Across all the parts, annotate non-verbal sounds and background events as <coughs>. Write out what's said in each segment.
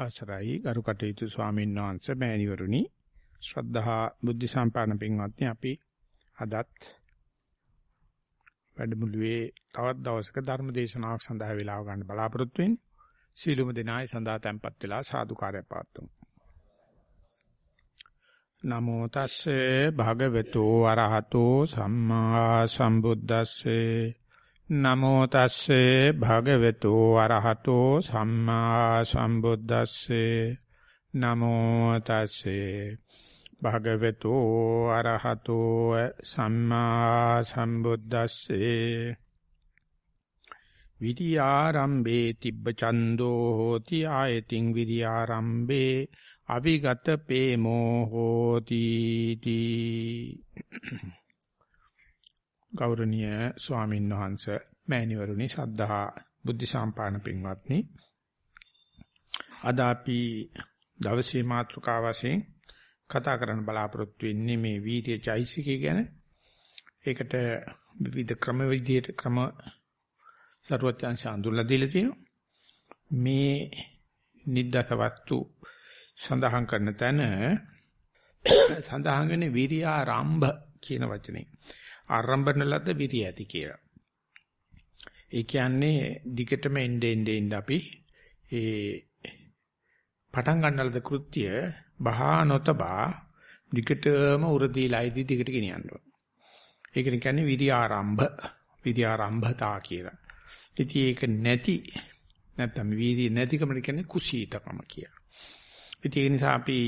අවසරයි. ගරු කටයුතු ස්වාමීන් වහන්සේ මෑණිවරුනි. ශ්‍රද්ධහා බුද්ධ සම්පන්න පින්වත්නි අපි අදත් වැඩමුළුවේ තවත් දවසක ධර්ම දේශනාවක් සඳහා වේලාව ගන්න බලාපොරොත්තු වෙන්නේ සීලුම දෙනායි සඳහා tempත් වෙලා සාදුකාරය පාත්තුමු නමෝ තස්සේ භගවතු අරහතෝ සම්මා සම්බුද්දස්සේ නමෝ තස්සේ භගවතු අරහතෝ සම්මා සම්බුද්දස්සේ. නමෝ තස්සේ භගවතු අරහතෝ සම්මා සම්බුද්දස්සේ. විරියාරම්භේ තිබ්බ චන්தோ හෝති ආයතින් විරියාරම්භේ අවිගත පේමෝ හෝති. තී ගෞරවනීය ස්වාමීන් වහන්සේ මෑණිවරුනි සද්ධා බුද්ධ සම්පාදන පින්වත්නි. අද අපි දවසේ මාතෘකාව වශයෙන් කතා කරන්න බලාපොරොත්තු වෙන්නේ මේ වීර්ය චෛසිකය ගැන. ඒකට විවිධ ක්‍රම විදියට ක්‍රම සරුවත්‍යංශ අඳුල්ලා දීලා තියෙනවා. මේ නිද්දස වස්තු සඳහන් කරන තැන <coughs> සඳහන් වෙන්නේ විරියාරම්භ කියන වචනේ. ආරම්භන ලද්ද විරිය ඇති කියලා. ඒ කියන්නේ දිගටම එnde ende ende අපි ඒ පටන් ගන්නලද කෘත්‍ය බහා නොතබා දිගටම උරදීලායිදී දිගට ගෙනියන්න ඕන. ඒක කියන්නේ විරිය ආරම්භ විරිය ආරම්භතා කියලා. ඉතින් ඒක නැති නැත්තම් වීර්ය නැතිකම කියන්නේ කුසීතකම කියලා. ඉතින් ඒ නිසා අපි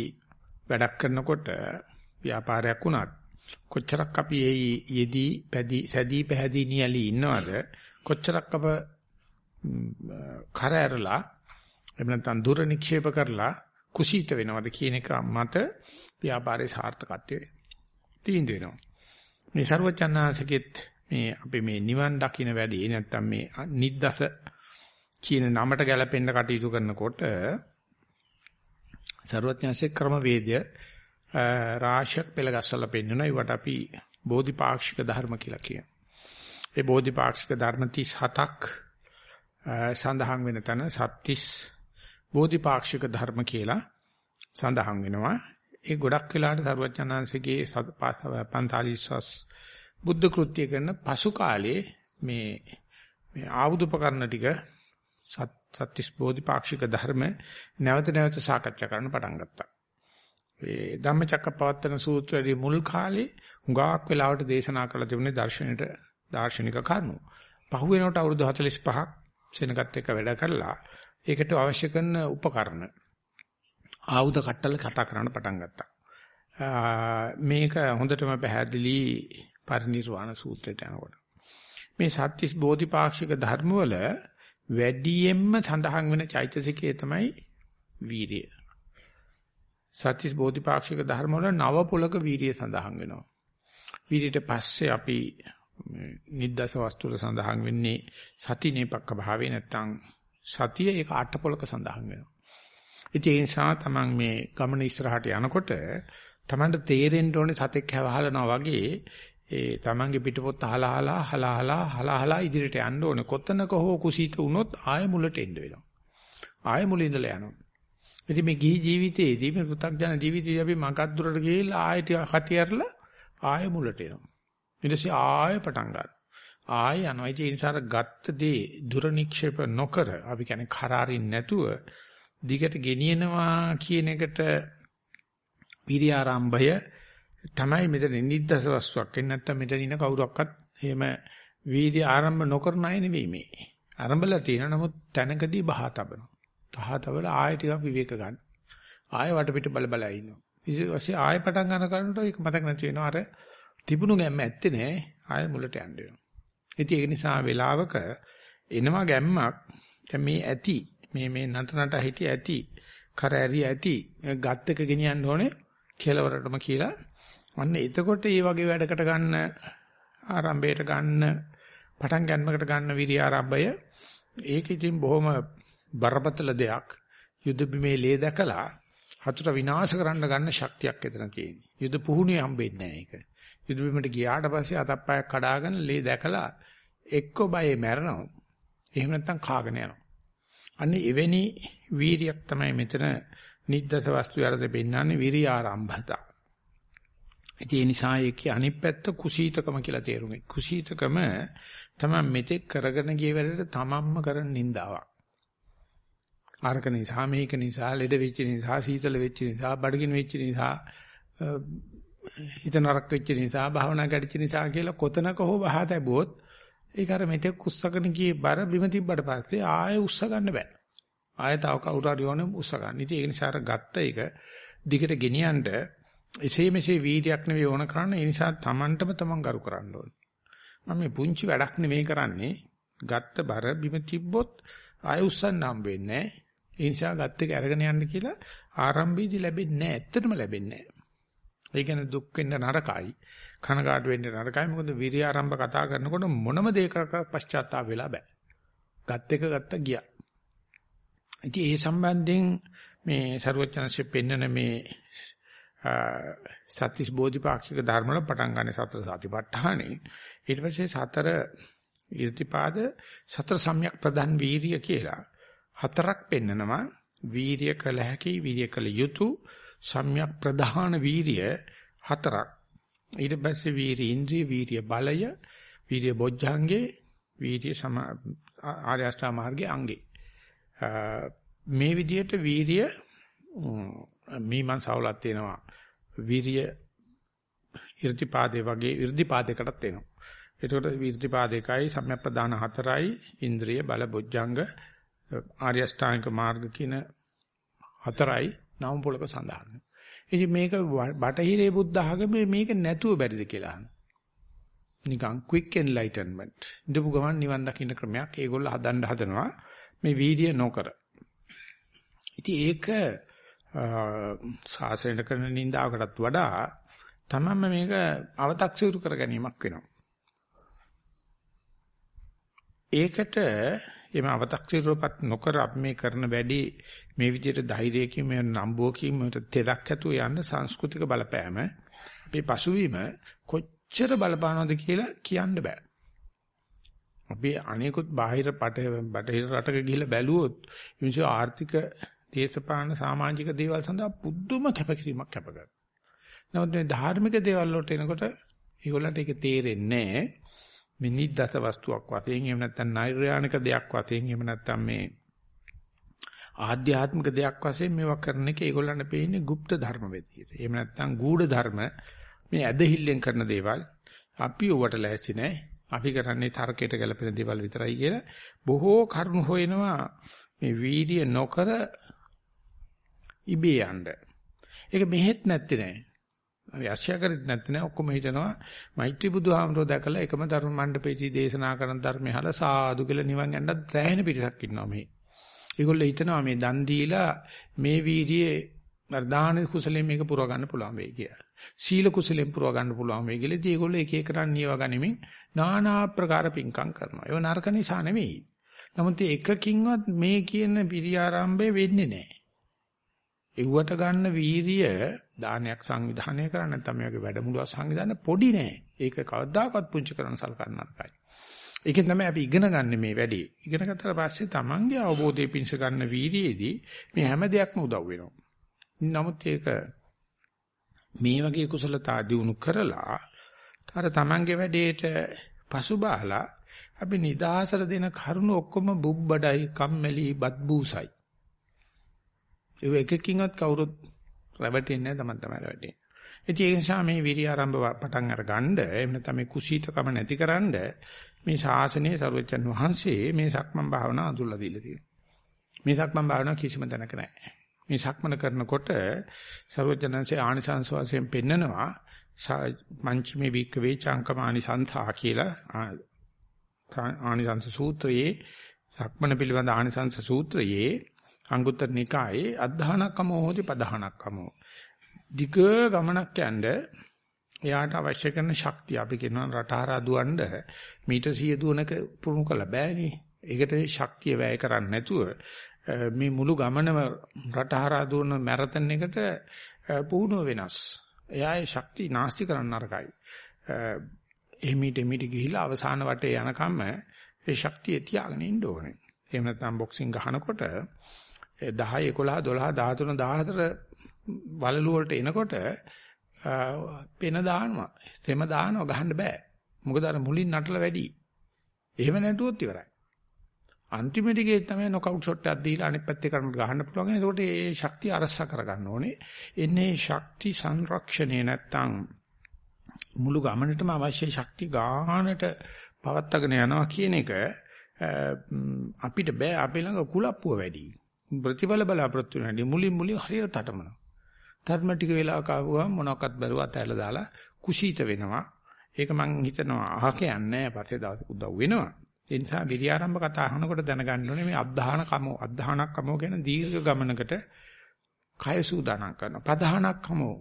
වැඩක් කරනකොට ව්‍යාපාරයක් වුණත් කොච්චරක් අපි ඒ යෙදී පැදි සැදී පැහැදී නියලී ඉන්නවද? කොච්චරක් අප කර ඇරලා එහෙම නැත්නම් දුර නික්ෂේප කරලා කුසීත වෙනවද කියන එක මත ව්‍යාපාරයේ සාර්ථකත්වය තීන්දුව වෙනවා. මේ ਸਰවචන්නාංශකෙත් මේ අපි මේ නිවන් දකින්න වැඩි නැත්නම් මේ නිද්දස කියන නමට ගැලපෙන්න කටයුතු කරනකොට ਸਰවඥාසේ ක්‍රම වේදය රාශියක් පෙළ ගස්සලා පෙන්වනවා. ඒවට අපි බෝධිපාක්ෂික ධර්ම කියලා කියනවා. ඒ බෝධිපාක්ෂික ධර්ම 37ක් සඳහන් වෙන තැන සත්‍තිස් බෝධිපාක්ෂික ධර්ම කියලා සඳහන් වෙනවා. ඒ ගොඩක් වෙලාට සරුවචනාංශගේ 45 බුද්ධ කෘත්‍ය කරන පසු කාලේ මේ මේ ආයුධ උපකරණ ටික සත්‍තිස් බෝධිපාක්ෂික ධර්ම නැවත නැවත සාකච්ඡා කරන්න පටන් ගත්තා. ඒ ධම්මචක්කපවත්තන සූත්‍රයේ මුල් කාලේ හුඟක් වෙලාවට දේශනා කරලා තිබුණේ දර්ශනෙට දාර්ශනික කරුණු. පහු වෙනකොට අවුරුදු 45ක් සෙනගත් එක්ක වැඩ කරලා ඒකට අවශ්‍ය කරන උපකරණ ආයුධ කට්ටල කතා කරන්න පටන් ගත්තා. මේක හොඳටම පැහැදිලි පරිනිර්වාණ සූත්‍රයට යනකොට. මේ සත්‍තිස් බෝධිපාක්ෂික ධර්මවල වැඩියෙන්ම සඳහන් වෙන චෛතසිකය තමයි වීරිය. සත්‍තිස් බෝධිපාක්ෂික ධර්ම වල නව පුලක වීරිය සඳහන් වෙනවා. වීරියට පස්සේ අපි නිද්දස වස්තු වල සඳහන් වෙන්නේ සතිනේපක්ක භාවේ නැත්තම් සතිය ඒක අට පුලක සඳහන් වෙනවා. ඉතින් ඒ නිසා තමන් මේ ගමන ඉස්සරහට යනකොට තමන්ට තේරෙන්න ඕනේ සතෙක් හැවහලනවා වගේ ඒ තමන්ගේ පිටපොත් අහලා අහලා අහලා අහලා අහලා අහලා ඉදිරියට යන්න ඕනේ. කොතනක හෝ කුසීත වුණොත් ආයෙ මුලට එන්න වෙනවා. ආයෙ මුල ඉඳලා යනවා. ඉතින් මේ ගිහි ජීවිතයේදී මේ පු탁ජන ජීවිතයේදී අපි මගක් දුරට ගිහිල්ලා ආයෙ ටික හතියරලා ආයෙ මුලට එනවා. ඊට පස්සේ ආයෙ පටන් ගන්නවා. ආයෙ යනවා. ඒ නිසා ගත්ත දේ දුර නික්ෂේප නොකර අපි කියන්නේ කරාරින් නැතුව දිගට ගෙනියනවා කියන එකට විරියාරම්භය තමයි මෙතන නිද්දස වස්තුවක්. එන්න නැත්තම් මෙතන ඉන්න කවුරක්වත් එහෙම වීර්ය ආරම්භ නොකරන අය නෙවෙයි මේ. ආරම්භලා තියෙන නමුත් තැනකදී බහා තබනවා. බහා තබලා ආයෙ ටිකක් විවේක ගන්න. ආයෙ වටපිට බල බල ඉන්නවා. ඊට ආයෙ පටන් ගන්න කරනකොට ඒක මතක නැති වෙනවා. අර තිබුණු ගැම්ම ඇත්තේ නෑ. ආයෙ මුලට යන්න වෙනවා. ඉතින් ඒක නිසා වෙලාවක එනවා ගැම්මක්. දැන් මේ ඇති මේ මේ නට නට හිටිය ඇති කර ඇරි ඇති ගත් එක ගෙනියන්න ඕනේ කෙලවරටම කියලා අන්න එතකොට මේ වගේ වැඩකට ගන්න ආරම්භයට ගන්න පටන් ගන්නකට ගන්න විරි ආරම්භය ඒක ඉතින් බොහොම බරපතල දෙයක් යුද බිමේ ලේ දැකලා හතුර විනාශ කරන්න ගන්න ශක්තියක් එතන තියෙනවා. යුද පුහුණුවේ හම්බෙන්නේ නැහැ ඒක. යුද බිමට ගියාට පස්සේ අතප්පයක් කඩාගෙන ලේ දැකලා එක්ක බයේ මැරෙනවා. එහෙම නැත්නම් කාගෙන යනවා. අන්න එවැනි වීරියක් තමයි මෙතන නිද්දස වස්තු යරද පෙන්වන්නේ විරිය ආරම්භතා. ඒ නිසා ඒකේ අනිත් පැත්ත කුසීතකම කියලා තේරුම් කුසීතකම තමයි මෙතෙක් කරගෙන ගිය වැඩට තමන්ම කරන නින්දාවක්. ආරක නිසා මේක නිසා ලෙඩ වෙච්ච නිසා සීතල වෙච්ච නිසා බඩගිනි වෙච්ච නිසා හිත නරක වෙච්ච නිසා භාවනා කැඩිච්ච නිසා කියලා කොතනක හෝ බහ තැබුවොත් ඒක අර මෙතෙක් උස්සගෙන ගියේ බර බිම තිබ්බට පස්සේ ආයෙ උස්ස ගන්න බෑ. ආයෙ තව කවුරු හරි ඕනෙ උස්ස ගන්න. ඉතින් ඒ නිසා අර ගත්ත එක දිගට ගෙනියන්න එසේ මෙසේ වීර්යයක් නෙවෙයි ඕන කරන්න. ඒ නිසා Tamanටම Taman ගරු කරන්න ඕනේ. මම මේ පුංචි වැඩක් නෙවෙයි කරන්නේ. ගත්ත බර බිම තිබ්බොත් ආයෙ උස්සන්න හම්බ වෙන්නේ නැහැ. ඒ නිසා ගත්ත එක අරගෙන යන්න කියලා ආරම්භයේදී ලැබෙන්නේ නැහැ. ඇත්තටම ලැබෙන්නේ නැහැ. ඒ කියන්නේ දුක් වෙන්න නරකයි. කනගාටු වෙන්න නරකයි. මොකද විරිය ආරම්භ කතා කරනකොට මොනම දෙයක පශ්චාත්තාප වෙලා බෑ. ගත් එක ගත්ත ගියා. ඉතින් ඒ සම්බන්ධයෙන් මේ ਸਰවඥාන්සේ පෙන්නන මේ සත්‍තිස් බෝධිපාක්ෂික ධර්ම වල පටන් ගන්න සතර සතිපට්ඨානේ ඊට පස්සේ සතර irtipaද සතර සම්‍යක් ප්‍රධාන වීරිය කියලා හතරක් පෙන්නනවා. වීරිය කළ හැකි වීරිය කළ යුතු සම්‍යක් ප්‍රධාන වීරිය හතරක්. ඊට පස්සේ වීරිය ඉන්ද්‍රිය වීරිය බලය වීරිය බොජ්ජංගේ වීරිය සම ආර්ය අෂ්ටාංග මාර්ගයේ අංගේ. මේ විදිහට වීරිය මීමන්සවලක් තියෙනවා. වීරිය irdipaade වගේ irdipaadයකටත් එනවා එතකොට irdipaadයකයි සම්‍යක්ප්‍රදාන හතරයි ඉන්ද්‍රිය බල බොජ්ජංග ආර්ය අෂ්ටාංගික මාර්ග කියන හතරයි නම් පොලක සඳහන්. ඉතින් මේක බටහිරේ බුද්ධ ආගමේ මේක නැතුව බැරිද කියලා අහනවා. නිකන් quick enlightenment. ඉඳපු ගමන් නිවන් දකින්න ක්‍රමයක් ඒගොල්ලෝ හදන්න හදනවා මේ වීර්ය නොකර. ඉතින් ඒක සාසනයට කරන නින්දාවකටත් වඩා තමන්ම මේක අව탁සිරු කර ගැනීමක් වෙනවා. ඒකට එම අව탁සිරුවපත් නොකර අපි මේ කරන වැඩි මේ විදිහට ධෛර්යයකින් මේ නම්බුවකින් මේ තෙදක් ඇතුව යන්න සංස්කෘතික බලපෑම අපේ පසුවීම කොච්චර බලපානවද කියලා කියන්න බෑ. අපි අනේකුත් බාහිර බටහිර රටක ගිහිල්ලා බැලුවොත් මිනිස්සු ආර්ථික දේශපාලන සමාජික දේවල් සඳහා පුදුම කැපකිරීමක් කැප කරනවා. නමුත් මේ ධාර්මික දේවල් වලට එනකොට ඒගොල්ලන්ට ඒක තේරෙන්නේ නැහැ. මේ නිද්දස වස්තුවක් වශයෙන් එහෙම නැත්නම් නෛර්යානික දෙයක් වශයෙන් එහෙම නැත්නම් මේ ආධ්‍යාත්මික දෙයක් වශයෙන් මේවා කරන එක ඒගොල්ලන්ට පේන්නේ গুপ্ত ධර්ම වෙදියට. එහෙම නැත්නම් ගූඪ ධර්ම මේ ඇදහිල්ලෙන් කරන දේවල් අපි උවට ලෑස්ති නැහැ. අපි කරන්නේ තර්කයට ගැලපෙන දේවල් විතරයි කියලා බොහෝ කරුණු හොයනවා මේ වීර්ය නොකර ඉබේ යන්න. ඒක මෙහෙත් නැත්තේ නෑ. අපි ආශ්‍රය කරෙත් නැත්නම් ඔක්කොම හිතනවා මෛත්‍රී බුදුහාමරෝ දැකලා එකම ධර්ම මණ්ඩපේදී දේශනා කරන ධර්මය අහලා සාදු කියලා නිවන් යන්නත් දැහැෙන පිටසක් ඉන්නවා මේ. ඒගොල්ලෝ හිතනවා මේ දන් දීලා මේ වීර්යයේ වර්ධාන කුසලයෙන් මේක පුරව ගන්න පුළුවන් වෙයි කියලා. සීල කුසලයෙන් පුරව ගන්න පුළුවන් වෙයි කියලා. ඉතින් ඒගොල්ලෝ එක එක රන් නියව ගනිමින් নানা ආකාර පිංකම් කරනවා. ඒව නරක නිසා නෙවෙයි. නමුත් එකකින්වත් මේ කියන පිරියාරම්භය වෙන්නේ නැහැ. එව්වට ගන්න වීරිය දානයක් සංවිධානය කරන්න නැත්නම් මේ වගේ වැඩමුළුවක් සංවිධානය පොඩි නෑ. ඒක කවදාකවත් පුංචි කරන සලකන්න නරකයි. ඒකෙන් තමයි අපි ඉගෙන ගන්න මේ වැඩේ. ඉගෙන ගත්තට පස්සේ Tamange අවබෝධය පිණිස ගන්න වීරියේදී මේ හැම දෙයක්ම උදව් වෙනවා. නමුත් ඒක මේ වගේ කුසලතා දිනු කරලා අර Tamange වැඩේට පසුබාලා අපි නිදාසර දෙන කරුණු ඔක්කොම බුබ්බඩයි කම්මැලි බත්බූසයි ඒ එකකින්වත් කවුරුත් රැවටෙන්නේ නැහැ තමයි තමයි රැවටෙන්නේ. ඒ නිසා මේ විරිය ආරම්භ පටන් අර ගන්න එහෙම නැත්නම් මේ කුසීතකම නැතිකරන්න මේ ශාසනයේ සරුවචන් වහන්සේ මේ සක්මන් භාවනාව අඳුල්ලා දීලා තියෙනවා. මේ සක්මන් භාවනාව කිසිම තැනක නැහැ. මේ සක්මන කරනකොට සරුවචනන්සේ ආනිසංස වශයෙන් පෙන්නනවා මංචමේ වික්කවේ චංකමානිසංසා කියලා ආනිසංස සූත්‍රයේ සක්මන පිළිබඳ ආනිසංස සූත්‍රයේ අංගුත්තර නිකායේ අධධානක්කම හොති පදහනක්කම. දිග ගමනක් යන්න එයාට අවශ්‍ය කරන ශක්තිය අපි කියනවා රටහරා දුවන්න මීටර් 100 දුවනක පුරුණු කළ බෑනේ. ඒකට ශක්තිය වැය කරන්නේ නැතුව මේ මුළු ගමනම රටහරා දුවන මැරතන් එකට පුහුණුව වෙනස්. එයාගේ ශක්තිය නාස්ති කරන්න නරකයි. එහිමිට එමිට ගිහිලා අවසාන වටේ යනකම් ඒ ශක්තිය තියාගෙන ඉන්න ඕනේ. එහෙම නැත්නම් බොක්සිං ගහනකොට 10 11 12 13 14 වලලු වලට එනකොට පෙන දානවා. තෙම දානවා ගහන්න බෑ. මොකද අර මුලින් නටල වැඩි. එහෙම නැටුවොත් ඉවරයි. අන්තිම ටිකේ තමයි නොකවුට් ෂොට් එකක් දීලා අනිත් පැත්තේ කරන්න ගහන්න පුළුවන්. ඒකට ඒ ශක්තිය අරස කරගන්න ඕනේ. එන්නේ ශක්ති සංරක්ෂණය නැත්තම් මුළු ගමනටම අවශ්‍ය ශක්ති ගානට පවත්වාගෙන යනවා කියන එක අපිට බෑ අපේ ළඟ කුලප්පුව වැඩි. ප්‍රතිඵල බලාපොරොත්තු වෙනදී මුලින් මුලින් හරියට තටමනවා. ධර්ම ටික වෙලාවක ආවම මොනවාක්වත් බැලුව අතහැරලා දාලා කුසීත වෙනවා. ඒක මං හිතනවා අහක යන්නේ පස්සේ දවසක උදව් වෙනවා. ඒ නිසා විරියාරම්භ කතා අහනකොට දැනගන්න ඕනේ මේ අද්ධාන කමෝ අද්ධානක් කමෝ කියන දීර්ඝ ගමනකට කය සූදානම් කරනවා. පධානක් කමෝ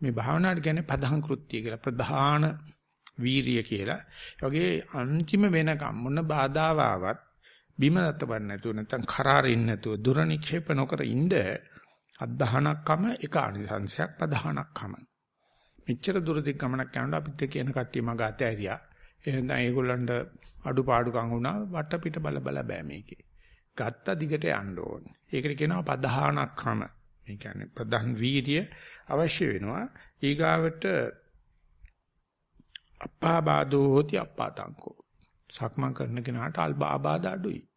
මේ භාවනාවට කියන්නේ පධාන කෘත්‍ය කියලා ප්‍රධාන වීරිය කියලා. ඒ වගේ අන්තිම වෙනකම් මොන බාධාව ආවත් බිම නැත්තපන් නැතුව නැත්තම් කරාරින් නැතුව දුර නික්ෂේප නොකර ඉන්න අද්ධානක්කම එක අනිසංශයක් ප්‍රධානක්කම. මෙච්චර දුර දිග ගමනක් යනකොට අපිත් කියන කට්ටිය මග අතෑරියා. එහෙනම් ඒගොල්ලන්ට අඩුපාඩුකම් වුණා වට පිට බල බල බෑ මේකේ. ගත්ත දිගට යන්න ඕනේ. ඒකට කියනවා ප්‍රධානක්කම. මේ කියන්නේ ප්‍රධාන වීර්ය අවශ්‍ය වෙනවා. ඊගාවට අප්පාබාධෝ hoti අප්පාතංකෝ. සක්මන් කරන කෙනාට අල්බාබාධ අඩුයි.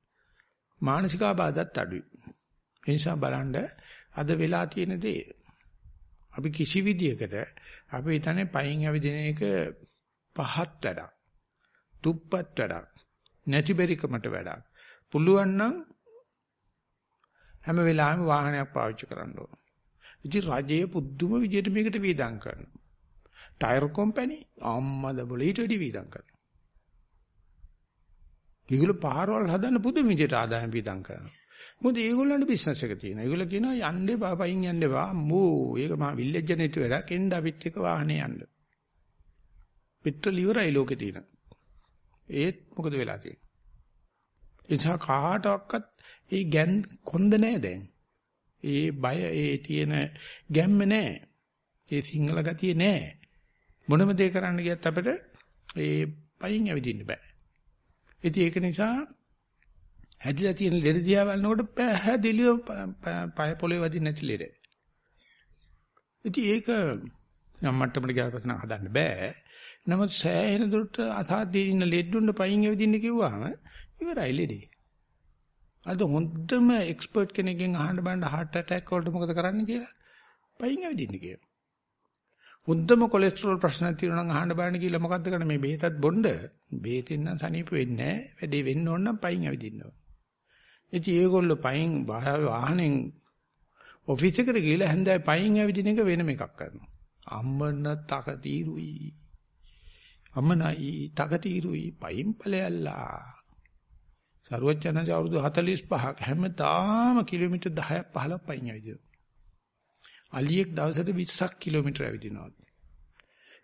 මානසික ආබාධත් අඩුයි. ඒ නිසා බලන්න අද වෙලා තියෙන දේ අපි කිසි විදියකට අපි හිතන්නේ පයින් ඇවිදින එක පහත් වැඩක්. තුප්පත් වැඩක්. නැතිබරිකමට වැඩක්. පුළුවන් නම් හැම වෙලාවෙම වාහනයක් පාවිච්චි කරන්න ඕන. ඉතින් රජයේ පුදුම විදියට මේකට වේදම් කරනවා. ටයර් කම්පැනි අම්මද බොලීට වැඩි වේදම් කරනවා. ඒගොල්ලෝ පාරවල් හදන්න පුදුම විදියට ආදායම් වේදම් කරනවා. මොකද ඒගොල්ලන්ට බිස්නස් එක තියෙනවා. ඒගොල්ලෝ කියනවා යන්නේ පාපයින් යන්න එපා. අම්මෝ ඒක මහා විල්ලේජ් ජනෙට වැඩක්. එන්න අපිත් එක වාහනේ යන්න. පෙට්‍රල් ඉවරයි ලෝකේ තියෙන. ඒත් මොකද වෙලා තියෙන්නේ? එනිසා කාටවත් ඒ ගැන් කොන්ද නැහැ දැන්. ඒ බය ඒ තියෙන ගැම්ම නැහැ. ඒ සිංහල ගතිය නැහැ. මොනම දේ කරන්න ගියත් අපිට ඒ පයින් ඇවිදින්න බෑ. ඉතින් ඒක නිසා හැදිලා තියෙන ලෙඩ දිහා බලනකොට පැහැදිලිව පය පොළවේ වදින්න නැති ලෙඩ. ඉතින් ඒක නම් මට්ටමට ගියාට පස්සේ නම් හදන්න බෑ. නමුත් සෑහෙන දුරට අසාධ්‍ය ඉන්න ලෙඩුන්න පයින් ඇවිදින්න කිව්වම ඉවරයි ලෙඩේ. අද හොඳම එක්ස්පර්ට් කෙනෙක්ගෙන් අහන්න බලන්න heart attack වලට මොකද කරන්න කියලා පයින් ඇවිදින්න කියලා. හොඳම කොලෙස්ටරෝල් ප්‍රශ්න තියෙනවා නම් අහන්න බලන්න කියලා මොකද්ද කරන්නේ මේ බෙහෙතත් බොන්න බෙහෙතෙන් නම් සනීප වෙන්නේ නැහැ. වැඩේ වෙන්න ඕන නම් පයින් ඇවිදින්න ඕන. ඉතින් ඒගොල්ලෝ පයින් වාහනෙන් ඔෆිස් එකට ගිහලා හැන්දෑවේ පයින් ඇවිදින එක වෙනම එකක් කරනවා. අම්මන තකතිරුයි. අම්මනයි තකතිරුයි පයින් ඵලයල්ලා. සරුවචනජ අවුරුදු 45ක් හැමදාම කිලෝමීටර් 10ක් 15ක් පයින් ඇවිදිනවා. අලියෙක් දවසට 20ක් කිලෝමීටර ඇවිදිනවා.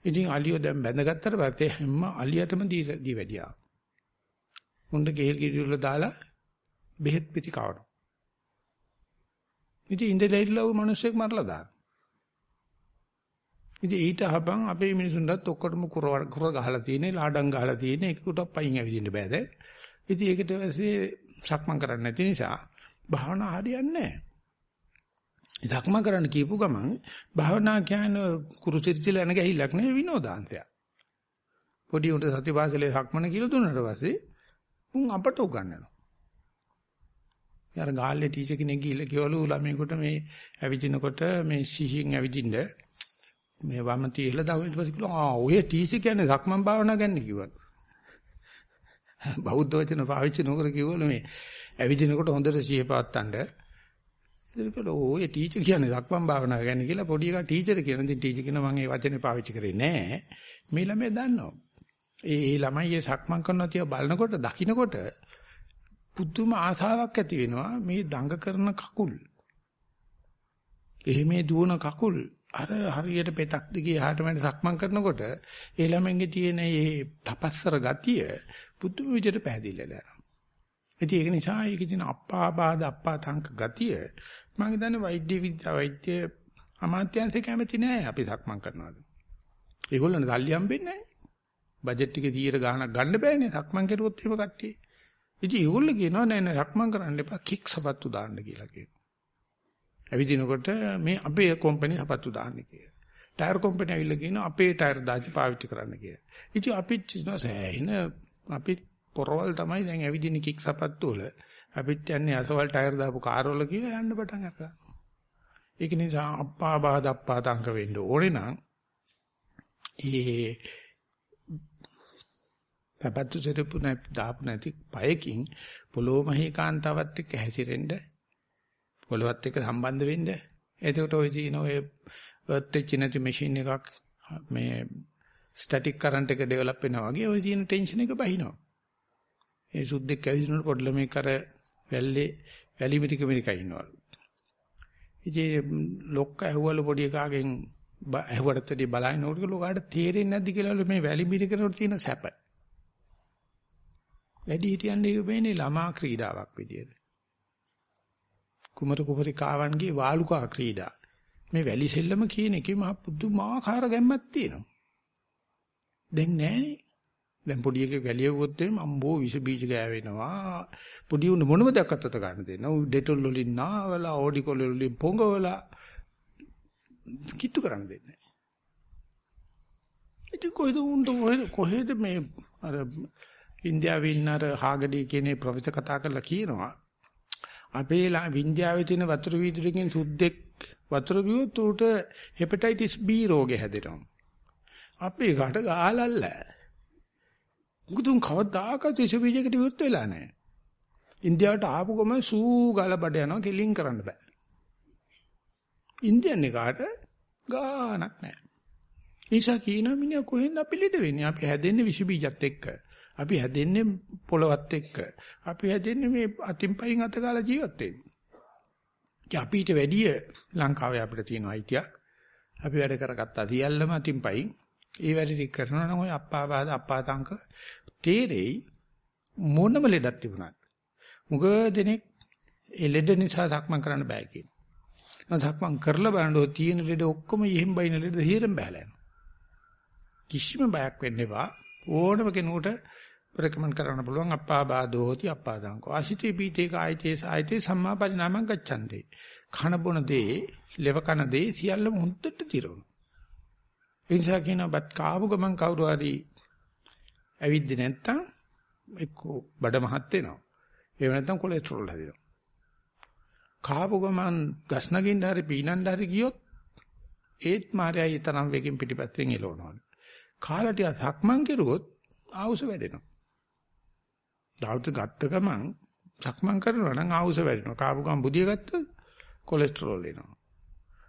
ඉතින් අලියෝ දැන් බැඳගත්තට පස්සේ හැම අලියටම දී වැඩියා. මුණ්ඩ ගෙහෙල් ගෙඩි වල දාලා බෙහෙත් පිටි කවනවා. ඉතින් ඉඳලා ඉල්ලව මිනිස්සෙක් මරලා දාන. ඉතින් ඊට අහපන් අපේ මිනිසුන්ටත් ඔක්කොටම කුර කුර ගහලා තියෙන්නේ ලාඩම් ගහලා තියෙන්නේ එකකට පයින් ඇවිදින්න බෑ දැන්. ඉතින් ඒකට පස්සේ සක්මන් කරන්න නැති නිසා භාවනා හරියන්නේ නැහැ. සක්මන් කරන්න කියපු ගමන් භාවනා කියන්නේ කුරුසිරිසිල යන ගහිල්ලක් නෙවෙයි විනෝදාන්තයක්. පොඩි උන්ට සතිපාසලේ සක්මන කියලා දුන්නාට පස්සේ උන් අපට උගන්වනවා. අර ගාල්ලේ ටීචර් කෙනෙක් ගිහිල්ලා කිව්වලු ළමයෙකුට මේ ඇවිදිනකොට මේ සිහින් ඇවිදින්න මේ වම තියලා දවල් ඊට පස්සේ කිව්වා ආ ඔය ටීචර් කියන්නේ සක්මන් භාවනා ගන්න කිව්වා. බෞද්ධ වචන පාවිච්චි නොකර කිව්වලු මේ ඇවිදිනකොට හොඳට සිහිය පවත්තන්න. ඒකල ඔය ටීචර් කියන්නේ සක්මන් භාවනා ගන්න කියලා පොඩි එකා ටීචර් කියන ඉතින් ටීචර් කියන මම මේ වචනේ පාවිච්චි කරේ නෑ. මේ ළමයා දන්නවා. ඒ ඒ ළමයි ඒ සක්මන් කරනවා තියා බලනකොට දකින්නකොට පුදුම ආසාවක් ඇති වෙනවා මේ දඟ කරන කකුල්. එහෙමේ දුවන කකුල් අර හරියට පෙතක් දිගේ එහාට මෙහාට සක්මන් කරනකොට ඒ ළමෙන්ගේ තියෙන මේ තපස්සර ගතිය පුදුම විදිහට පැහැදිලිලා යනවා. ඉතින් ඒක නිසා ඒකේ තියෙන අප්පාබාධ අප්පාතංක ගතිය මම හිතන්නේ වෛද්‍ය විද්‍යාව වෛද්‍ය අමාත්‍යාංශේ කැමති නෑ අපි සක්මන් කරනවාද. ඒගොල්ලන් සල්ලි හම්බෙන්නේ නෑ. බජට් එකේ 100 ගාණක් ගන්න බෑනේ සක්මන් කරුවොත් එහෙම කට්ටිය. ඉතින් ඒගොල්ලෝ කියනවා නෑ නෑ රක්මන් කරන්න එපා කික් සපත්තු දාන්න කියලා කියනවා. ඇවිදිනකොට මේ අපේ කම්පැනි සපත්තු දාන්න කියලා. ටයර් කම්පැනි ඇවිල්ලා කියනවා අපේ ටයර් දාච්චි පාවිච්චි කරන්න කියලා. ඉතින් අපිත් සෑහෙන අපි පොරවල් තමයි දැන් ඇවිදින කික් සපත්තු වල අපිත් යන්නේ අසවල් ටයර් දාපු කාර් වල කියලා යන්න පටන් ගන්නවා. ඒක නිසා අප්පා බාද අප්පා තංක වෙන්න ඕනේ නම් ඒ තපත්තු සිරපු දාපු නැති පයකින් පොළොව මහේකාන්තාවත් එක්ක හැසිරෙන්න පොළොවත් එක්ක සම්බන්ධ වෙන්න එතකොට ඔය තියෙන ඔය එර්ත් එච්ච නැති මැෂින් එකක් මේ ස්ටැටික් කරන්ට් එක ඩෙවලොප් වෙනවා වගේ ඔය තියෙන ටෙන්ෂන් එක බහිනවා ඒ සුද්දෙක් ඇවිදිනකොට පොඩ්ඩ මේක අර වැල්ලේ වැලි මිරික මිරික ඉන්නවලු ඉතින් ලොක්ක ඇහුවලු පොඩි එකාගෙන් ඇහුවටත් වැඩි බලනකොට ලෝකාට තේරෙන්නේ නැද්ද කියලා මේ වැලි මිරිකනට තියෙන සැප වැඩි හිටියන් ඒක වෙන්නේ ළමා ක්‍රීඩාවක් විදියට. කුමරු කුමරිකාවන්ගේ වාලුකා ක්‍රීඩා. මේ වැලි සෙල්ලම කියන එකේ මහ පුදුමාකාර ගැම්මක් තියෙනවා. දැන් නෑනේ. දැන් පොඩි එකේ වැලියවුවොත් එම් අම්බෝ විස බීජ ගෑවෙනවා. පොඩි උන් මොනම දෙයක්වත් අත ගන්න දෙන්න. උ ඩෙටොල් වලින් නාවලා ඕඩිකොල වලින් පොඟවලා කිට්ටු කරන්න දෙන්නේ. ඉතින් කොහෙද උන්ට කොහෙද මේ අර ඉන්දියාවේ ඉන්න අර හාගඩි කියන ප්‍රොෆෙසර් කතා කරලා කියනවා අපේ ඉන්දියාවේ තියෙන වතුර වීදුරකින් සුද්දෙක් වතුර බිව්වොත් උට හෙපටයිටිස් B රෝගේ හැදෙනවා. අපේ කාට ගාලල්ල. මුකුතුන් කවදාකවත් විස බීජයකට විරුද්ධ වෙලා නැහැ. ඉන්දියාවට ආපු ගම සූ ගල බඩ යනවා කිලින් කරන්න බෑ. ඉන්දියන් එකාට ගානක් නැහැ. නිසා කියනවා මිනිහා කොහෙන්ද අපි ලෙඩ වෙන්නේ? අපි හැදෙන්නේ විස බීජත් එක්ක. අපි හැදෙන්නේ පොළවත් එක්ක. අපි හැදෙන්නේ මේ අතින් පයින් අත ගාලා ජීවත් වෙන්නේ. අපිට වැඩිය ලංකාවේ අපිට තියෙන අයිතියක්. අපි වැඩ කරගත්තා සියල්ලම අතින් පයින්. ඒ වැඩ ටික කරනවා නම් ඔය අප්පා බාද අප්පා තංක තේරෙයි මොනම ලෙඩක් තිබුණත්. මුග දෙනෙක් ඒ ලෙඩ නිසා සක්මන් කරන්න බෑ කියනවා. සක්මන් කරලා බලනකොට තියෙන ලෙඩ ඔක්කොම ඉහිම් බයින ලෙඩ හිරෙන් බහැලා යනවා. කිසිම බයක් වෙන්න එපා. ඕනම කෙනෙකුට රෙකමන්ඩ් කරන්න පුළුවන් අප්පා බාදෝ hoti අප්පා දංකෝ ආසිතේ පීතේ කායිතේ සායිතේ සම්මා පරිණාමං ගච්ඡන්තේ කන බොන දේ ලෙව කන දේ සියල්ලම හොඳට දිරවන ඒ නිසා කියනවත් කාපු ගමන් කවුරු හරි ඇවිද්දේ නැත්තම් එක්ක බඩ මහත් වෙනවා එහෙම නැත්තම් කොලෙස්ටරෝල් හැදෙනවා කාපු ගමන් ගස් නගින්න හරි පීනන්න හරි ගියොත් ඒත් මායයි තරම් වෙකින් පිටිපස්සෙන් එලවනවා කාලා ටික සක්මන් කෙරුවොත් ආවුස වැඩෙනවා දවල්ට ගත්ත ගමන් සක්මන් කරනවා නම් ආවුස වැඩෙනවා. කාපු ගමන් බුදිය ගත්තොත් කොලෙස්ටරෝල් එනවා.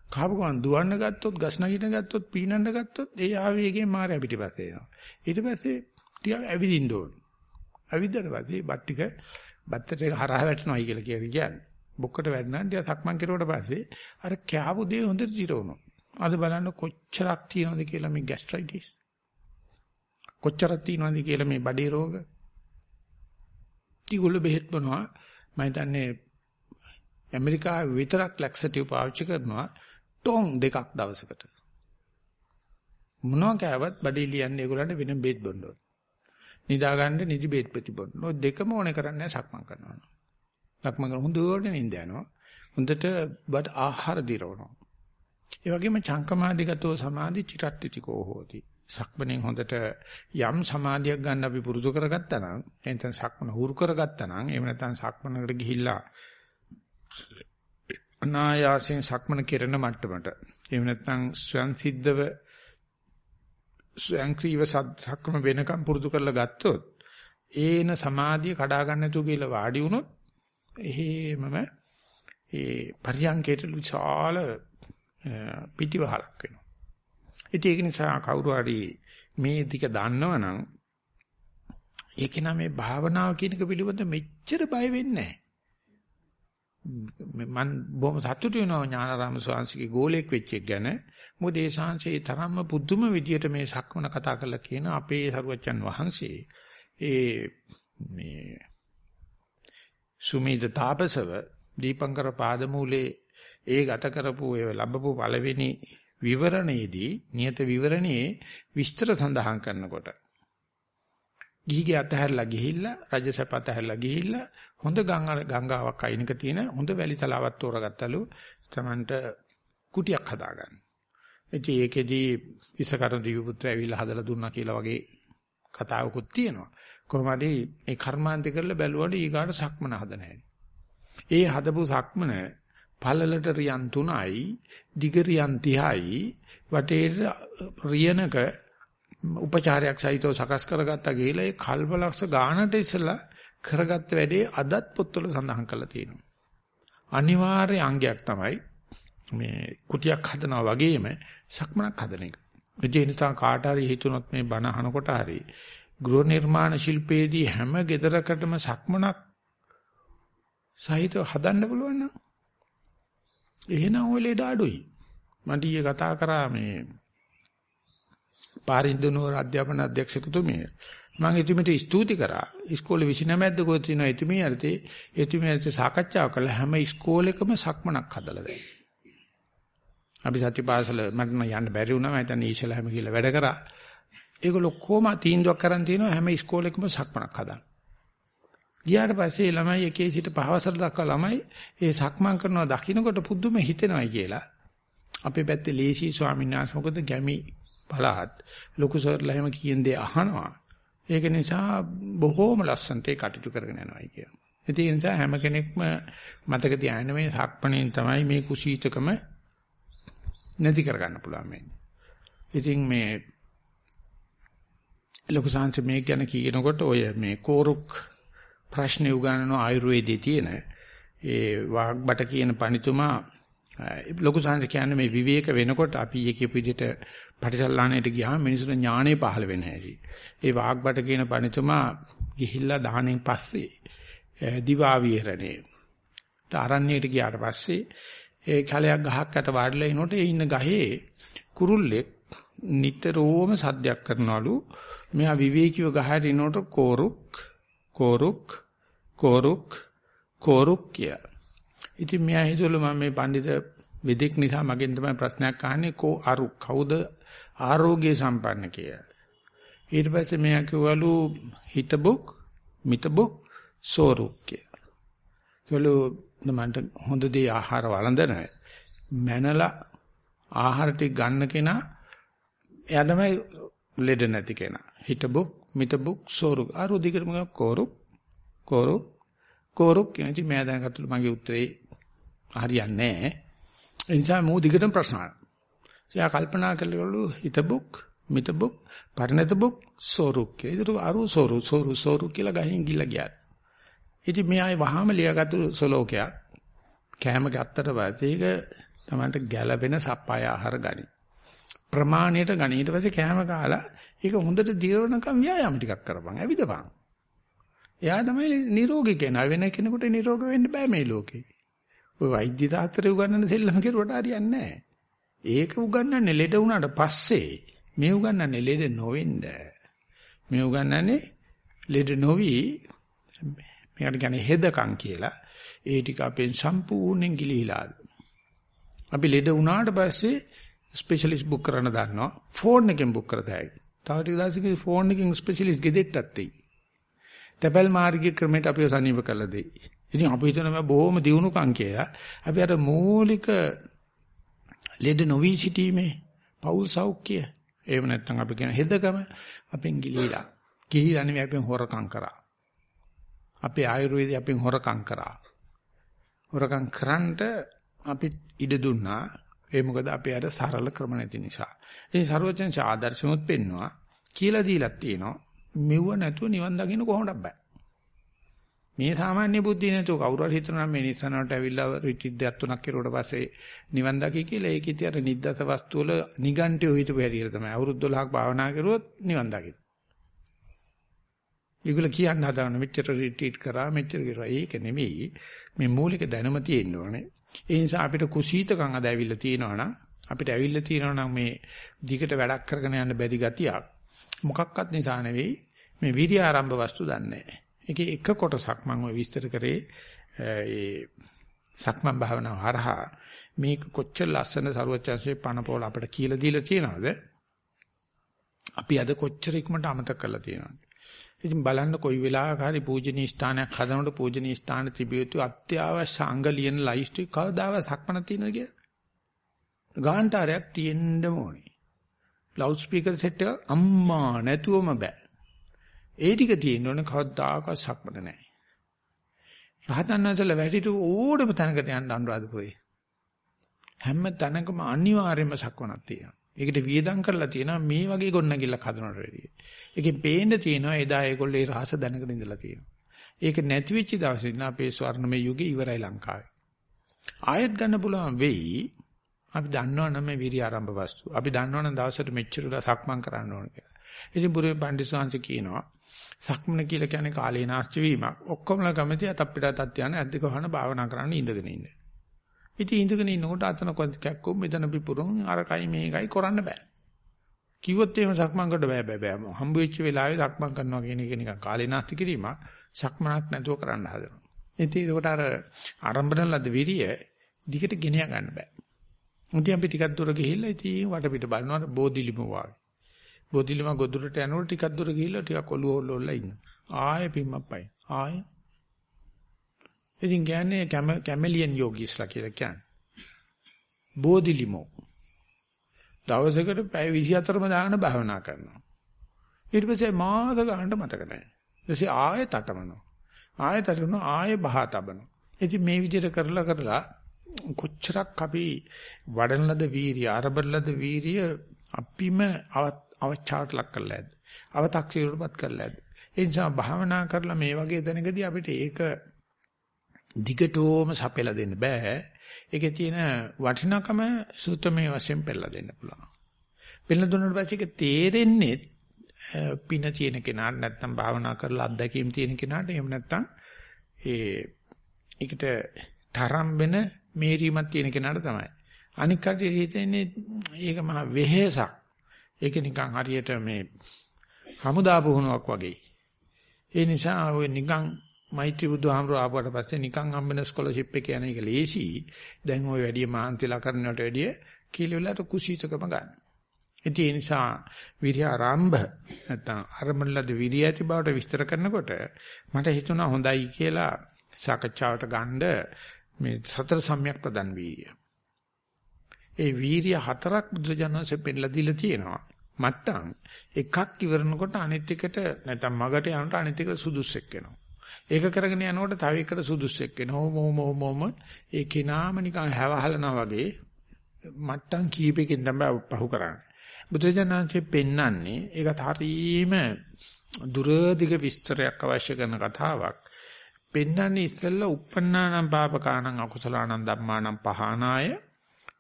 කාපු ගමන් දුවන්න ගත්තොත්, ගස් නගින්න ගත්තොත්, පීනන්න ගත්තොත් ඒ ආවේගයෙන් මාරය පිටිපස්සේ එනවා. ඊට පස්සේ ටිකක් ඇවිදින්න ඕන. ඇවිද්දට පස්සේ බත් ටික බත්තට හරහා වැටෙනවායි කියලා කියන්නේ. බොක්කට වැටෙනා ටික සක්මන් කෙරුවට පස්සේ අර කෑවු දේ හොඳට ජීරවනවා. අද බලන්න කොච්චරක් තියෙනවද කියලා මේ ગેස්ට්‍රයිටිස්. කොච්චරක් තියෙනවද කියලා මේ බඩේ රෝග. ඒගොල්ලෝ බෙහෙත් බොනවා මම හිතන්නේ ඇමරිකාවේ විතරක් ලැක්සටිව් පාවිච්චි කරනවා ටොන් දෙකක් දවසකට මොනවා කෑවත් බඩේ ලියන්නේ ඒගොල්ලන්ට වෙන බෙහෙත් බොන්න ඕන නිදා ගන්න නිදි බෙහෙත් ප්‍රතිබොන්න ඔය දෙකම ඕනේ කරන්නේ සක්මන් කරනවා සක්මන් කරන හොඳට නිින්ද යනවා. හොඳට බඩ ආහාර දිරවනවා. ඒ වගේම චංකමාදිගතෝ සමාධි චිරට්ටිතිකෝ හෝති. සක්මණෙන් හොඳට යම් සමාධියක් ගන්න අපි පුරුදු කරගත්තා නම් එතෙන් සක්මන හුරු කරගත්තා නම් එහෙම නැත්නම් සක්මනකට ගිහිල්ලා අනායාසයෙන් සක්මන කෙරෙන මට්ටමට එහෙම නැත්නම් ස්වයන් සිද්ධව ස්වයංක්‍රීය සක්ම වෙනකම් පුරුදු කරලා ගත්තොත් ඒන සමාධිය කඩා ගන්න නැතුව කියලා වාඩි වුණොත් එහෙමම ඒ පරියන්කේට විශාල පිටිවහලක් වෙනවා ඉතින් ඒක නිසා කවුරු හරි මේ ටික දන්නවනම් ඒක නම් මේ භාවනාව කියන එක පිළිබඳ මෙච්චර බය වෙන්නේ නැහැ. මම බොහොම සතුටු වෙනවා ඥානාරාම ස්වාමීන්ගේ ගෝලෙක් වෙච්ච එක ගැන. මොකද ඒ ශාංශේ තරම්ම පුදුම විදියට මේ සක්මන කතා කරලා කියන අපේ සරුවච්චන් වහන්සේ ඒ මේ සුමේද තාපසව දීපංකර පාදමූලේ ඒ ගත කරපු ඒ ලැබපු පළවෙනි විවරණයේදී නියත විවරණයේ විස්තර සඳහන් කරනකොට ගිහිගේ අතහැරලා ගිහිල්ලා රජසප අතහැරලා ගිහිල්ලා හොඳ ගංගාවක් අයිනක තියෙන හොඳ වැලි තලාවක් තෝරගත්තලු තමන්ට කුටියක් හදාගන්න. ඉතින් ඒකෙදී ඉසකර දිව්‍ය පුත්‍රය ඇවිල්ලා හදලා දුන්නා කියලා වගේ කතාවකුත් තියෙනවා. කොහොමද මේ කර්මාන්ත කරලා බැලුවොත් ඊගාට සක්මන හදන හැටි. ඒ හදපු සක්මන පළලට රියන් 3යි, දිග රියන් 30යි, වටේට රියනක උපචාරයක් සහිතව සකස් කරගත්තා ගිහලා ඒ කල්පලක්ෂ ගානට ඉස්සලා කරගත්ත වැඩේ අදත් පොත්වල සඳහන් කරලා තියෙනවා. අනිවාර්ය අංගයක් තමයි මේ කුටියක් හදනවා වගේම සක්මනක් හදන එක. ඒ නිසා කාට හරි හිතුනොත් මේ බණ අහනකොට හරි ගෘහ නිර්මාණ ශිල්පයේදී හැම ගෙදරකටම සක්මනක් සහිතව හදන්න පුළුවන් නම් එහෙනම් ඔය ලේඩ අඩුයි. මට ඊයේ කතා කරා මේ පාරින්දුනුවර අධ්‍යාපන අධ්‍යක්ෂකතුමිය. මම එතුමිට ස්තුති කරා. ඉස්කෝලේ 29ක්ද කොහෙද තියෙන එතුමිය අරතේ එතුමිය අරතේ සාකච්ඡා කළා හැම ඉස්කෝලේකම සක්මනක් හදලා දැන්. අපි සත්‍යපාසල මට යන්න බැරි වුණා මම හිතන්නේ ඊශල හැම කියලා වැඩ කරා. ඒගොල්ලෝ කොහොම තීන්දුවක් කරන් තියෙනවා හැම ඉස්කෝලේකම සක්මනක් හදන්න. ගියාට පස්සේ ළමයි එකේ සිට පහවසර දක්වා ළමයි ඒ සක්මන් කරනවා දකින්නකොට පුදුම හිතෙනවයි කියලා. අපේ පැත්තේ ලේසි ස්වාමීන් වහන්සේ මොකද ගැමි පළාත් ලොකු සර්ලා එහෙම කියන දේ අහනවා. ඒක නිසා බොහෝම ලස්සනට ඒ කටයුතු කරගෙන යනවායි කියනවා. ඒ නිසා හැම කෙනෙක්ම මතක තියාගන්න මේ සක්මණෙන් තමයි මේ කුසීතකම නැති කරගන්න පුළුවන් මේ. ඉතින් මේ ලොකු සංස මේ ගැන කියනකොට ඔය මේ කෝරුක් ප්‍රශ්නේ උගන්වන ආයුර්වේදයේ තියෙන ඒ වාග්බට කියන පණිතුමා ලොකු සංස කියන්නේ මේ විවේක වෙනකොට අපි ඊයේ කියපු විදිහට පටිසල්ලාණයට ගියාම මිනිසුන්ට ඥානෙ පහළ වෙන හැටි. ඒ වාග්බට කියන පණිතුමා ගිහිල්ලා දාහනෙන් පස්සේ දිවා විහරණේ. ආරණ්‍යයට ගියාට පස්සේ ඒ කැලයක් ගහක් යට වාඩිලා ඉනොට ඒ ඉන්න ගහේ කුරුල්ලෙක් නිතරම සද්දයක් කරනවලු. මෙහා විවේකීව ගහට ඉනොට කෝරුක් කෝරුක් කෝරුක් කෝරුක් කිය. ඉතින් මෙයා හිතුවලු මම මේ පඬිත විදෙක් නිසා මගෙන් තමයි ප්‍රශ්නයක් අහන්නේ කෝ අරු කවුද ආරෝග්‍ය සම්පන්න කියලා. ඊට පස්සේ මෙයා කිව්වලු හිතබුක් මිතබුක් සෝරුක් කියලා. කිව්වලු මන්ට හොඳ දේ ආහාර වළඳන මැනලා ආහාර ටික ගන්න කෙනා එයා තමයි ලෙඩ නැති කෙනා. හිතබුක් මිතබුක් සෝරුක් අර දිගටම කෝරුක් කෝරුක් කෝරුක් කියන්නේ මම දැනගත්තලු මගේ උත්තරේ හරියන්නේ නැහැ. ඒ නිසා මෝ දිගටම ප්‍රශ්න අහනවා. එයා කල්පනා කළලු හිතබුක් මිතබුක් පරිණතබුක් සෝරුක් කියලා. ඒකට අරු සෝරු සෝරු සෝරු කියලා ගහින් ගිල්ල ගියා. ඉතින් මෙයායි වහාම ලියාගත්තු සලෝකයක් කෑම ගත්තට පස්සේ ඒක තමන්ට ගැළපෙන සප්පාය ආහාර ගනි. ප්‍රමාණයට ගනි. ඊට පස්සේ කෑම කාලා ඒක හොඳට දිරවනකම් ව්‍යායාම ටිකක් කරපන්. ඇවිදපන්. එයා තමයි නිරෝගී කෙනා. වෙන කෙනෙකුට නිරෝග වෙන්න බෑ මේ ලෝකේ. ඔය වෛද්‍ය තාත්‍රය උගන්වන සෙල්ලම කෙරුවට හරියන්නේ නැහැ. ඒක උගන්වන්නේ ලෙඩ වුණාට පස්සේ මේ උගන්වන්නේ ලෙඩ නොවෙන්න. මේ උගන්වන්නේ ලෙඩ නොවි මේකට කියන්නේ හෙදකම් කියලා. ඒ ටික අපෙන් සම්පූර්ණයෙන් ගිලිහිලා. අපි ලෙඩ වුණාට පස්සේ ස්පෙෂලිස්ට් බුක් කරන්න දන්නවා. ෆෝන් එකෙන් බුක් කරතයි. තව ටික දවසකින් ෆෝන් එකෙන් ස්පෙෂලිස්ට් ගෙදෙට්ටත් එයි. තැපැල් මාර්ගික ක්‍රමයට අපිව සනීප කරලා දෙයි. ඉතින් අපි හිතනවා බොහොම දියුණුකම් කියලා. අපි අර මූලික ලෙඩ නොවි සිටීමේ පෞල් සෞඛ්‍ය එහෙම නැත්නම් අපි කියන හෙදකම අපෙන් ගිලිලා. ගිහිලා නෙමෙයි අපෙන් හොරකම් කරා. අපේ ආයුර්වේදය අපෙන් හොරකම් කරා. හොරකම් කරන්නට අපි ඉඩ දුන්නා. ඒ මොකද අපේ අර සරල ක්‍රම නැති නිසා. ඉතින් ਸਰවඥංශ ආදර්ශමුත් පෙන්නවා කියලා දීලා තියෙනවා. මෙව නැතුව නිවන් දකින්න කොහොමද බෑ. මේ සාමාන්‍ය බුද්ධිය නැතුව කවුරු හරි හිතනවා මේ නිසනකට ඇවිල්ලා රිට්‍රීට් දෙයක් තුනක් කෙරුවට පස්සේ නිවන් දකි කියලා. ඒක ඉතින් අර නිද්දස වස්තු වල නිගන්ටයෝ හිතපු හැටියට තමයි. අවුරුදු 12ක් භාවනා කරුවොත් නිවන් දකින්න. ඒගොල්ල කියන්න හදන මෙච්චර රිට්‍රීට් කරා මෙච්චර කරා ඒක නෙමෙයි. මේ මූලික දැනුම තියෙන්න ඕනේ. ඒ නිසා අපිට කුසීතකම් අද ඇවිල්ලා තියෙනවා නම් අපිට ඇවිල්ලා තියෙනවා නම් මේ දිගට වැඩක් කරගෙන යන්න බැරි ගතියක්. මොකක්වත් නිසා නෙවෙයි. මේ විරිය ආරම්භ වස්තු දන්නේ ඒකේ එක කොටසක් මම ඔය විස්තර කරේ ඒ සක්මන් භාවනාව හරහා මේක කොච්චර ලස්සන සරුවචන්සේ පණපෝල අපිට කියලා දීලා තියෙනවද අපි අද කොච්චර ඉක්මනට අමතක කරලා තියෙනවද ඉතින් බලන්න කොයි වෙලාවක හරි පූජනීය ස්ථානයක් හදනකොට පූජනීය ස්ථාන තිබිය යුතු අත්‍යවශ්‍ය අංග ලියන ලයිස්ට් එක කවදාවත් සක්මන තියෙනවද කියලා? ගාන්ටාරයක් තියෙන්න ඕනේ. ලවුඩ් ස්පීකර් සෙට් එක අම්මා නැතුවම බෑ. ඒ ටික තියෙන්න ඕනේ කවදාකවත් සක්මන නැහැ. රහතන් වහන්සේලා වැඩිට ඕඩම තැනකට යන්න අනුරාධපුරේ. හැම තැනකම අනිවාර්යයෙන්ම සක්මනක් තියෙනවා. ඒකට වියදම් කරලා තියෙනවා මේ වගේ ගොන්නගිල්ලක් හදනවට වැඩිය. ඒකෙන් පේන්න තියෙනවා එදා ඒගොල්ලෝ ඒ රහස දැනගෙන ඉඳලා තියෙනවා. ඒක නැති වෙච්ච දවසේ ඉන්න අපේ ස්වර්ණමය යුගය ඉවරයි ලංකාවේ. ආයෙත් ගන්න පුළුවන් වෙයි. අපි දන්නවනම් මේ විරි ආරම්භ වස්තු. අපි දන්නවනම් දවසට මෙච්චරලා සක්මන් කරන්න ඕන කියලා. ඉතින් බුරුමේ පඬිස්සංශ කියනවා සක්මන කියලා කියන්නේ කාලේ නාස්ති වීමක්. ඔක්කොමලා කැමති අත අපිට අතත් යන ඇද්දක වහන භාවනා කරන්න ඉඳගෙන ඉන්නේ. ඉතින් ඉඳගෙන ඉන්නකොට අතන කොන්කක්කෝ මෙතන පිපුරුම් අරකයි මේකයි කරන්න බෑ. කිව්වොත් එහෙම සක්මන් කරන්න බෑ බෑ බෑ. හම්බ වෙච්ච වෙලාවේ සක්මන් කරනවා කියන එක නිකන් කාලේ නාස්ති කිරීමක්. සක්මනක් නැතුව කරන්න හදනවා. ඉතින් ඒකට අර ආරම්භන ලද විරිය දිගට ගෙන ගන්න බෑ. ඉතින් අපි ටිකක් දුර ගිහිල්ලා ඉතින් වටපිට බලනවා බෝධිලිම වාගේ. බෝධිලිම ගොදුරට යනකොට ටිකක් දුර ගිහිල්ලා ටිකක් ඔළුව හොල්ලලා ඉන්න. ආයෙ පිම්මප්පයි. ආයෙ. ඉතින් කියන්නේ කැමෙලියන් යෝගීස්ලා කියලා කියන්නේ. බෝධිලිමෝ. දවසකට පැය 24ම දාගෙන භාවනා කරනවා. ඊට පස්සේ මාස ගන්නට මතක නැහැ. ඊටසේ ආයෙ තටමනවා. ආයෙ තටමනවා ආයෙ බහ තබනවා. ඉතින් මේ විදිහට කරලා කරලා කොච්චරක් අපි වඩන ලද වීරිය අරබන ලද වීරිය අපිම අවචාට ලක් කරලා ඇද්ද අව탁සිරුපත් කරලා ඇද්ද ඒ නිසා භාවනා කරලා මේ වගේ දැනකදී අපිට ඒක දිගටම සපෙලා දෙන්න බෑ ඒකේ තියෙන වටිනාකම සූත්‍රමය වශයෙන් පෙන්නලා දෙන්න පුළුවන් පෙන්නලා දුන්නාට පස්සේ ඒක තේරෙන්නේ පින තියෙන කෙනාට නැත්නම් භාවනා කරලා අත්දැකීම් තියෙන කෙනාට එහෙම නැත්නම් ඒ ඒකට තරම් වෙන මේරීමක් තියෙන කෙනාට තමයි. අනික් කටියට හිතෙන්නේ ඒක මහ වෙහෙසක්. ඒක නිකන් හරියට මේ හමුදා පුහුණුවක් වගේ. ඒ නිසා ඔය නිකන් මෛත්‍රී බුදුහාමර ආපුවට පස්සේ නිකන් හම්බෙන ස්කෝලර්ෂිප් එක යන එක ලේසි. දැන් ওই වැඩි මහන්සිලා කරනවට වැඩිය කීලෙලට කුසීතකම ගන්න. ඉතින් ඒ නිසා විරිය ආරම්භ නැත්නම් ආරම්භලද විරිය ඇති බවට විස්තර කරනකොට මට හිතුණා හොඳයි කියලා සාකච්ඡාවට ගන්න මේ සතර සම්‍යක් ප්‍රදන් වීර්ය. ඒ වීර්ය හතරක් බුදුජානසෙ පෙන්නලා දීලා තියෙනවා. මට්ටම් එකක් ඉවරනකොට අනිත් එකට නැත්නම් මගට යනකොට අනිත් එකට සුදුස්සෙක් වෙනවා. ඒක කරගෙන යනකොට තව එකට සුදුස්සෙක් වෙනවා. හොම හොම හොම ඒ කිනාම නිකන් හැවහලනා වගේ මට්ටම් කීපයකින් තමයි පහු කරන්නේ. බුදුජානසෙ පෙන්නන්නේ ඒකත් හරීම දුරදිග විස්තරයක් අවශ්‍ය කරන කතාවක්. පෙන්නන්නේ ඉස්සෙල්ලා uppannānaṁ pāpakānaṁ akusalaanaṁ dhammānaṁ pahānāය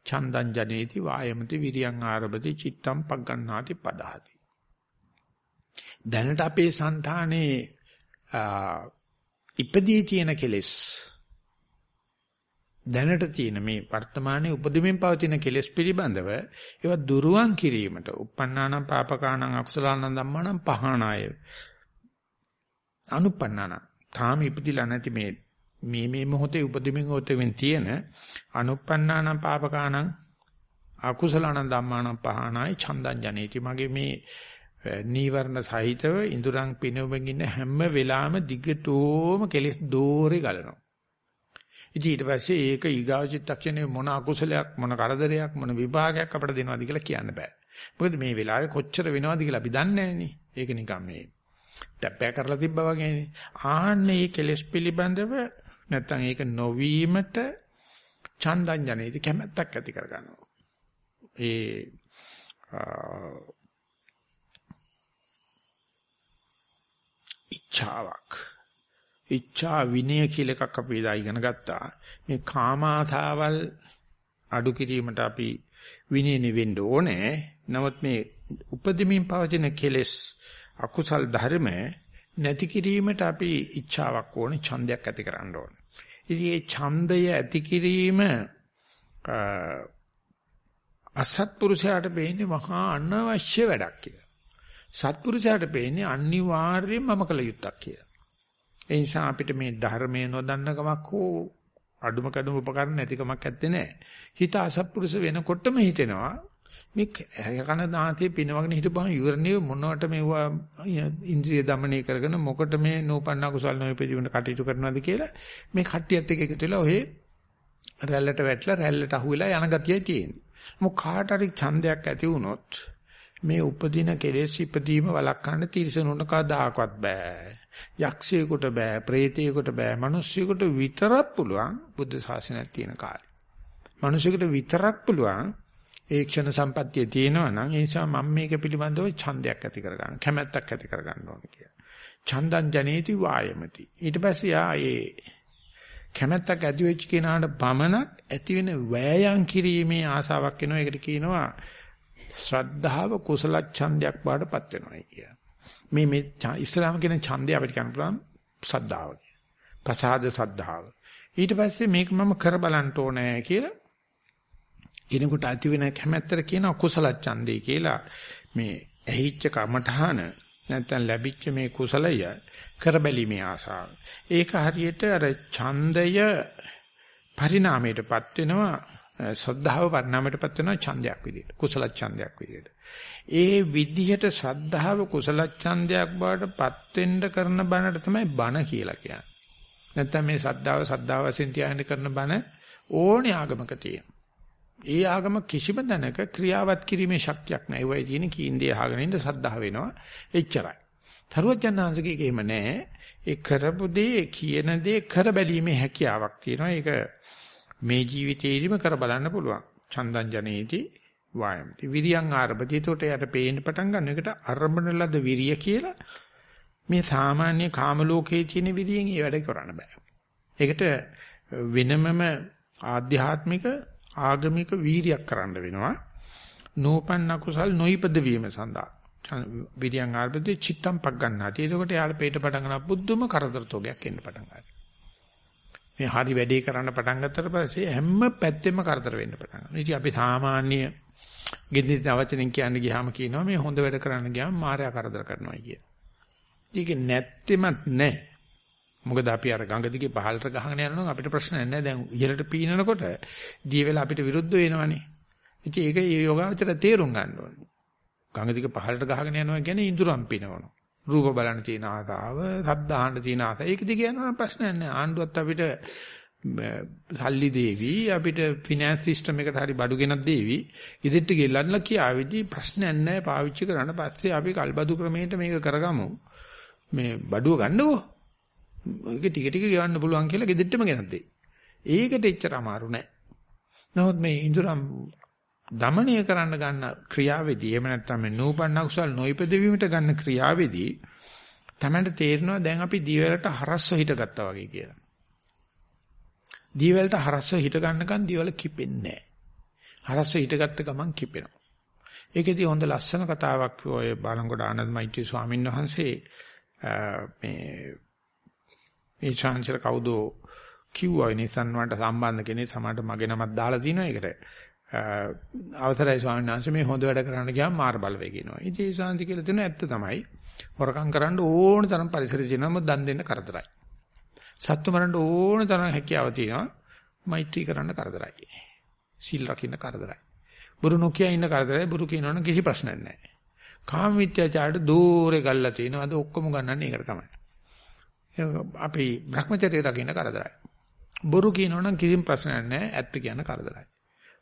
චන්දං ජනේති වායමති විරියං ආරබති චිත්තං පග්ගණ්ණාති පදහති දැනට අපේ సంతානේ ඉපදී තියෙන කෙලෙස් දැනට තියෙන මේ වර්තමානයේ උපදෙමින් පවතින කෙලෙස් පිළිබඳව ඒවා දුරුවන් කිරීමට uppannānaṁ pāpakānaṁ akusalaanaṁ dhammānaṁ pahānāය අනුපන්නාන තාම ඉපදිලා නැති මේ මේ මේ මොහොතේ උපදිමින් හොතෙමින් තියෙන අනුප්පන්නානම් පාපකානම් අකුසලානම් ධම්මානම් පහනායි චන්දං ජනේති මගේ මේ නීවරණ සහිතව ඉඳුරන් පිනවමින් ඉන්න හැම වෙලාවෙම දිගටම කෙලෙස් දෝරේ ගලනවා. ඉතින් ඊට පස්සේ ඒක ඊගාව චිත්තක්ෂණේ මොන අකුසලයක් මොන කරදරයක් මොන විභාගයක් අපිට දෙනවද කියලා කියන්න බෑ. මොකද මේ වෙලාවේ කොච්චර වෙනවද කියලා අපි දන්නේ නැහනේ. ඒක නිකන් මේ ටැප්පෑ කරලා තිබ්බා වගේනේ. ආන්නේ කෙලස් පිළිබඳව නැත්තම් ඒක නොවීමට චන්දං ජනේති කැමැත්තක් ඇති කරගන්නවා. ඒ ඉච්ඡාවක් ඉච්ඡා විනය කියලා එකක් අපි එදා ඉගෙන ගත්තා. මේ කාමාතාවල් අඩු කිරීමට අපි විනය නෙවෙන්න ඕනේ. නමුත් මේ උපදෙමින් පවතින කෙලෙස් අකුසල් ධර්ම නැති කිරීමට අපි ඉච්ඡාවක් ඕනේ ඡන්දයක් ඇති කරන්න ඕනේ. ඉතින් මේ ඡන්දය ඇති කිරීම අසත්පුරුෂයාට වෙන්නේ මහා අනවශ්‍ය වැඩක් කියලා. සත්පුරුෂයාට වෙන්නේ අනිවාර්යයෙන්ම මම කළ යුත්තක් කියලා. ඒ නිසා අපිට මේ ධර්මයේ නොදන්නකමක් හෝ අඩුම කඩුම උපකරණ නැතිකමක් ඇත්තේ නැහැ. හිත අසත්පුරුෂ වෙනකොටම හිතෙනවා මේ කන දාහතේ පිනවගෙන හිටපුවාම යුරණිය මොනවට මේවා ඉන්ද්‍රිය দমনය කරගෙන මොකට මේ නූපන්න කුසල් නොවේපදීවට කටයුතු කරනවද කියලා මේ කට්ටියත් එක්ක එකතු වෙලා ඔහේ රැල්ලට වැටලා රැල්ලට අහු වෙලා යන ගතියයි තියෙන්නේ. මොක කාට හරි ඡන්දයක් ඇති වුණොත් මේ උපදින කෙලෙස් ඉපදීම වළක්වන්න තිරසනුන කවදාකවත් බෑ. යක්ෂයෙකුට බෑ, ප්‍රේතයෙකුට බෑ, මිනිස්සෙකුට විතරක් පුළුවන් බුද්ධ ශාසනයක් තියෙන කාලේ. මිනිස්සෙකුට විතරක් පුළුවන් ඒ ක්ෂණ සම්පත්තිය තියෙනවා නම් ඒ නිසා මම මේක පිළිබඳව ඡන්දයක් ඇති කරගන්න කැමැත්තක් ඇති කරගන්න ඕනේ කියලා. ඡන්දං ජනේති වායමති. ඊට පස්සේ ආ ඒ කැමැත්තක් ඇති වෙච්ච කෙනාට පමණක් ඇති වෙන වෑයම් කිරීමේ ආසාවක් එනවා. ඒකට කියනවා ශ්‍රද්ධාව කුසල ඡන්දයක් බාටපත් වෙනවා කිය. මේ මේ ඉස්ලාම කියන ඡන්දය අපිට කියන්න පුළුවන් සද්ධාව. පසාද සද්ධාව. ඊට පස්සේ මේක මම කර බලන්න ඕනේ කියලා කෙනෙකුට ඇති වෙන කැමැත්තට කියන කුසල ඡන්දේ කියලා මේ ඇහිච්ච කමඨහන නැත්නම් ලැබිච්ච මේ කුසලය කරබැලීමේ ආසාව. ඒක හරියට අර ඡන්දය පරිණාමයටපත් වෙනවා ශ්‍රද්ධාව පරිණාමයටපත් වෙනවා ඡන්දයක් විදියට කුසල ඡන්දයක් විදියට. ඒ විදිහට ශ්‍රද්ධාව කුසල ඡන්දයක් බවටපත් වෙන්න කරන බණට තමයි බණ කියලා කියන්නේ. නැත්නම් මේ ශ්‍රද්ධාව ශ්‍රද්ධාව වශයෙන් තියාගෙන කරන බණ ඕනේ ආගමක තියෙනවා. ඒ ආගම කිසිම දැනක ක්‍රියාවත් කිරීමේ ශක්තියක් නැහැ. ඒවයි තියෙන කීන්දේ අහගෙන ඉන්න සද්ධා වෙනවා. එච්චරයි. තරුවචනාංශකේ එහෙම නැහැ. ඒ කරපු දේ කියන දේ කර බැලීමේ හැකියාවක් තියෙනවා. ඒක මේ ජීවිතේදීම කර බලන්න පුළුවන්. චන්දං ජනේති වායමති. විරියං ආරබති. ඒකට යට පේන්න පටන් ගන්න එකට අරඹන ලද විරිය කියලා මේ සාමාන්‍ය කාම ලෝකයේ තියෙන විරියෙන් ඒ වැඩ කරන්න බෑ. ඒකට වෙනමම ආධ්‍යාත්මික ආගමික වීරියක් කරන්න වෙනවා. නෝපන්න කුසල් නොයිපද වීම සඳහා. විරියන් ආර්පදේ චිත්තම් පක් ගන්නාති. එතකොට යාළ පේට පටන් ගන්න පුදුම කරදර තෝගයක් එන්න පටන් ගන්නවා. මේ හරි වැඩේ කරන්න පටන් ගත්තට පස්සේ හැම පැත්තෙම කරදර වෙන්න පටන් ගන්නවා. ඉතින් අපි සාමාන්‍ය ගෙදිත අවචනෙන් කියන්න ගියාම කියනවා මේ හොඳ වැඩ කරන්න ගියාම මායя කරදර කරනවා කිය. ඒක නැත්තෙමත් නැහැ. මොකද අපි අර ගඟ දිගේ පහළට ගහගෙන යනවා අපිට ප්‍රශ්නයක් නැහැ. දැන් ඉහළට පීනනකොට දී වෙලා අපිට විරුද්ධ වෙනවනේ. ඉතින් ඒක යෝගාවචර තේරුම් ගන්න ඕනේ. ගඟ දිගේ පහළට ගහගෙන යනවා කියන්නේ ඉඳුරම් පිනවනවා. රූප බලන්න තියෙන ආතාව, ශබ්ද අහන්න තියෙන ආතාව. ඒක දිගේ යනවා ප්‍රශ්නයක් නැහැ. ආණ්ඩුවත් අපිට සල්ලි දේවි අපිට ෆිනෑන්ස් සිස්ටම් එකට හරි බඩු ගෙනත් දේවි ඉදිරියට ගෙල්ලන්නලා කියාවිදි ප්‍රශ්නයක් නැහැ පාවිච්චි කරන්න පස්සේ අපි කල්බදු ක්‍රමයට මේක කරගමු මේ බඩුව ගන්නකෝ ඒක ටික ටික ගෙවන්න පුළුවන් කියලා ගෙදෙට්ටම ගෙනත් දෙයි. ඒකට එච්චර අමාරු නෑ. නමුත් මේ ඉඳුරම් දමණය කරන්න ගන්න ක්‍රියාවේදී එහෙම නැත්නම් මේ නූපන්න කුසල් නොයිපදවීමට ගන්න ක්‍රියාවේදී තමයි තේරෙනවා දැන් අපි දීවලට හරස්ව හිටගත්තා වගේ කියලා. දීවලට හරස්ව හිට ගන්නකන් දීවල කිපෙන්නේ නැහැ. හරස්ව හිටගත්ත ගමන් කිපෙනවා. ඒකෙදි හොඳ ලස්සන කතාවක් ඔය බලංගොඩ ආනන්ද මෛත්‍රී ස්වාමීන් වහන්සේ මේ මේ chance කවුදෝ කිව්වා නිසන් වලට සම්බන්ධ කෙනෙක් සමහරට මගේ නමක් දාලා තිනවා ඒකට. අවසරයි ස්වාමීන් වහන්සේ මේ හොඳ වැඩ කරන්න ගියාම මාර බලවේග එනවා. ඉතින් ඒ ශාන්ති කියලා දෙන ඇත්ත තමයි. හොරකම් කරන්න ඕන තරම් පරිසරය තියෙනම දන් දෙන්න කරදරයි. සත්තු මරන්න ඕන තරම් හැකියාව තියෙනවා. මෛත්‍රී කරන්න කරදරයි. සීල් රකින්න කරදරයි. බුරු නොකිය ඉන්න කරදරයි. බුරු කියනවනම් කිසි ප්‍රශ්නයක් නැහැ. කාම මිත්‍යාචාරයට දෝරේ ගල්ලා තියෙනවා. අද ඔක්කොම ගන්නන්නේ ඒකට තමයි. අපි Brahmacharya රකින්න කරදරයි. බොරු කියනවනම් කිසිම ප්‍රශ්නයක් නැහැ. ඇත්ත කියන කරදරයි.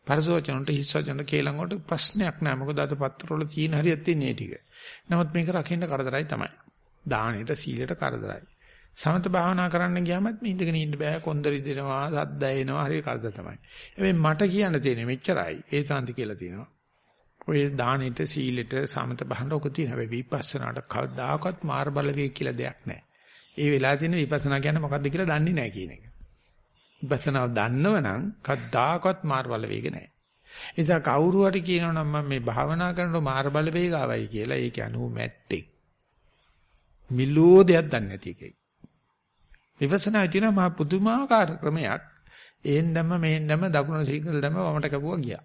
පරසෝචනට හිස්සචනට කේලම් වලට ප්‍රශ්නයක් නැහැ. මොකද අද පත්‍රවල තියෙන හරියක් තියෙන ටික. නමුත් මේක රකින්න කරදරයි තමයි. දානෙට සීලයට කරදරයි. සමත භාවනා කරන්න ගියාමත් මේ ඉඳගෙන ඉන්න බෑ. කොන්දරි දෙනවා, සද්ද එනවා, හරි කරදර තමයි. හැබැයි මට කියන්න තියෙන්නේ මෙච්චරයි. ඒ සාන්ති කියලා තියෙනවා. ඔය දානෙට සීලෙට සමත භාවනා ඔක තියෙන හැබැයි විපස්සනාට කවදාකවත් මාර බලවේග කියලා දෙයක් නැහැ. ඒ වෙලා තියෙන විපස්සනා කියන්නේ මොකද්ද කියලා දන්නේ නැහැ කියන එක. විපස්සනාව දන්නවනම් කද්දාකවත් මාර් බල වේග නැහැ. ඒ නිසා කවුරු හරි කියනවනම් මම මේ භාවනා කරනකොට මාර් බල වේග ආවයි කියලා ඒක අනු මැට්ටෙක්. මිලෝ දෙයක් දන්නේ නැති එකයි. විපස්සනා තියෙනවා මහා පුදුමාකාර ක්‍රමයක්. ඒෙන් දැම්ම මෙහෙන් දැම්ම දකුණ සීකල් දැම්ම වමට කපුවා ගියා.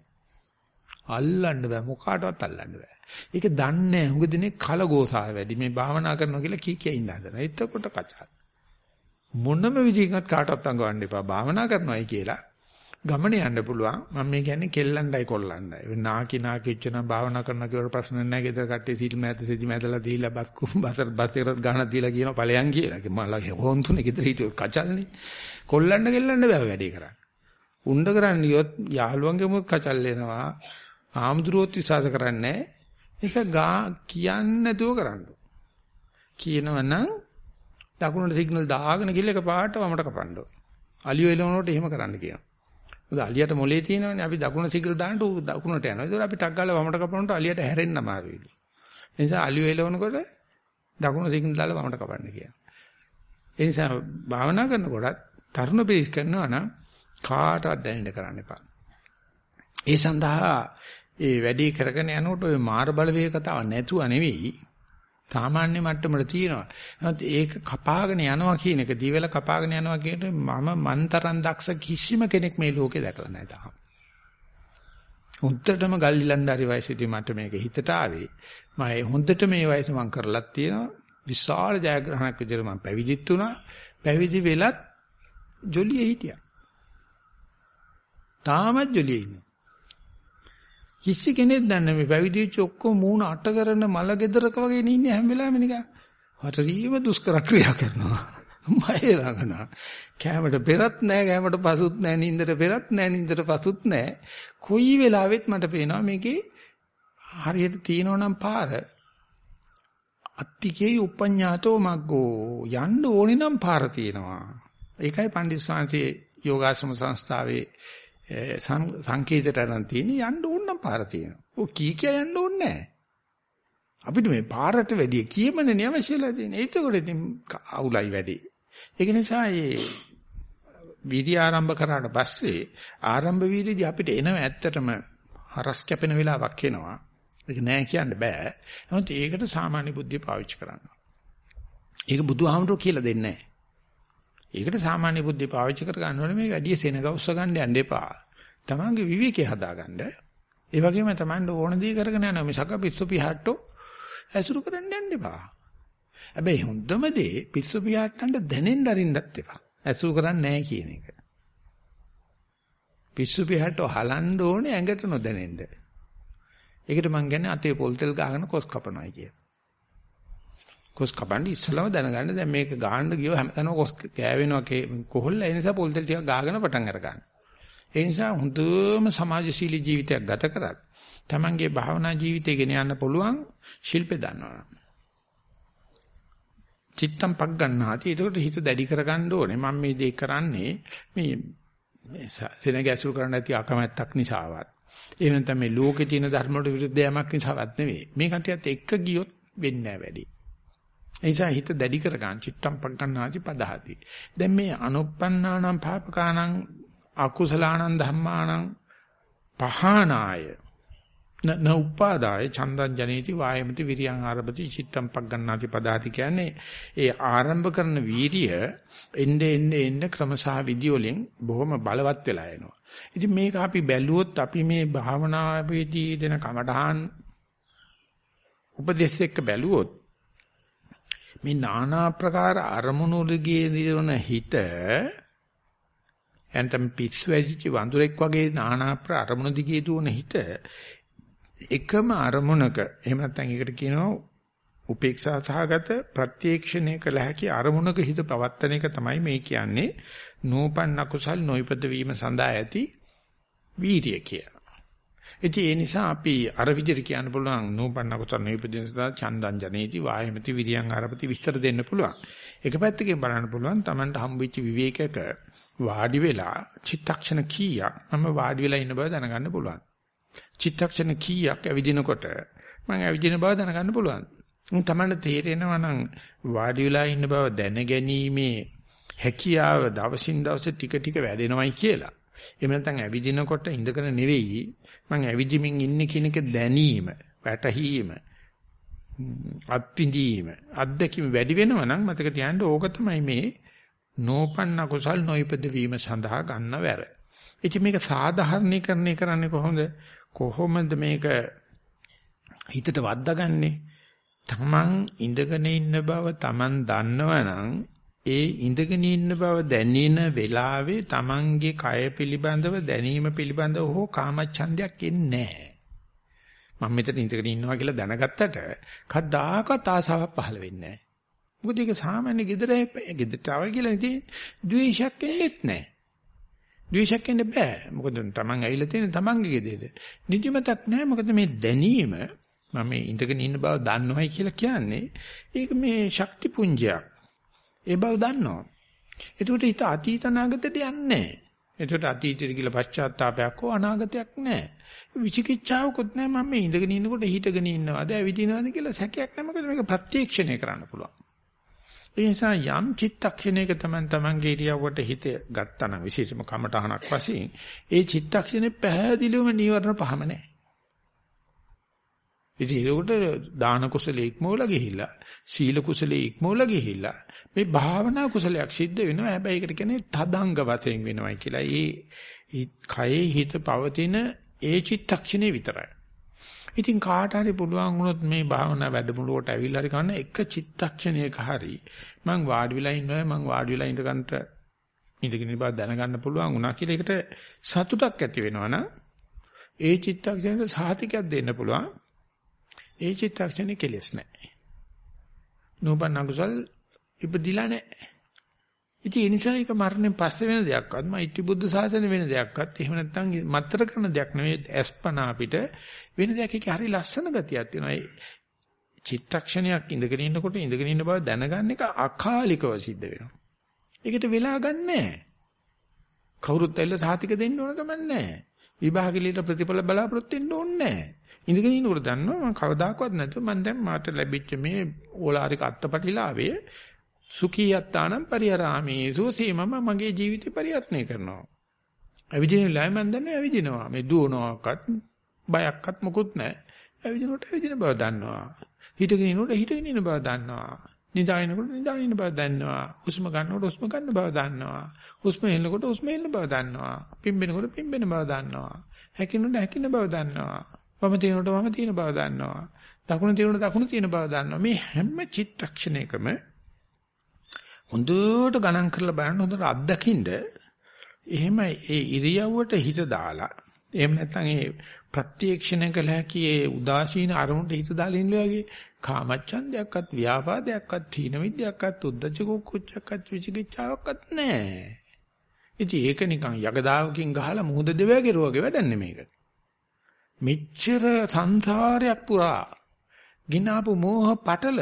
අල්ලන්න බෑ මොකාටවත් අල්ලන්න බෑ. ඒක දන්නේ නැහැ. හුඟ දිනේ කලගෝසාව වැඩි. මේ භාවනා කරනවා කියලා කී කිය ඉන්න හදන. එතකොට කචා. මොනම විදිහකට කාටවත් අඟවන්න එපා. භාවනා කරනවායි කියලා. ගමනේ යන්න පුළුවන්. මම මේ කියන්නේ කෙල්ලන්ඩයි කොල්ලන්ඩයි. නාකි නාකිච්ච නම් භාවනා කරන කෙවට ප්‍රශ්න නැහැ. ගෙදර කට්ටිය සීල් මෑත සීදි මෑදලා දීලා බස් බස් බස් එකට ගාන දීලා කියන ඵලයන් කියලා. මම හොන්තුනේ ගෙදර හිටියෝ කචල්නේ. කොල්ලන්ඩ කෙල්ලන්ඩ බෑ වැඩේ කරන්න. උණ්ඩ කරන්න ගියොත් යාළුවන්ගේ මුත් කචල් වෙනවා. ආම්දුරුවොත් විශ්වාස කරන්නේ නිසා ගා කියන්නේ නැතුව කරන්න. කියනවනම් දකුණට සිග්නල් දාගෙන ගිහලා එකපාරට වමට කපන්න ඕන. අලියෝ එළවනකොට එහෙම කරන්න කියනවා. මොකද අලියට මොලේ තියෙනවනේ අපි දකුණ සිග්නල් දාන්න දකුණට යනවා. ඒකෝර අපි ටක් ගාලා වමට කපනකොට අලියට හැරෙන්න අමාරුයි. ඒ නිසා අලියෝ එළවනකොට දකුණ සිග්නල් දාලා වමට කපන්න කියනවා. ඒ නිසා භාවනා කරනකොටත් තරුණ පිරිස් කරනවා නම් කාටවත් දැනෙන්න කරන්න එපා. ඒ සඳහා ඒ වැඩි කරගෙන යනකොට ওই මාර බලවේග කතාව නැතුව නෙවෙයි සාමාන්‍ය මට්ටමට තියෙනවා. නමුත් ඒක කපාගෙන යනවා කියන එක දිවෙල කපාගෙන යනවා කියන මම මන්තරන් දක්ෂ කිසිම කෙනෙක් මේ ලෝකේ දැකලා නැහැ තාම. හොඳටම ගල්ලිලන්දාරි වයසේදී මට මේක හිතට ආවේ. මම හොඳට මේ වයස මම කරලත් තියෙනවා. විශාල ජයග්‍රහණයක් විදිහට මම පැවිදිත් වුණා. පැවිදි වෙලත් ජොලියේ හිටියා. තාමත් ජොලියේ ඉන්නේ. කිසි කෙනෙක් දන්නේ මේ පැවිදි වෙච්ච ඔක්කොම මූණ අට කරන මල ගෙදරක වගේ ඉන්නේ හැම වෙලාවෙම නිකන්. හතරීම දුෂ්කර ක්‍රියා කරනවා. මයි ළඟන. කැමරට පෙරත් නැහැ, කැමරට පසුත් නැහැ, නින්දට පෙරත් නැහැ, නින්දට පසුත් නැහැ. කොයි වෙලාවෙත් මට පේනවා මේකේ හරියට තියෙනවනම් පාර අත්තිකේ උපඤ්ඤාතෝ මග්ගෝ යන්න ඕනේ නම් පාර තියෙනවා. ඒකයි පණ්ඩිත සාංශේ යෝගාශ්‍රම සංස්ථාවේ සංකේතයට අරන් තියෙන්නේ යන්න ඕන නම් පාර තියෙනවා. ඔය කී කිය යන්න ඕනේ නැහැ. අපිට මේ පාරට වැඩි කියමනේ අවශ්‍යලා තියෙන්නේ. ඒකෝට ඉතින් අවුලයි වැඩි. ඒක නිසා මේ වීර්ය ආරම්භ කරාට පස්සේ ආරම්භ වීර්යදී අපිට එනව ඇත්තටම හරස් කැපෙන වෙලාවක් එනවා. ඒක නෑ කියන්න බෑ. නමුත් ඒකට සාමාන්‍ය බුද්ධිය පාවිච්චි කරන්න. ඒක බුදුහාමුදුරුවෝ කියලා දෙන්නේ නෑ. ඒකට සාමාන්‍ය බුද්ධිය පාවිච්චි කර ගන්න ඕනේ මේ වැඩි සෙනග උස්ස ගන්න යන්න එපා. තමන්ගේ විවේකේ හදාගන්න. ඒ වගේම තමන්ට ඕන දේ කරගෙන යනවා මිසක පිස්සු පිහට්ටෝ ඇසුරු කරන්න යන්න එපා. හැබැයි හොඳම දේ පිස්සු පිහට්ටන්ට දැනෙන්න අරින්නත් එපා. ඇසුරු කරන්නේ නැහැ කියන එක. පිස්සු පිහට්ටෝ හලන්න ඕනේ ඇඟට නොදැනෙන්න. ඒකට මං කියන්නේ අතේ පොල් තෙල් ගාගෙන කොස් කපනවායි කියලා. කොස් කපන්නේ ඉස්සලම දැනගන්න දැන් මේක ගාන්න ගියෝ හැමතැනම කොස් කෑවෙනවා කොහොල්ල ඒ නිසා පොල් තෙල් ටිකක් ගාගෙන පටන් අර ගන්න. ඒ නිසා හොඳම සමාජශීලී ජීවිතයක් ගත කරත් Tamange භාවනා ජීවිතය ගෙන යන්න පුළුවන් ශිල්පේ දන්නවා. චිත්තම් පක් ගන්නාති. ඒකට හිත දැඩි කරගන්න ඕනේ. මම මේ දේ කරන්නේ මේ සෙනග ඇසුරු කරන්න ඇති අකමැත්තක් නිසාවත්. එහෙම නැත්නම් මේ ලෝකේ තියෙන ධර්ම වලට විරුද්ධ යමක් නිසාවත් නෙවෙයි. මේ කටියත් එක්ක ගියොත් වෙන්නේ නැහැ වැඩි. ඒ නිසා හිත දැඩි කර ගන්න චිත්තම් පංකන්නාති පදහති. දැන් මේ අනුප්පන්නානම් පාපකානම් අකුසලානං ධම්මානං පහනාය න උපාදාය චන්දං ජනේති වායමති විරියං ආරභති චිත්තම් පග්ගණ්ණාති පදාති කියන්නේ ඒ ආරම්භ කරන වීරිය එnde එnde එnde ක්‍රමසහ විදි වලින් බොහොම බලවත් වෙලා එනවා. ඉතින් මේක අපි බැලුවොත් අපි මේ භාවනාවේදී දෙන කමඨහන් උපදේශ එක්ක බැලුවොත් මේ নানা ප්‍රකාර අරමුණු දිගේ දිනන හිත එන්තම් පිස්සු ඇදිච්ච වඳුරෙක් වගේ নানা අරමුණු දිගේ දුවන හිත එකම අරමුණක එහෙම නැත්නම් ඒකට කියනවා උපේක්ෂා සහගත ප්‍රත්‍යක්ෂණය කළ හැකි අරමුණක හිත පවත්තන එක තමයි මේ කියන්නේ නෝපන්න කුසල් නොයිපද වීම සඳහා ඇති වීරිය කියලා. ඉතින් ඒ නිසා අපි අර විදිහට කියන්න පුළුවන් නූපන්න කුසල නූපදින සදා චන්දං ජනේති වායමති විරියං ආරපති විස්තර දෙන්න පුළුවන්. එක පැත්තකින් බලන්න පුළුවන් Tamanට හම්බෙච්ච විවේකයක වාඩි වෙලා චිත්තක්ෂණ කීයක් මම වාඩි වෙලා ඉන්න බව දැනගන්න පුළුවන්. චිත්තක්ෂණ කීයක් ඇවිදිනකොට මම ඇවිදින බව දැනගන්න පුළුවන්. Tamanට තේරෙනවා නම් වාඩි වෙලා ඉන්න බව දැනගැනීමේ හැකියාව දවසින් දවස ටික ටික වැඩෙනවයි කියලා. එහෙම නැත්නම් ඇවිදිනකොට ඉඳගෙන නෙවෙයි මම ඇවිදිමින් ඉන්නේ කියන එක දැනීම, වැටහීම, අත්විඳීම, අත්දැකීම වැඩි වෙනවා නම් මතක තියාගන්න ඕක තමයි මේ නෝපන්න කුසල් නොයිපද වීම සඳහා ගන්න වැර. ඉතින් මේක සාධාරණීකරණය කරන්නේ කොහොමද? කොහොමද මේක හිතට වද්දාගන්නේ? තමන් ඉඳගෙන ඉන්න බව තමන් දන්නවනම් ඒ ඉඳගෙන ඉන්න බව දැනෙන වෙලාවේ Tamange කය පිළිබඳව දැනීම පිළිබඳව හෝ කාමච්ඡන්දයක් එන්නේ නැහැ. මම මෙතන ඉඳගෙන ඉන්නවා කියලා දැනගත්තට කවදාකවත් ආසාවක් පහළ වෙන්නේ නැහැ. මොකද ඒක සාමාන්‍ය gedara gedata ආව කියලා ඉතින් ද්වේෂයක් එන්නේත් නැහැ. ද්වේෂයක් එන්න බෑ. මොකද Taman ඇවිල්ලා තියෙන Tamanගේ ගෙදෙට. නිදිමතක් නැහැ. මොකද මේ දැනීම මම මේ ඉඳගෙන ඉන්න බව දන්නවයි කියලා කියන්නේ ඒක මේ ශක්ති පුංජයක්. ඒ බව දන්නවා. එතකොට හිත අතීත අනාගතයට යන්නේ නැහැ. එතකොට අතීතෙට කියලා පශ්චාත්තාවයක් හෝ අනාගතයක් නැහැ. විචිකිච්ඡාවකුත් නැහැ මම මේ ඉඳගෙන ඉන්නකොට හිටගෙන ඉන්නවද ඇවිදිනවද කියලා සැකයක් නැහැ මොකද මේක ප්‍රත්‍යක්ෂණය කරන්න පුළුවන්. ඒ නිසා යම් චිත්තක්ෂණයක තමන් තමන්ගේ ඉරියව්වට හිත ගත්තා නම් විශේෂම කමටහනක් වශයෙන් ඒ චිත්තක්ෂණේ පැහැදිලිවම නීවරණ පහම නැහැ. ඉතින් ඒකට දාන කුසලයේ ඉක්මවලා ගිහිල්ලා සීල කුසලයේ ඉක්මවලා ගිහිල්ලා මේ භාවනා කුසලයක් සිද්ධ වෙනවා හැබැයි ඒකට කියන්නේ තදංග වශයෙන් වෙනවයි කියලා. ඒ කයේ හිත පවතින ඒ චිත්තක්ෂණේ විතරයි. ඉතින් කාට හරි පුළුවන් වුණොත් මේ භාවනා වැඩමුළුවට ඇවිල්ලා හරි ගන්න එක චිත්තක්ෂණයක හරි මං වාඩි වෙලා ඉන්නවා මං වාඩි වෙලා ඉඳ ගන්නට ඉඳගෙන ඉබා දැනගන්න පුළුවන් වුණා කියලා ඒකට සතුටක් ඇති වෙනවනම් ඒ චිත්තක්ෂණයට සාහිතිකයක් දෙන්න පුළුවන් ඒ චිත්තක්ෂණේ කෙලස් නැහැ නූපන් අකුසල් ඉපදිලා නැහැ ඉතින් ඒ නිසා ඒක මරණයෙන් පස්සේ වෙන දෙයක්වත් මෛත්‍රී බුද්ධ ශාසනය වෙන දෙයක්වත් එහෙම නැත්නම් මත්තර කරන දෙයක් නෙවෙයි අස්පනා අපිට වෙන දෙයක් ඒකේ හරි ලස්සන ගතියක් තියෙනවා. ඒ චිත්තක්ෂණයක් ඉඳගෙන ඉන්නකොට ඉඳගෙන ඉන්න බව දැනගන්න එක අකාලිකව සිද්ධ වෙනවා. ඒකට වෙලා ගන්නෑ. කවුරුත් ඇවිල්ලා සාතික දෙන්න ඕන ගමන් නැහැ. විභාගෙලියට ප්‍රතිඵල බලාපොරොත්තු වෙන්න ඕනේ නැහැ. ඉඳගෙන ඉන්නකොට දන්නවා මම කවදාකවත් නැතුව මම දැන් මාට ලැබිච්ච මේ ඕලාරික අත්පටිලාවේ සුඛී යත්තානම් පරිහරාමේ සෝසී මම මගේ ජීවිතේ පරිහරණය කරනවා. ඇවිදින වෙලාවෙ මම දන්නේ ඇවිදිනවා. මේ දුවනවාක්වත් බයක්වත් මොකුත් නැහැ. ඇවිදිනකොට ඇවිදින බව දන්නවා. හිටගෙන ඉන්නකොට හිටගෙන ඉන්න බව දන්නවා. නිදාගෙනකොට නිදාගෙන ඉන්න බව දන්නවා. හුස්ම ගන්නකොට හුස්ම ගන්න බව දන්නවා. හුස්ම හෙලනකොට හුස්ම හෙලන බව දන්නවා. පිම්බෙනකොට පිම්බෙන බව දන්නවා. හැකිනකොට හැකින බව දන්නවා. වම තියෙනකොට වම තියෙන බව දන්නවා. දකුණ තියෙනකොට දකුණ තියෙන බව දන්නවා. මේ හැම චිත්තක්ෂණයකම හොඳට ගණන් කරලා බලන්න හොඳට අත්දකින්න එහෙම ඒ ඉරියව්වට හිත දාලා එහෙම නැත්නම් ඒ ප්‍රත්‍යක්ෂණය කළ හැකි ඒ උදාසීන අරමුණට හිත දාලා ඉන්න වගේ කාමච්ඡන්දයක්වත් ව්‍යාපාදයක්වත් තීන විද්‍යයක්වත් උද්දච්ච කුච්චක්වත් විචිකිච්ඡාවක්වත් නැහැ. ඉතින් ඒක නිකන් යගදාවකින් ගහලා මුහුද දෙවය කෙරුවාගේ වැඩන්නේ මේක. මෙච්චර සංසාරයක් පුරා ගිනාපු මෝහ පටල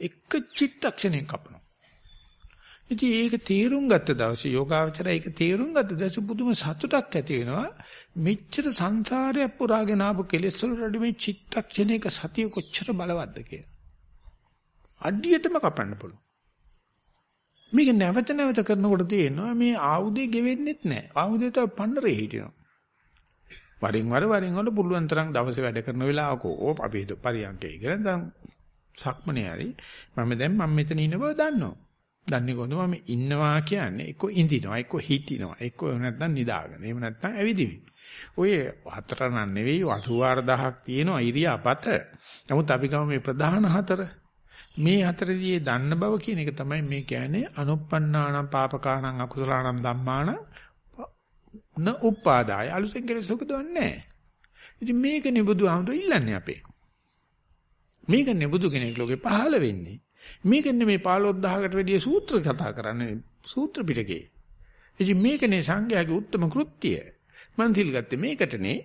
එක චිත්තක්ෂණයෙන් කපනවා. ඉතින් ඒක තේරුම් ගත්ත දවසේ යෝගාවචරය ඒක තේරුම් ගත්ත දවසේ පුදුම සතුටක් ඇති වෙනවා. මෙච්චර සංසාරයක් පුරාගෙන ආපු කෙලෙස් වලට මේ චිත්තක්ෂණයක සතිය කොච්චර බලවත්ද කියලා. අඩියටම කපන්න පුළුවන්. මේක නැවත නැවත කරනකොට තේරෙනවා මේ ආයුධය ගෙවෙන්නෙත් නැහැ. ආයුධය තව පන්නරේ හිටිනවා. වරින් වර වරින් වල පුළුවන් තරම් දවසේ වැඩ කරන වෙලාවක ඕ අපි පරියන්කේ කියලා දැන් සක්මනේ හරි. මම දැන් මම මෙතන ඉන්න බව දන්නවා. දන්නේ කොහොමද? මම ඉන්නවා කියන්නේ එක්ක ඉඳිනවා එක්ක හිටිනවා එක්ක නැත්නම් නිදාගෙන එහෙම නැත්නම් ඇවිදිවි ඔය හතර නන් නෙවෙයි 84000ක් තියෙනවා ඉරියාපත. නමුත් අපි ගම මේ ප්‍රධාන හතර. මේ හතරදී දන්න බව කියන එක තමයි මේ කියන්නේ අනුප්පන්නානම් පාපකානම් අකුසලානම් ධම්මාන න උපාදාය අලුතෙන් කෙලෙස් උපදවන්නේ ඉතින් මේකනේ බුදුහාමුදුරු ඉල්ලන්නේ අපේ මේකනේ බුදු කෙනෙක් ලෝකේ පහළ වෙන්නේ මේක නෙමේ 15000කට වැඩිය සූත්‍ර කතා කරන්නේ සූත්‍ර පිටකේ. ඉතින් මේකනේ සංඝයාගේ උත්තරම කෘත්‍යය. මං තිල් ගත්තේ මේකටනේ.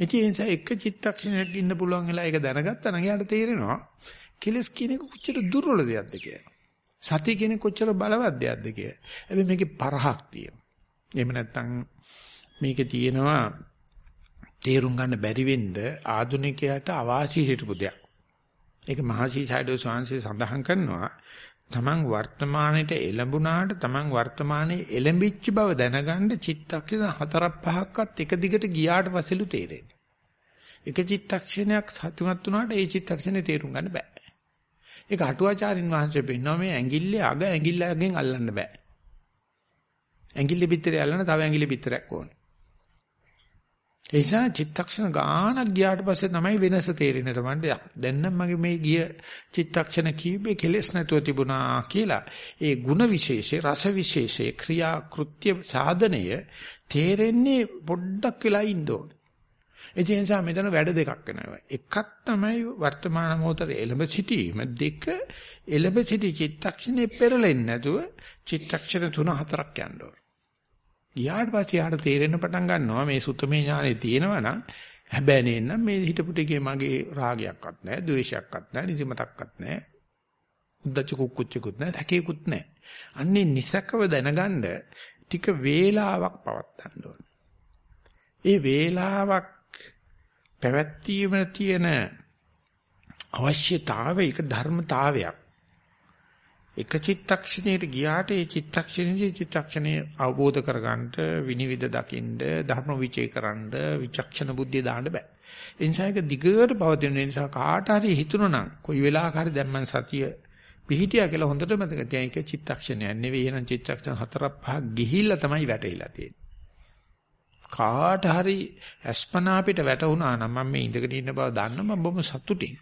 ඉතින් ඒ නිසා එක චිත්තක්ෂණයක් ඉන්න පුළුවන් වෙලා ඒක දැනගත්තා නම් එයාට තේරෙනවා කෙලස් කියන එක කොච්චර දුර්වල දෙයක්ද කියලා. සතිය කියන කොච්චර බලවත් දෙයක්ද කියලා. හැබැයි මේකේ පරහක් තියෙනවා. එහෙම නැත්නම් මේකේ තියෙනවා තේරුම් ගන්න බැරි වෙන්න ආධුනිකයාට අවාසි හිටපු දෙයක්. ඒක මහසී සයිඩෝ ස්වාංශය සඳහන් කරනවා තමන් වර්තමානයේට එළඹුණාට තමන් වර්තමානයේ එළඹිච්ච බව දැනගන්න චිත්තක්ෂණ හතරක් පහක්වත් එක දිගට ගියාට පස්සෙලු තේරෙන්නේ. එක චිත්තක්ෂණයක් සතුටුමත් වුණාට ඒ චිත්තක්ෂණේ තේරුම් ගන්න බෑ. ඒක අටුවාචාරින් වහන්සේ පෙන්නනවා මේ ඇඟිල්ලේ අග ඇඟිල්ලගෙන් අල්ලන්න බෑ. ඇඟිල්ල පිටරේ අල්ලන තව ඇඟිලි පිටරයක් ඕනේ. ඒ නිසා චිත්තක්ෂණ ගානක් ගියාට පස්සේ තමයි වෙනස තේරෙන්නේ තමයි. දැන් නම් මගේ මේ ගිය චිත්තක්ෂණ කීපේ කෙලස් නැතුව තිබුණා කියලා. ඒ ಗುಣ විශේෂේ රස විශේෂේ ක්‍රියා කෘත්‍ය සාධනය තේරෙන්නේ පොඩ්ඩක් වෙලා ඉන්න ඕනේ. ඒ නිසා මෙතන වැඩ දෙකක් වෙනවා. එකක් තමයි වර්තමාන මොහොතේ එළඹ සිටීම දෙක එළඹ සිටි චිත්තක්ෂණේ පෙරලෙන්නේ නැතුව චිත්තක්ෂණ තුන හතරක් යන්න ඕනේ. ගියාට පස්සේ යාට තේරෙන්න පටන් ගන්නවා මේ සුතමේ ඥානෙ තියෙනවා නම් හැබැයි නේනම් මේ හිතපු ටිකේ මගේ රාගයක්වත් නැහැ, ද්වේෂයක්වත් නැහැ, නිදිමතක්වත් නැහැ. උද්දච්ච කුක්කුච්චකුත් නැහැ, තැකේකුත් නැහැ. අන්නේ නිසකව දැනගන්න ටික වේලාවක් පවත්තන්න ඕන. ඒ වේලාවක් පැවැත්වීම තියෙන අවශ්‍යතාවය ඒක ධර්මතාවයක්. එක චිත්තක්ෂණයට ගියාට ඒ චිත්තක්ෂණයේ චිත්තක්ෂණය අවබෝධ කරගන්නට විනිවිද දකින්න ධර්ම විචේ කරන්න විචක්ෂණ බුද්ධිය දාන්න බෑ. ඒ නිසා ඒක දිගට පවතින නිසා කාට හරි හිතුණනම් කොයි වෙලාවක හරි දැන් මං සතිය පිහිටියා කියලා හොඳට මතක තියාගන්න ඒක චිත්තක්ෂණයක් නෙවෙයි එහෙනම් චිත්තක්ෂණ හතරක් පහක් ගිහිල්ලා තමයි වැටෙලා තියෙන්නේ. කාට හරි අස්පනා අපිට වැටුණා නම් මම මේ ඉඳගෙන ඉන්න බව දන්න මම බොහොම සතුටින්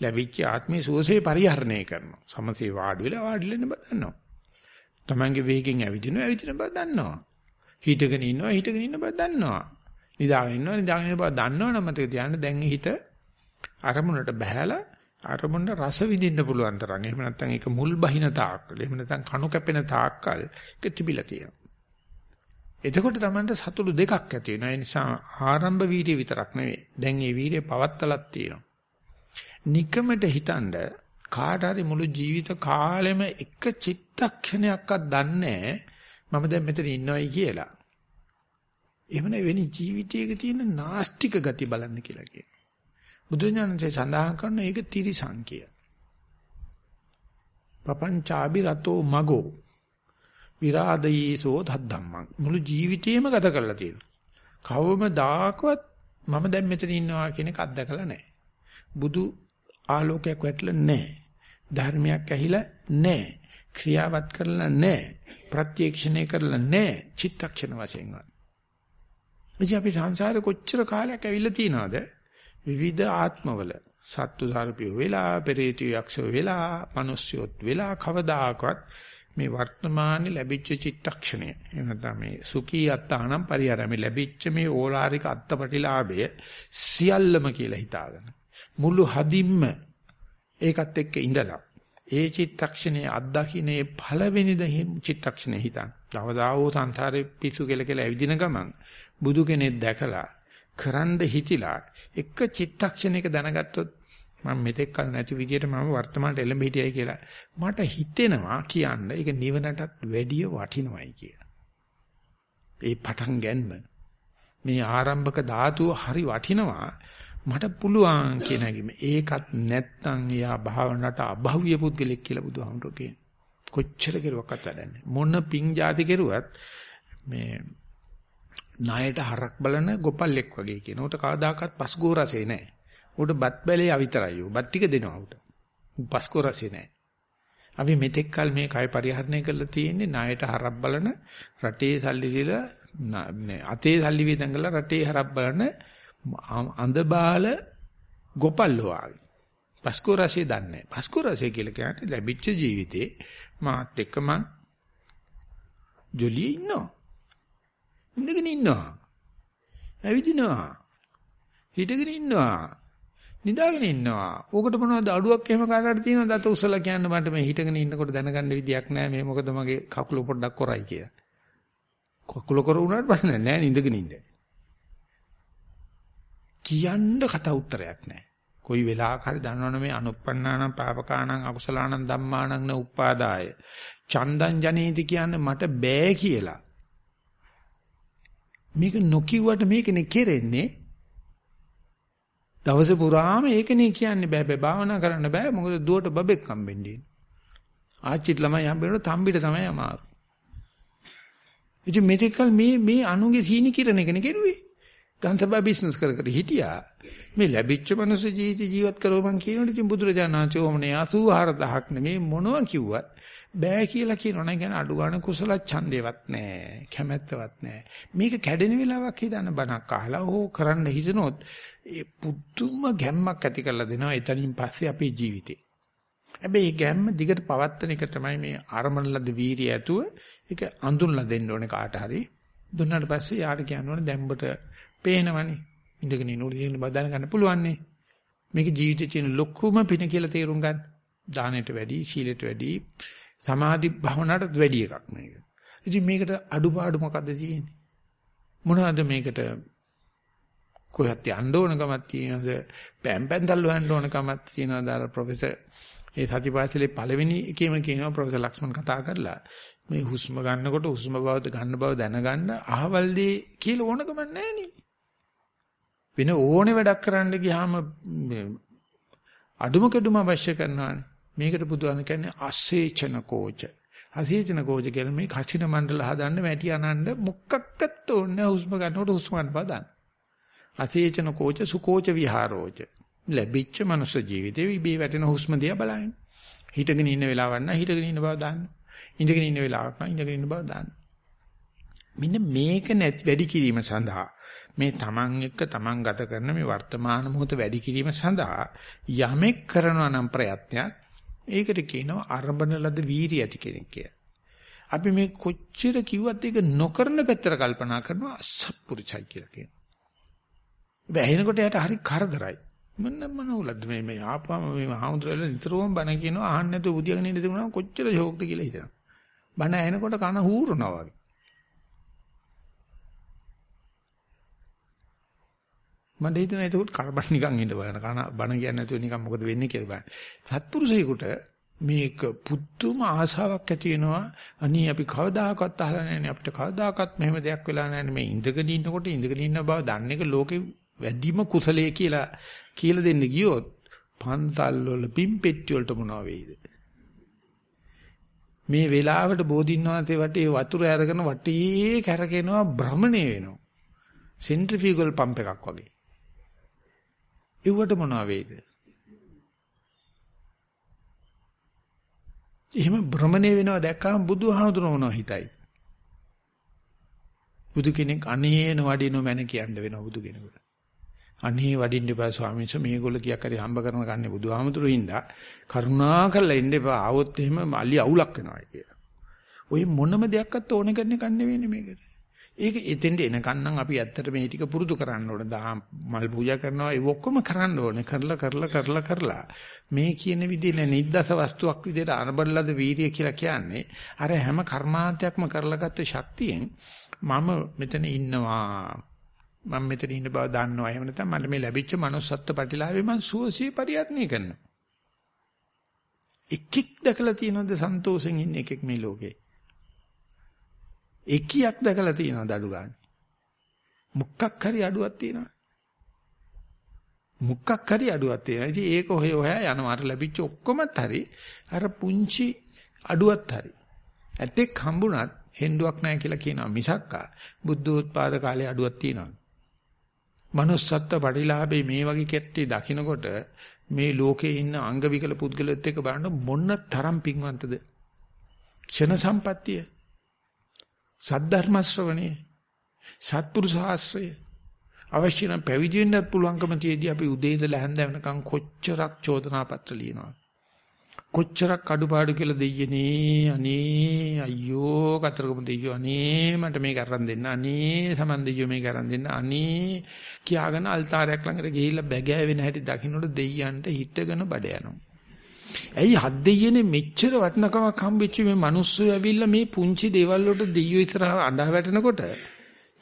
ලැබිච්ච ආත්මයේ සුවසේ පරිහරණය කරනවා. සමසේ වාඩි වෙලා වාඩිලා ඉන්න බව දන්නවා. Tamange වේගෙන් ඇවිදිනවා ඇවිදින බව දන්නවා. හිටගෙන ඉන්නවා හිටගෙන ඉන්න බව දන්නවා. නිදාගෙන ඉන්නවා නිදාගෙන ඉන්න බව දන්නවනම් මතක තියාගන්න දැන් හිත අරමුණට බහැලා අරමුණ රස විඳින්න පුළුවන් තරම්. එහෙම නැත්නම් ඒක මුල් බහින තාක්කල්. එහෙම නැත්නම් කණු කැපෙන තාක්කල් ඒක තිබිලා තියෙනවා. එතකොට තමයි සතුළු දෙකක් ඇති වෙනවා. ඒ නිසා ආරම්භ වීර්ය විතරක් නෙවෙයි. දැන් මේ වීර්ය පවත්තලක් තියෙනවා. නිකමට හිතනද කාට හරි මුළු ජීවිත කාලෙම එක චිත්තක්ෂණයක්වත් දන්නේ මම දැන් මෙතන ඉන්නවයි කියලා. එහෙම නෙවෙයි ජීවිතයක තියෙන නාස්තික ගති බලන්න කියලා කියනවා. බුදුඥානසේ සඳහන් කරන එක තිරිසංකිය. පపంచාබි රතෝ මගෝ විරාදයේසෝ ධම්මං මුළු ජීවිතේම ගත කරලා තියෙනවා. කවමදාකවත් මම දැන් මෙතන ඉන්නවා කියන එක අත්දකලා නැහැ. බුදු ආලෝකයක් වැටලා නැහැ. ධර්මයක් ඇහිලා නැහැ. ක්‍රියාවත් කරලා නැහැ. ප්‍රත්‍යක්ෂණය කරලා නැහැ. චිත්තක්ෂණ වශයෙන්වත්. ඉතින් අපි සංසාරේ කොච්චර කාලයක් ඇවිල්ලා තියනවද? විවිධ ආත්මවල සත්තු සර්පියෝ වෙලා, පෙරේතියෝ යක්ෂයෝ වෙලා, මිනිස්යොත් වෙලා කවදාකවත් මේ වර්තමානයේ ලැබිච්ච චිත්තක්ෂණය එහෙම නැත්නම් මේ සුඛී අත්තානම් පරිහරණය ලැබිච්ච මේ ඕලාරික අත්පටිලාභය සියල්ලම කියලා හිතාගෙන මුළු හදින්ම ඒකත් එක්ක ඉඳලා ඒ චිත්තක්ෂණයේ අත්දකින්නේ පළවෙනිද චිත්තක්ෂණය හිතන්. දවදාවෝ සංසාරේ පිසු කෙල කෙල ඇවිදින ගමන් බුදු කෙනෙක් දැකලා කරන්න හිතිලා එක චිත්තක්ෂණයක දැනගත්තොත් මම මෙතෙක් කල නැති විදියට මම වර්තමානට එළඹ හිටියයි කියලා මට හිතෙනවා කියන්න ඒක නිවනටත් වැඩිය වටිනවයි කියලා. ඒ පටන් ගැනීම මේ ආරම්භක ධාතුව හරි වටිනවා මට පුළුවන් කියන හැකිම ඒකත් නැත්තම් එයා භාවනාවට අභව්‍ය පුද්ගලෙක් කියලා බුදුහාමුදුරුවෝ කියන. කොච්චර කෙරුවක්වත් වැඩන්නේ. මොන පිං જાති කෙරුවත් මේ ණයට හරක් බලන ගොපල්ලෙක් වගේ කියන. උට කවදාකවත් පස්ගෝ රසේ නැහැ. උට බත් බැලේ අවිතරයි. බත් ටික දෙනවා උට. පස්ගෝ රසේ නැහැ. අපි මෙතෙක් කල මේ කය පරිහරණය කරලා තියෙන්නේ ණයට හරක් බලන රටේ සල්ලි දීලා අතේ සල්ලි වේදන් රටේ හරක් බලන අඳබාල ගොපල්ලෝ ආවේ. පස්කෝ රසය දන්නේ. පස්කෝ රසය කියලා කියන්නේ ලැබිච්ච ජීවිතේ මාත් එක්කම ජොලියේ ඉන්නවා. ඉඳගෙන ඉන්නවා. ඇවිදිනවා. හිටගෙන ඉන්නවා. නිදාගෙන ඉන්නවා. ඕකට මොනවද අඩුවක් එහෙම කාටද තියෙනවද? අත උසලා කියන්න මට මේ හිටගෙන ඉන්නකොට දැනගන්න විදියක් නැහැ. මේ මොකද මගේ කකුල පොඩ්ඩක් කරයි කියලා. කකුල කර උනාට ප්‍රශ්න නැහැ නිඳගෙන ඉන්නේ. කියන්න කතා උත්තරයක් නැහැ. කොයි වෙලාවක හරි දන්නවනේ මේ අනුප්පන්නානම් පාපකානම් අකුසලානම් ධම්මානම් න උපාදාය. චන්දං ජනේති කියන්නේ මට බෑ කියලා. මේක නොකියුවට මේකනේ කෙරෙන්නේ. දවස පුරාම ඒකනේ කියන්නේ බෑ බෑ භාවනා කරන්න බෑ මොකද දුවට බබෙක් හම්බෙන්නේ. ආච්චිට ළමයි හම්බෙන්නොත් තම්බිට තමයි අමාරු. ඉතින් මෙතෙක්කල් මේ මේ අනුගේ සීනි කිරණ එකනේ කෙරුවේ. ගන්සබා බිස්නස් කර කර හිටියා. මේ ලැබිච්ච මනුස්ස ජීවිත ජීවත් කරව මං කියනකොට ඉතින් බුදුරජාණන් වහන්සේ ඕමනේ 84000ක් නෙමේ මොනවා කිව්වත් බෑ කියලා කියනවනේ කියන්නේ අඩු ගන්න කුසල ඡන්දේවත් නැහැ කැමැත්තවත් නැහැ මේක කැඩෙන වෙලාවක් හිතන්න බණක් අහලා ඕ කරන්න හිතනොත් ඒ පුදුම ගැම්මක් ඇති කරලා දෙනවා එතනින් පස්සේ අපේ ජීවිතේ. හැබැයි මේ ගැම්ම දිගට පවත්තන එක තමයි මේ ආරමණලද වීරිය ඇතුව ඒක අඳුන්ලා දෙන්න ඕනේ කාට හරි. දුන්නාට පස්සේ යාට කියන්න ඕනේ දැම්බට පේනවනේ ඉඳගෙන ඉන්නකොට ඉන්න බව දැනගන්න පුළුවන් නේ මේක ජීවිතේ තියෙන ලොකුම පින කියලා තේරුම් ගන්න දානෙට වැඩි සීලෙට වැඩි සමාධි භාවනාවට වැඩි එකක් මේක. ඉතින් මේකට අඩුපාඩු මොකද්ද තියෙන්නේ? මොනවද මේකට කොහොත් යන්න ඕන කමක් තියෙනවද? පෑම් පැන්දල් හොයන්න ඕන කමක් තියෙනවද? අර ප්‍රොෆෙසර් ඒ සතිපාසලේ පළවෙනි එකේම කියනවා ප්‍රොෆෙසර් ලක්ෂ්මන් කතා කරලා මේ හුස්ම ගන්නකොට හුස්ම බවද ගන්න බව දැනගන්න අහවල් දේ කියලා ඕනකම නැහැ වෙන ඕනේ වැඩක් කරන්න ගියාම අඩුම කැඩුම අවශ්‍ය කරනවානේ. මේකට බුදුහාම කියන්නේ අසේචන කෝච. අසේචන කෝච කියන්නේ මේ කසින මණ්ඩල හදන්න මැටි අනන්න මොකක්වත් ඕනේ හුස්ම ගන්නකොට හුස්ම ගන්න බව දාන්න. අසේචන කෝච සුකෝච විහාරෝච. ලැබිච්ච මනුස්ස ජීවිතේ විබේ වැටෙන හුස්ම දිහා බලන්න. හිටගෙන ඉන්න වෙලාවක් නම් හිටගෙන ඉන්න බව දාන්න. ඉඳගෙන ඉන්න වෙලාවක් නම් ඉඳගෙන ඉන්න බව දාන්න. මෙන්න මේක නැති වැඩි කිරීම සඳහා මේ තමන් එක්ක තමන් ගත කරන මේ වර්තමාන මොහොත වැඩි කිරීම සඳහා යමෙක් කරනවා නම් ප්‍රයත්නයක් ඒකට කියනවා අරඹන ලද වීරිය ඇති කෙනෙක් කියලා. අපි මේ කොච්චර කිව්වත් ඒක නොකරන පැත්තට කල්පනා කරනවා අසත්පුරුෂයි කියලා කියනවා. බැහැිනකොට යට හරි කරදරයි. මොන මොනවලද මේ මේ ආපම මේ හාමුදුරුවෝ නිතරම බණ කියනවා අහන්න නැතුව බුදියාගෙන ඉඳ තිබුණා කොච්චර ෂෝක්ද කියලා හිතනවා. බණ ඇහෙනකොට කන හූරනවා වගේ. මට හිතෙනවා ඒක කරබස් නිකන් ඉන්න බලන කන බණ කියන්නේ නැතුව නිකන් මොකද වෙන්නේ කියලා බලන්න. සත්පුරුෂයෙකුට මේක පුදුම ආශාවක් ඇති වෙනවා. අනී අපි කවදාකවත් අහලා නැහැ අපිට කවදාකවත් මෙහෙම දෙයක් වෙලා නැහැ මේ ඉඳගෙන ඉන්නකොට ඉඳගෙන ඉන්න බව දන්න එක ලෝකේ වැඩිම කුසලයේ කියලා කියලා දෙන්න ගියොත් පන්තල් වල පිම්පෙට්ටි වලට මොනවා වෙයිද? මේ වෙලාවට බෝධින්නාන්තේ වටේ වතුර අරගෙන වටේ කැරකෙනවා භ්‍රමණය වෙනවා. සෙන්ට්‍රිෆියුගල් පම්ප් එකක් වගේ. ඉව්වට මොනවා වෙයිද? එහෙම භ්‍රමණය වෙනවා දැක්කම බුදුහාමුදුරුවෝ මොනවා හිතයි? බුදු කෙනෙක් අනේන වඩිනු මැන කියන්න වෙනවා බුදු කෙනෙකුට. අනේ වඩින්න එපා ස්වාමීන් වහන්සේ මේගොල්ලෝ කීයක් හරි හම්බ කරන ගන්නේ බුදුහාමුදුරුවෝ හින්දා කරුණා කරලා ඉන්න එපා ආවොත් එහෙම අලි අවුලක් වෙනවා කියලා. ඔය මොනම දෙයක්වත් ඕන කරන්නේ කන්නේ වෙන්නේ මේකට. ඒක එතෙන්ට එනකන් නම් අපි ඇත්තට මේ ටික පුරුදු කරන්න ඕනේ. දහම් මල් පූජා කරනවා ඒ ඔක්කොම කරන්න ඕනේ. කරලා කරලා කරලා කරලා මේ කියන විදිහේ නිද්දස වස්තුවක් විදිහට අනබල්ලද වීරිය කියලා කියන්නේ අර හැම කර්මාන්තයක්ම කරලා ගත්ත ශක්තියෙන් මම මෙතන ඉන්නවා. මම මෙතන ඉන්න බව දන්නවා. එහෙම නැත්නම් මට මේ ලැබිච්ච manussත්ත්ව ප්‍රතිලාභේ මම සුවසේ පරියත්නය කරනවා. එකෙක් දැකලා තියෙනවද සන්තෝෂෙන් ඉන්න එකෙක් මේ ලෝකේ? එකියක් දැකලා තියෙනවද අඩු ගන්න? මුක්කක් හරි අඩුවක් තියෙනවා. මුක්කක් හරි අඩුවක් තියෙනවා. ඉතින් ඒක හොය හොයා යනවා. අර ලැබිච්ච ඔක්කොමත් හරි අර පුංචි අඩුවක් හරි. ඇත්තෙක් හම්බුණත් හෙන්ඩුවක් නැහැ කියලා කියනවා මිසක්කා බුද්ධෝත්පාද කාලේ අඩුවක් තියෙනවා. manussත්ත්ව පරිලාභේ මේ වගේ කැට්ටි දකින්නකොට මේ ලෝකේ ඉන්න අංග විකල පුද්ගලයොත් එක්ක බලන මොන තරම් පිංවන්තද ක්ෂණ සම්පත්තිය සද්ධර්ම ශ්‍රවණය සත්පුරුෂ ආශ්‍රය අවශ්‍ය නම් පැවිදි වෙන්නත් පුළුවන්කම තියදී අපි උදේ ඉඳලා හැන්ද වෙනකන් කොච්චරක් චෝදනා පත්‍ර ලියනවා. කොච්චරක් අඩුපාඩු කියලා දෙයියනේ අනේ අයියෝ කතරගම දෙයියෝ අනේ මට මේක අරන් දෙන්න අනේ සමන් දෙයියෝ මේක අරන් දෙන්න අනේ කියාගෙන අල්තාරයක් ළඟට ගිහිල්ලා බැගෑ වෙන හැටි දකින්නට දෙයියන්ට හිටගෙන බඩ යනවා. ඇයි හත් දෙයියනේ මෙච්චර වටිනකමක් හම්බෙච්ච මේ මිනිස්සු ඇවිල්ලා මේ පුංචි දේවල් වලට දෙයියෝ ඉස්සරහ අඬා වැටෙනකොට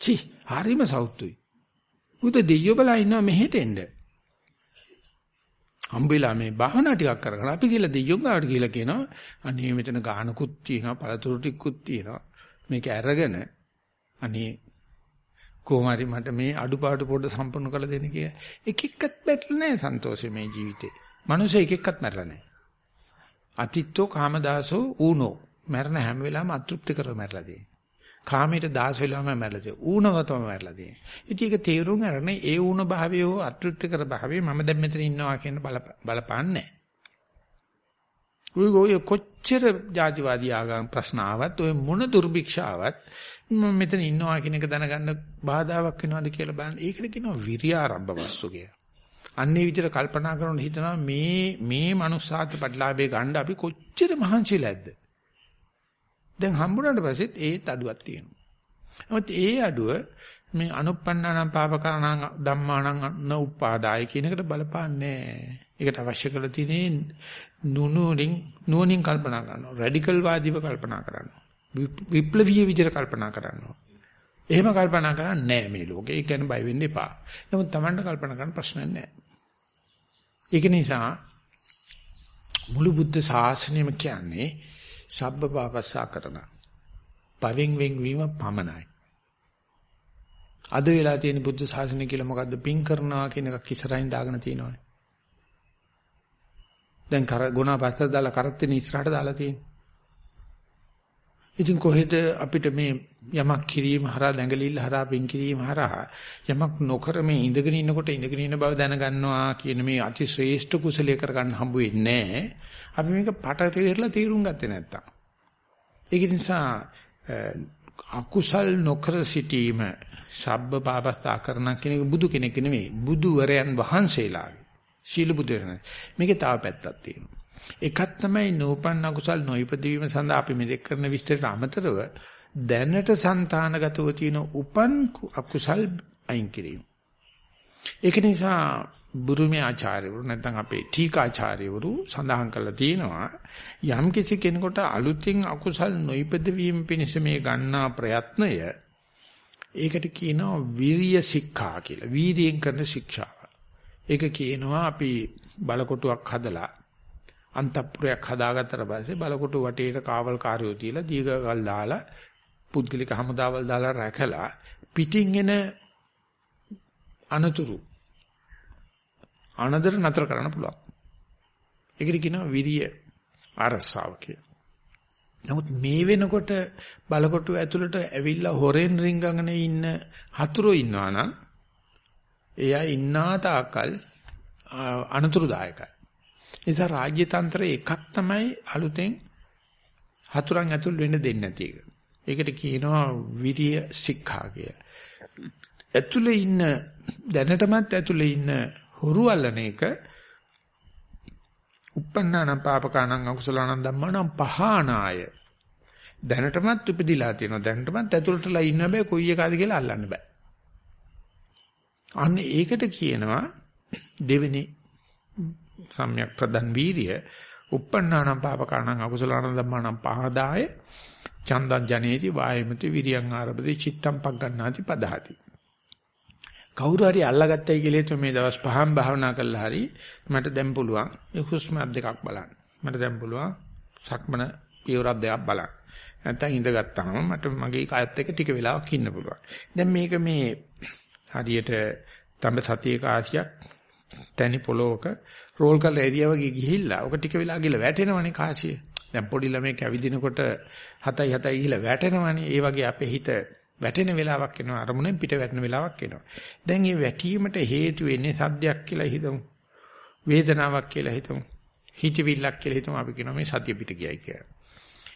චි හරිම සෞතුයි. උත දෙයියෝ බලා ඉන්නවා මෙහෙට එන්න. හම්බෙලා මේ බහනා ටිකක් කරගෙන අපි කියලා දෙයියෝ ගාවට කියලා කියනවා අනේ මෙතන ගානකුත් තියෙනවා පළතුරු ටිකකුත් තියෙනවා මේක අරගෙන අනේ කොහොම හරි මට මේ අඩුපාඩු පොඩ සම්පූර්ණ කරලා දෙන්න කියලා එක එක්කත් බැටලා නැහැ සන්තෝෂෙ මේ ජීවිතේ. මනුස්සය එක එක්කත් මැරලා නැහැ. අතිත්තෝ කාමදාසෝ ඌනෝ මරණ හැම වෙලාවෙම අතෘප්ති කරව මැරලා තියෙන්නේ. කාමයට දාස වෙලාවම මැරලා තියෙන්නේ. ඌනව තමයි මැරලා තියෙන්නේ. ඉතින් ඒක තේරුම් අරගෙන ඒ ඌන භාවය හෝ අතෘප්ති කර භාවය මම දැන් මෙතන ඉන්නවා කියන බලපන්නේ ඔය කොච්චර ජාතිවාදී ආගම් ප්‍රශ්න ආවත් ඔය මොන දුර්භික්ෂාවත් මම මෙතන ඉන්නවා කියන එක දැනගන්න බාධාවක් වෙනවද කියලා බලන්න. ඒකට කියනවා විරියාරම්භ වස්තු කියලා. අන්නේ විදිහට කල්පනා කරනකොට හිතනවා මේ මේ මනුස්සාත් ප්‍රතිලාභේ ගන්න අපි කොච්චර මහන්සිලාද. දැන් හම්බුනාට පස්සෙත් ඒත් අඩුවක් තියෙනවා. නමුත් ඒ අඩුව මේ අනුප්පන්නානම් පාපකරණං ධම්මානං න උපාදාය කියන එකට බලපාන්නේ ඒකට අවශ්‍ය කරලා තියෙන්නේ නුනුලින් නුවණින් කල්පනා කරනවා. රැඩිකල් වාදීව කල්පනා කරනවා. විප්ලවීය විදිහට කල්පනා කරනවා. එහෙම කල්පනා කරන්නේ නැහැ මේ ලෝකේ. ඒක ගැන බය වෙන්න එපා. නමුත් Tamanට කල්පනා කරන්න ප්‍රශ්නයක් නැහැ. ඒක නිසා මුළු බුද්ධ ශාසනයම කියන්නේ සබ්බ පාපස්සා කරන. පවෙන් වෙන් වීම පමණයි. අද වෙලා තියෙන බුද්ධ ශාසනය කියලා මොකද්ද පින් කරනවා කියන එකක් ඉස්සරහින් දාගෙන තියෙනවානේ. දැන් කර ගුණා පස්ස දාලා කරත්තේ ඉස්සරහට දාලා තියෙන්නේ. ඉතින් කොහෙද අපිට මේ යමක් කිරීම හරහා දැඟලිල්ල හරහා පින් කිරීම හරහා යමක් නොකර මේ ඉඳගෙන ඉන්නකොට ඉඳගෙන ඉන්න බව දැනගන්නවා කියන මේ අති ශ්‍රේෂ්ඨ කුසලයේ කරගන්න හම්බ වෙන්නේ අපි මේක පට තේරලා තීරුම් ගත්තේ නැත්තම්. ඒක නිසා අකුසල් නොකර සිටීම සබ්බ පාපස්සා කරන කෙනෙක් බුදු කෙනෙක් නෙමෙයි බුදුවරයන් වහන්සේලාගේ ශීල බුදුරණ මේකේ තව පැත්තක් තියෙනවා. එකක් තමයි නූපන් අකුසල් නොයිපදවීම සඳහා අපි මෙදෙක් කරන විස්තරට අමතරව දැනට సంతානගතව තියෙන උපන් අකුසල් අයින් කිරීම. ඒක නිසා බුරුමේ ආචාර්යවරු නැත්නම් අපේ ටීකාචාර්යවරු සඳහන් කරලා තියෙනවා යම් කිසි කෙනෙකුට අලුතින් අකුසල් නොයිපදවීම පිණිස මේ ගන්නා ප්‍රයත්නය ඒකට කියනවා වීරිය ශික්ෂා කියලා. වීරියෙන් කරන ශික්ෂාව. ඒක කියනවා අපි බලකොටුවක් හදලා අන්තපුරයක් හදාගත්තට පස්සේ බලකොටු වටේට කාවල් කාර්යෝ තියලා දීගකල් දාලා පුද්ගලික හමුදාවල් දාලා රැකලා පිටින් එන අනතුරු අනදර නතර කරන්න පුළුවන්. ඒකට කියනවා විරිය අරසාව කියලා. නමුත් මේ වෙනකොට බලකොටු ඇතුළට ඇවිල්ලා හොරෙන් රින්ගගෙන ඉන්න හතුරෝ ඉන්නවා නම් එයා ඉන්නා තාකල් අනතුරුදායකයි. නිසා රාජ්‍ය තන්ත්‍රය එකක් තමයි අලුතෙන් හතුරන් ඇතුල් වෙන්න දෙන්නේ නැති එක. ඒකට කියනවා විරිය සික්ඛා කියලා. ඇතුලේ ඉන්න දැනටමත් ඇතුලේ ඉන්න හුරු අල්ලන එක uppannānaṁ pāpakānaṁ akusalaṇaṁ dhammānaṁ පහානාය දැනටමත් උපදිලා තියෙනවා දැනටමත් ඇතුළටලා ඉන්න බෑ කොයි එකද කියලා අල්ලන්න බෑ අන්න ඒකට කියනවා දෙවෙනි සම්‍යක් ප්‍රදන් වීරිය uppannānaṁ pāpakānaṁ akusalaṇaṁ dhammānaṁ පහදාය චන්දං ජනේති වායමති විරියං ආරබති චිත්තං පග්ගණ්ණාති පදහති කවුරු හරි අල්ලගත්තයි කියලා හිතුව මේ දවස් පහම භාවනා කළා හරි මට දැන් පුළුවන් ඒ හුස්ම දෙකක් බලන්න. මට දැන් පුළුවන් සක්මන පියවරක් දෙකක් බලන්න. නැත්තම් ඉඳගත්තාම මට මගේ කායත් එක්ක ටික වෙලාවක් ඉන්න පුළුවන්. දැන් මේක මේ හරියට තඹ සතිය කාසියක් තනි පොලෝක රෝල් කරලා එරියා වගේ ගිහිල්ලා ඔක ටික වෙලා ගිහලා වැටෙනවනේ කාසිය. දැන් පොඩි ළමයි කැවිදිනකොට හතයි හතයි ගිහලා වැටෙනවනේ. ඒ වගේ අපේ හිත වැටෙන වෙලාවක් එනවා අරමුණෙන් පිට වැටෙන වෙලාවක් එනවා. දැන් මේ වැටීමට හේතු වෙන්නේ සද්දයක් කියලා හිතමු. වේදනාවක් කියලා හිතමු. හිතවිල්ලක් කියලා හිතමු අපි කියනවා මේ සතිය පිට ගියයි කියලා.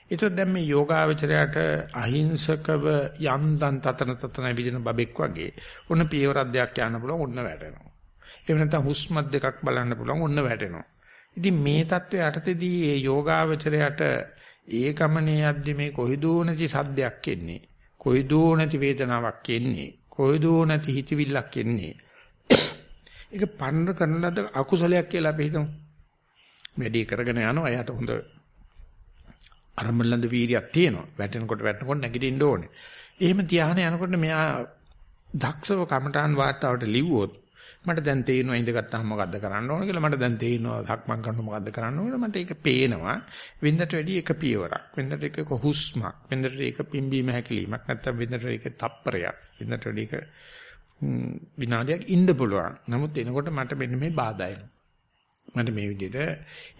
ඒතකොට දැන් මේ යෝගාවචරයට අහිංසකව යන්තම් තතන තතන විදින බබෙක් වගේ ඔන්න පියවරක් දෙයක් යන්න පුළුවන් ඔන්න වැටෙනවා. එහෙම නැත්නම් හුස්මත් දෙකක් බලන්න පුළුවන් ඔන්න වැටෙනවා. ඉතින් මේ தත්ත්වය යටතේදී මේ යෝගාවචරයට ඒ ගමනේ යද්දි මේ කොහිදෝ නැති සද්දයක් එන්නේ. කොයිදෝ නැති වේදනාවක් එන්නේ කොයිදෝ නැති හිතවිල්ලක් එන්නේ ඒක පන්න කරන ලද අකුසලයක් කියලා අපි හිතමු වැඩි කරගෙන යනවා එයාට හොඳ අරමුණලඳ වීරියක් තියෙනවා වැටෙනකොට වැටෙනකොට නැගිටින්න ඕනේ එහෙම තියාගෙන යනකොට මෙයා දක්ෂව කමඨාන් වාර්තාවට ලිව්වොත් මට දැන් තේරෙනවා ඉඳගත්තාම මොකද්ද කරන්න ඕන කියලා මට දැන් තේරෙනවා ධක්මං කරනකොට මොකද්ද කරන්න ඕන මට ඒක පේනවා. වෙනදට වැඩි එක පියවරක්. වෙනදට එක හුස්මක්. වෙනදට එක පිම්බීම හැකිලීමක්. නැත්නම් වෙනදට එක තප්පරයක්. වෙනදට වැඩි එක විනාඩියක් ඉන්න පුළුවන්. නමුත් එනකොට මට මෙන්න මේ බාධා එනවා. මට මේ විදිහට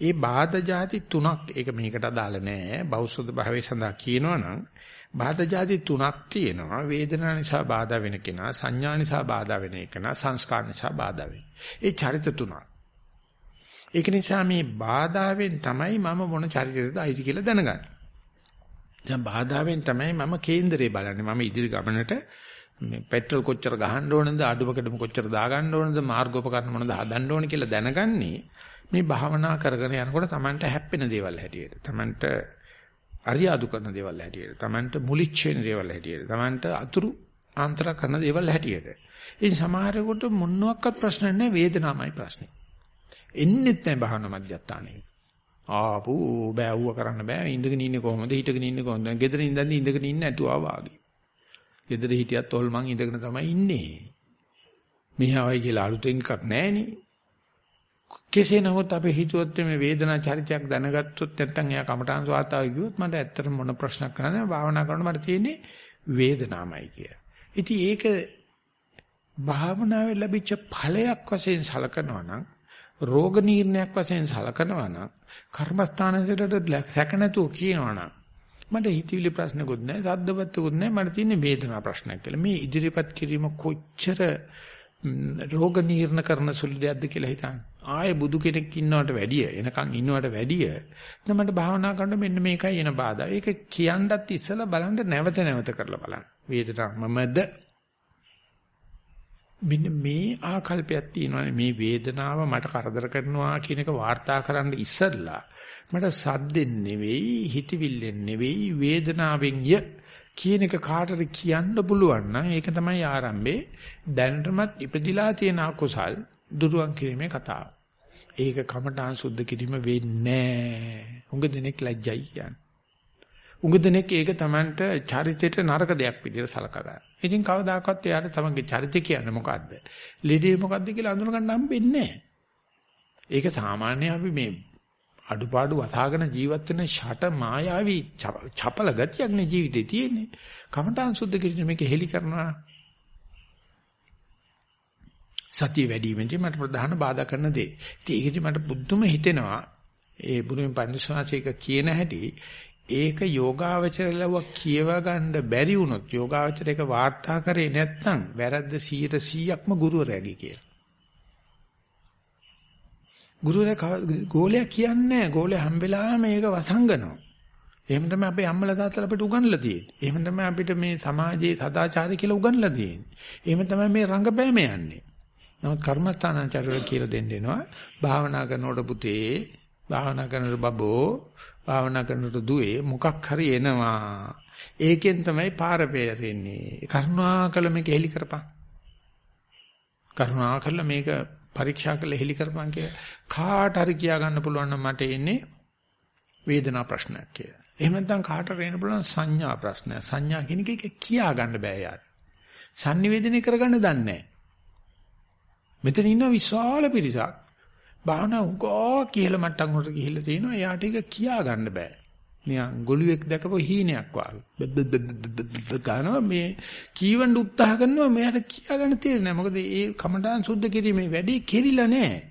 ඒ බාධා જાති තුනක් ඒක මේකට අදාළ නෑ බෞද්ධ භාවයේ සඳහා කියනවනම් බාධා જાති තුනක් තියෙනවා වේදනා නිසා බාධා වෙන කෙනා සංඥා නිසා බාධා වෙන කෙනා සංස්කාර නිසා බාධා වෙන. ඒ චරිත තුනක්. ඒක නිසා මේ බාධාවෙන් තමයි මම මොන චරිතයකටද අයිති කියලා දැනගන්නේ. දැන් බාධාවෙන් තමයි මම කේන්දරේ බලන්නේ. මම ඉදිරි ගමනට මේ පෙට්‍රල් කොච්චර ගහන්න ඕනද අඩුවකටම කොච්චර දාගන්න ඕනද මාර්ගෝපකරණ මොනවද හදන්න ඕන කියලා දැනගන්නේ මේ භාවනා කරගෙන යනකොට Tamanට හැප්පෙන දේවල් හැටියට. Tamanට අරියාදු කරන දේවල් හැටියට. Tamanට මුලිච්ච වෙන දේවල් හැටියට. Tamanට අතුරු ආන්තර කරන දේවල් හැටියට. ඉතින් සමහරෙකුට මොනවාක්වත් ප්‍රශ්න නැහැ වේදනාවමයි ප්‍රශ්නේ. එන්නෙත් නැහැ භාවනා මධ්‍යස්ථානයේ. ආපු බෑවුව කරන්න බෑ ඉඳගෙන ඉන්නේ කොහොමද හිටගෙන ඉන්නේ කොහොමද ගෙදර ඉඳන් ඉඳගෙන ඉන්නේ නැතුවා වාගේ. ගෙදර හිටියත් තොල්මන් ඉඳගෙන තමයි ඉන්නේ. මෙහාවයි කියලා අලුතෙන් එකක් නැහනේ. කෙසේ නමුත් අපි හිතුවොත් මේ වේදනා චරිතයක් දැනගත්තොත් නැත්නම් එයා කමඨාන් සවාතාව කිව්වොත් මට ඇත්තටම මොන ප්‍රශ්නක් කරන්නේ භාවනා කරනකොට මට තියෙන්නේ වේදනාවයි කිය. ඉතින් ඒක භාවනාවේ ලැබිච්ච ඵලයක් වශයෙන් සලකනවා නම් රෝග නිర్ణයක් වශයෙන් සලකනවා නම් කර්මස්ථානයේට සැක නැතුව කියනවා නම් මට හිතවිලි ප්‍රශ්නකුත් නැහැ සද්දපත්කුත් නැහැ මට තියෙන්නේ වේදනා ප්‍රශ්නයක් කියලා. මේ ඉදිරිපත් කිරීම කොච්චර රෝග නිర్ణ කරන සුළු දෙයක්ද කියලා හිතන්න. ආයේ බුදු කෙනෙක් ඉන්නවට වැඩිය එනකන් ඉන්නවට වැඩිය දැන් මට භාවනා කරනකොට මෙන්න මේකයි එන බාධා. ඒක කියන්නත් ඉස්සලා බලන්න නැවත නැවත කරලා බලන්න. වේදනාවමද මෙන්න මේ ආකල්පයක් තියෙනවානේ. මේ වේදනාව මට කරදර කරනවා කියන එක වාර්තා කරන්න ඉස්සෙල්ලා මට සද්දෙන් නෙවෙයි හිතවිල්ලෙන් නෙවෙයි වේදනාවෙන් ය කියන එක කාටද කියන්න පුළුවන් නම් ඒක තමයි ආරම්භේ දැනටමත් ඉපදිලා තියෙන අකුසල් දුරුවන් කිරීමේ කතාව. ඒක කමඨාන් සුද්ධ කිරීම වෙන්නේ නැහැ. උඟ දෙනෙක් ලැජ්ජයි කියන්නේ. උඟ දෙනෙක් ඒක Tamanට චරිතයට නරක දෙයක් විදිහට සලකනවා. ඉතින් කවදාකවත් එයාට තමන්ගේ චරිතය කියන්නේ මොකද්ද? ලෙඩේ මොකද්ද කියලා අඳුන ගන්න හම්බෙන්නේ ඒක සාමාන්‍ය අපි මේ අඩුපාඩු වසාගෙන ජීවත් වෙන ෂට මායාවී චපල ගතියක් නේ ජීවිතේ තියෙන්නේ. කමඨාන් සුද්ධ කිරීම මේක හෙලි කරනවා. සතිය වැඩි වෙන්නේ මට ප්‍රධාන බාධා කරන දේ. ඉතින් ඒකෙදි මට බුද්ධම හිතෙනවා ඒ බුදුන් පන්සවාසයක කියන හැටි ඒක යෝගාවචර ලව කියව ගන්න බැරි වුණොත් යෝගාවචර එක වාර්තා කරේ නැත්නම් වැරද්ද 100%ක්ම ගුරුවරයාගේ කියලා. ගුරුවරයා ගෝලයා කියන්නේ ගෝලයා හැම වෙලාවෙම මේක වසංගනවා. එහෙම තමයි අපේ අම්මලා තාත්තලා අපිට උගන්ලා තියෙන්නේ. එහෙම තමයි අපිට මේ සමාජයේ සදාචාරය කියලා උගන්ලා තියෙන්නේ. එහෙම තමයි මේ රංගපෑම යන්නේ. නමුත් කර්මස්ථානාචාරවල කියලා දෙන්න වෙනවා. භාවනා කරනකොට පුතේ, භාවනා කරනකොට බබෝ භාවනා කරනකොට දුවේ මොකක් හරි එනවා. ඒකෙන් තමයි පාර පෙරෙන්නේ. කරුණාකල මේක හෙලි කරපන්. කරුණාකල මේක පරීක්ෂා කරලා හෙලි කරපන් කිය කාට හරි කියා ගන්න පුළුවන් නම් මට එන්නේ වේදනා ප්‍රශ්නයක් කියලා. එහෙම නැත්නම් කාට හරි එන්න පුළුවන් සංඥා ප්‍රශ්නයක්. සංඥා කියන එක කියා ගන්න බෑ යාර. sannivedana කරගන්න දන්නේ නැහැ. මෙතන ඉන්න විශාල පිරිසක් භාවනා උගෝ කියලා මට්ටම් වලට ගිහිල්ලා තිනවා. එයාට ඒක කියා ගන්න බෑ. නිකන් ගොළුෙක් දැකපො හීනයක් වගේ. ගන්නවා මේ කීවඬ උත්සාහ කරනවා මෙයාට කියා ගන්න තේරෙන්නේ නැහැ. මොකද ඒ කමඩාන් සුද්ධ කිරීමේ වැඩේ කෙරිලා නැහැ.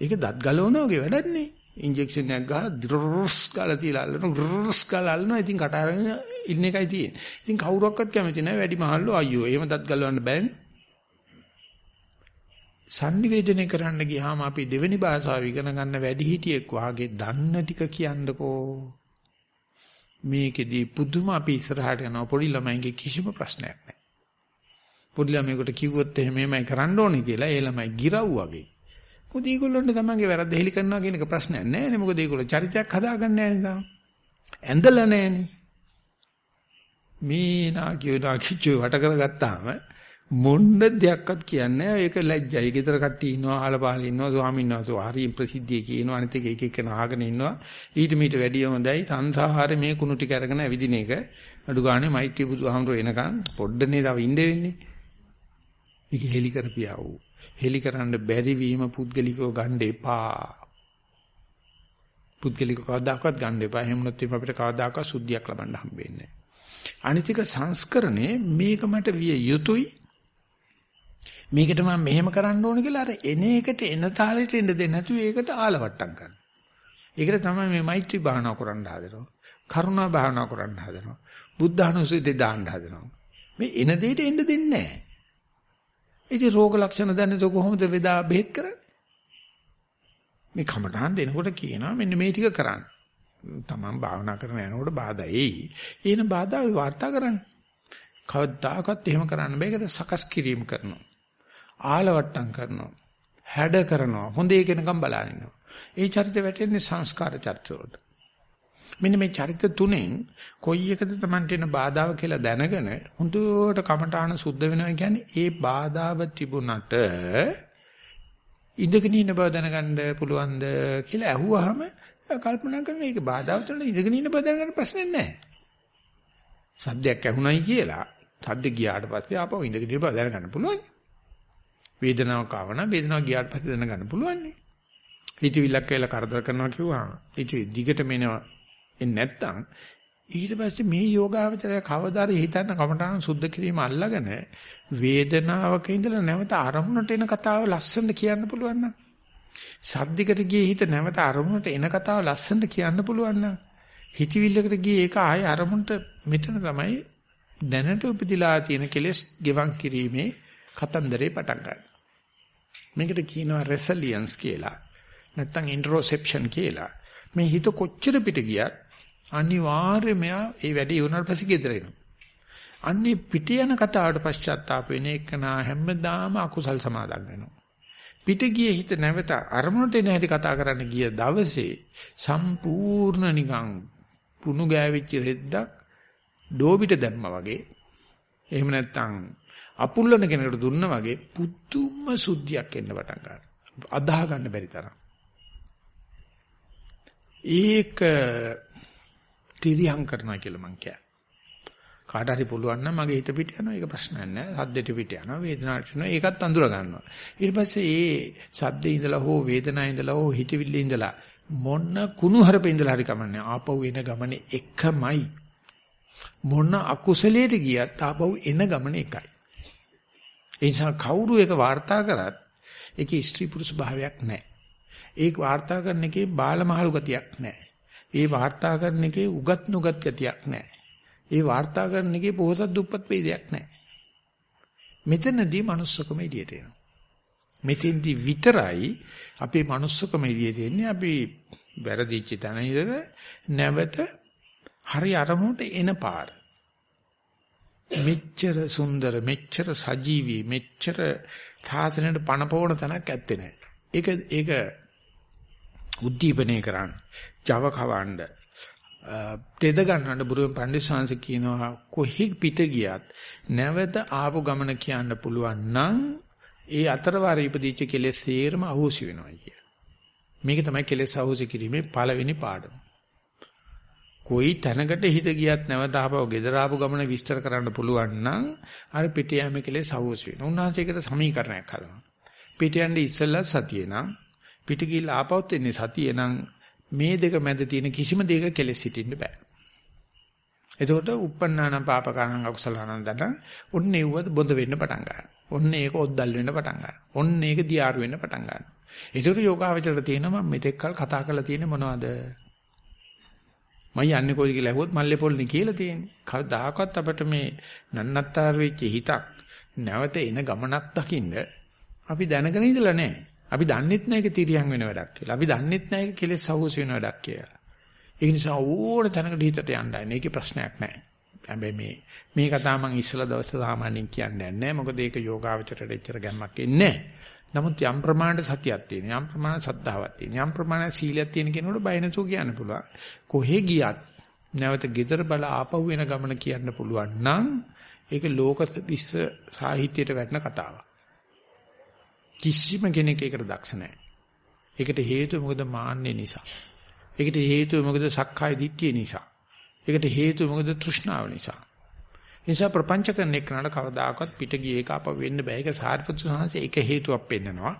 ඒක දත් ගලවන වගේ වැඩක් නේ. ඉන්ජෙක්ෂන් එකක් ගහලා ද්‍රස් ගාලා තියලා අල්ලන ද්‍රස් ගාලා අල්ලනවා. ඉතින් කට අරගෙන ඉන්න එකයි තියෙන්නේ. ඉතින් කවුරක්වත් කැමති නැහැ වැඩි මහල්ලෝ අයියෝ. එහෙම දත් ගලවන්න බෑනේ. sannivedana කරන්න ගියාම අපි දෙවෙනි භාෂාව ඉගෙන ගන්න වැඩි හිටියෙක් වාගේ දන්න ටික කියන්නකෝ මේකෙදී පුදුම අපි ඉස්සරහට යනවා. පොඩි ළමයින්ගේ කිසිම ප්‍රශ්නයක් නැහැ. පොඩි ළමයෙකුට කිව්වොත් එහෙමයි කරන්න ඕනේ කියලා ඒ ළමයි ගිරව් වගේ. මොකද ඒගොල්ලොන්ට තමන්ගේ වැරද්ද හෙලි කරනවා කියන එක ප්‍රශ්නයක් නැහැ නේ. මොකද ඒගොල්ලෝ චරිතයක් හදාගන්න නැහැ නේද? ඇඳලා නැහනේ මේ නා කියනවා කිච්චෝ වට කරගත්තාම මොන්න දෙයක්වත් කියන්නේ ඒක ලැජ්ජයි. ගෙදර කට්ටිය ඉන්නවා, අහලපාල ඉන්නවා, ස්වාමීන් වහන්සේ හරි ප්‍රසිද්ධිය කියනවා. අනිත් එක එක එක නාගෙන ඉන්නවා. ඊට මීට වැඩිය හොඳයි සංසාරේ මේ කුණු ටික අරගෙන ඇවිදින එක. අඩු ගානේ මෛත්‍රී බුදුහාමුදුර එනකන් පොඩ්ඩනේ තව ඉන්න වෙන්නේ. මේක හෙලි කරපියා වූ. හෙලි කරන්න බැරි වීම පුද්ගලිකව ගන්න එපා. පුද්ගලිකව කවදාකවත් ගන්න එපා. එහෙම නැත්නම් අපිට කවදාකවත් සුද්ධියක් ලබන්න හම්බෙන්නේ නැහැ. අනිතික සංස්කරණේ මේක මට විය යුතුයි මේකට මම මෙහෙම කරන්න ඕන කියලා අර එන එකට එන තාලෙට එන්න දෙන්නේ නැතුව ඒකට ආලවට්ටම් කරනවා. ඒකට තමයි මේ මෛත්‍රී භාවනා කරන්න හදනවා. කරුණා භාවනා කරන්න හදනවා. බුද්ධානුස්සතිය දාන්න හදනවා. මේ එන දෙයට එන්න දෙන්නේ නැහැ. ඉතින් රෝග ලක්ෂණ දැනද කොහොමද වේදා බෙහෙත් කරන්නේ? මේ කමටහන් දෙනකොට කියනවා මෙන්න මේ ටික කරන්න. තමන් භාවනා කරන යනකොට බාධා එයි. ඒන බාධා වාර්තා කරන්න. කවදාකවත් එහෙම කරන්න බෑ. ඒකට සකස් කිරීම කරනවා. ආලවට්ටම් කරනවා. හැඩ කරනවා. හොඳේ කෙනකම් බලනිනවා. ඒ චරිත වැටෙන්නේ සංස්කාර චරිත වලට. මෙන්න මේ චරිත තුනෙන් කොයි එකද Tamanට එන බාධාව කියලා දැනගෙන හොඳට කමඨාන සුද්ධ වෙනවා කියන්නේ ඒ බාධාව තිබුණට ඉඳගෙන ඉන්න බව දැනගන්න පුළුවන්ද කියලා අහුවාම කල්පනා කරන එක බාධාව තුළ ඉඳගෙන ඉන්න බව දැනගන්න ප්‍රශ්නේ නැහැ. සද්දයක් ඇහුණයි කියලා සද්ද ගියාට පස්සේ ආපහු ඉඳගෙන ඉන්න බව දැනගන්න පුළුවන්. වේදනාවක් ආවනම් වේදනාව ගියාට පස්සේ දැනගන්න පුළුවන්. හිතවිල්ලක් කියලා කරදර කරනවා කිව්වා. ඒක දිගට මෙනවා එන්නේ නැත්තම් ඊට පස්සේ මේ යෝගාවචරය කවදාද හිතන්න කමටහන් සුද්ධ කිරීම අල්ලගෙන වේදනාවක ඉඳලා නැවත අරමුණට එන කතාව ලස්සනට කියන්න පුළුවන් නම් සද්දිකට ගියේ හිත නැවත අරමුණට එන කතාව ලස්සනට කියන්න පුළුවන් නම් හිතවිල්ලකට ගියේ ඒක ආයේ අරමුණට මෙතන තමයි දැනට උපදිලා තියෙන කෙලෙස් ගෙවන් කිරීමේ කතන්දරේ පටන් ගන්න. මේකට කියනවා රෙසිලියන්ස් කියලා. නැත්තම් ඉන්ට්‍රොසෙප්ෂන් කියලා. මේ හිත කොච්චර පිට ගියත් අනිවාර්යයෙන්ම ඒ වැඩේ ඉවරනට පස්සේ ගෙදර එනවා. අන්නේ පිට යන කතාවට පශ්චාත්තාප වෙන එක නා හැමදාම අකුසල් සමාදන් වෙනවා. පිට ගියේ හිත නැවත අරමුණට එන හැටි කතා කරන්න ගිය දවසේ සම්පූර්ණ නිකන් පුණු ගෑවිච්ච රෙද්දක් ඩෝබිට දැම්මා වගේ එහෙම නැත්නම් අපුල්ලන කෙනෙකුට දුන්නා වගේ පුදුම සුද්ධියක් එන්න පටන් ගන්නවා. අදාහ ගන්න බැරි තරම්. ඒක තිරියම් කරනවා කියලා මං කියන්නේ. කාට හරි පුළුවන් නම් මගේ හිත පිට යනවා ඒක ප්‍රශ්නයක් නෑ. සද්දෙට පිට යනවා වේදනාවට යනවා ඒකත් අඳුර ගන්නවා. ඊට පස්සේ ඒ සද්දේ ඉඳලා හෝ වේදනාවේ ඉඳලා හෝ හිතවිල්ලේ ඉඳලා මොන කුණු හරපේ ඉඳලා හරි කමන්නේ ආපහු එන ගමනේ එකමයි. මොන අකුසලයට ගියත් ආපහු එන ගමනේ එකයි. ඒ නිසා කවුරු එක වාර්තා කරත් ඒකේ ස්ත්‍රී පුරුෂ භාවයක් නැහැ. ඒක වාර්තා කරන එකේ බාලමහලු ගතියක් නැහැ. ඒ වාර්තා කරන එකේ උගත් නුගත් ගතියක් නැහැ. ඒ වාර්තා කරන එකේ පොහසත් දුප්පත් වේදයක් නැහැ. මෙතනදී manussකම එළියට එනවා. මෙතෙන්දී විතරයි අපේ manussකම එළියට එන්නේ අපි වැරදිච්ච තැන ඉඳලා නැවත හරි අරමුණට එන පාර. මෙච්චර සුන්දර මෙච්චර සජීවී මෙච්චර තාසනෙට පණපවන තැනක් ඇත්තේ නැහැ. ඒක ඒක උද්දීපනය කරන්න, Java කවන්න, තෙද ගන්නට බුරුවෙන් පඬිස්සංශ කියනවා කොහි පිට ගියත් නැවත ආපු ගමන කියන්න පුළුවන් නම් ඒ අතරවාර ඉපදිච්ච කෙලෙස් සේරම අහෝසි වෙනවා කිය. මේක තමයි කෙලෙස් අහෝසි කිරීමේ පළවෙනි පාඩම. කොයි තැනකට හිත ගියත් නැවත ආපහු ගෙදර ආපු ගමන විස්තර කරන්න පුළුවන් නම් අර පිට යෑමේ කෙලෙස් අහෝසි වෙනවා. උන්වහන්සේකට සමීකරණයක් හදනවා. පිට යන්නේ ඉස්සෙල්ලා සතියේ නම් පිට ගිහිල්ලා ආපහුත් එන්නේ සතියේ නම් මේ දෙක මැද තියෙන කිසිම දෙයක කෙලෙස් හිටින්න බෑ. එතකොට uppannānaṁ pāpakānaṁ akusalaṇaṁ දඩ ඔන්න ඒවද බොඳ වෙන්න පටන් ගන්නවා. ඔන්න ඒක ඔද්දල් වෙන්න පටන් ගන්නවා. ඔන්න ඒක දියාරු වෙන්න පටන් ගන්නවා. ඒකට යෝගාවචරයට තියෙනවා මම මෙතෙක් කල් කතා කරලා තියෙන්නේ මොනවද? මම යන්නේ කොයිද කියලා ඇහුවොත් මල්ලේ පොල්නේ කියලා තියෙන්නේ. කවදාකවත් අපිට මේ නන්නත්තර වෙච්ච හිතක් නැවත එන ගමනක් දකින්න අපි දැනගෙන ඉඳලා නැහැ. අපි දන්නෙත් නැහැ ඒක තිරියන් වෙන වැඩක් කියලා. අපි දන්නෙත් නැහැ ඒක කෙලෙස් සහෝස වෙන වැඩක් කියලා. ඒ නිසා ඕන තැනකට හිතට යන්නයි. මේකේ ප්‍රශ්නයක් නැහැ. හැබැයි මේ මේ කතාව මම ඉස්සලා දවස් සාමාන්‍යයෙන් කියන්නේ නැහැ. මොකද ඒක යෝගාවචරයට එච්චර ගැම්මක් එන්නේ නමුත් යම් ප්‍රමාණයට සතියක් තියෙන, යම් ප්‍රමාණයට සද්ධාවක් තියෙන, යම් ප්‍රමාණයට සීලයක් තියෙන කෙනෙකුට බය නැතුව කියන්න පුළුවන්. කොහෙ ගියත් නැවත gedara බල ආපහු වෙන ගමන කියන්න පුළුවන් නම් ඒක ලෝක විශ්ව සාහිත්‍යයට වැටෙන කතාවක්. කිසිම කෙනෙක් ඒකට දක්ෂ නැහැ. ඒකට හේතුව මොකද මාන්නේ නිසා. ඒකට හේතුව මොකද සක්කාය දිට්ඨිය නිසා. ඒකට හේතුව මොකද තෘෂ්ණාව නිසා. නිසා ප්‍රපංච කරන එකට කවදාකවත් පිට ගියේ එක අප වෙන්න බෑ. ඒක සාරිපුත්‍ර සාංශේ එක හේතුවක් පෙන්නනවා.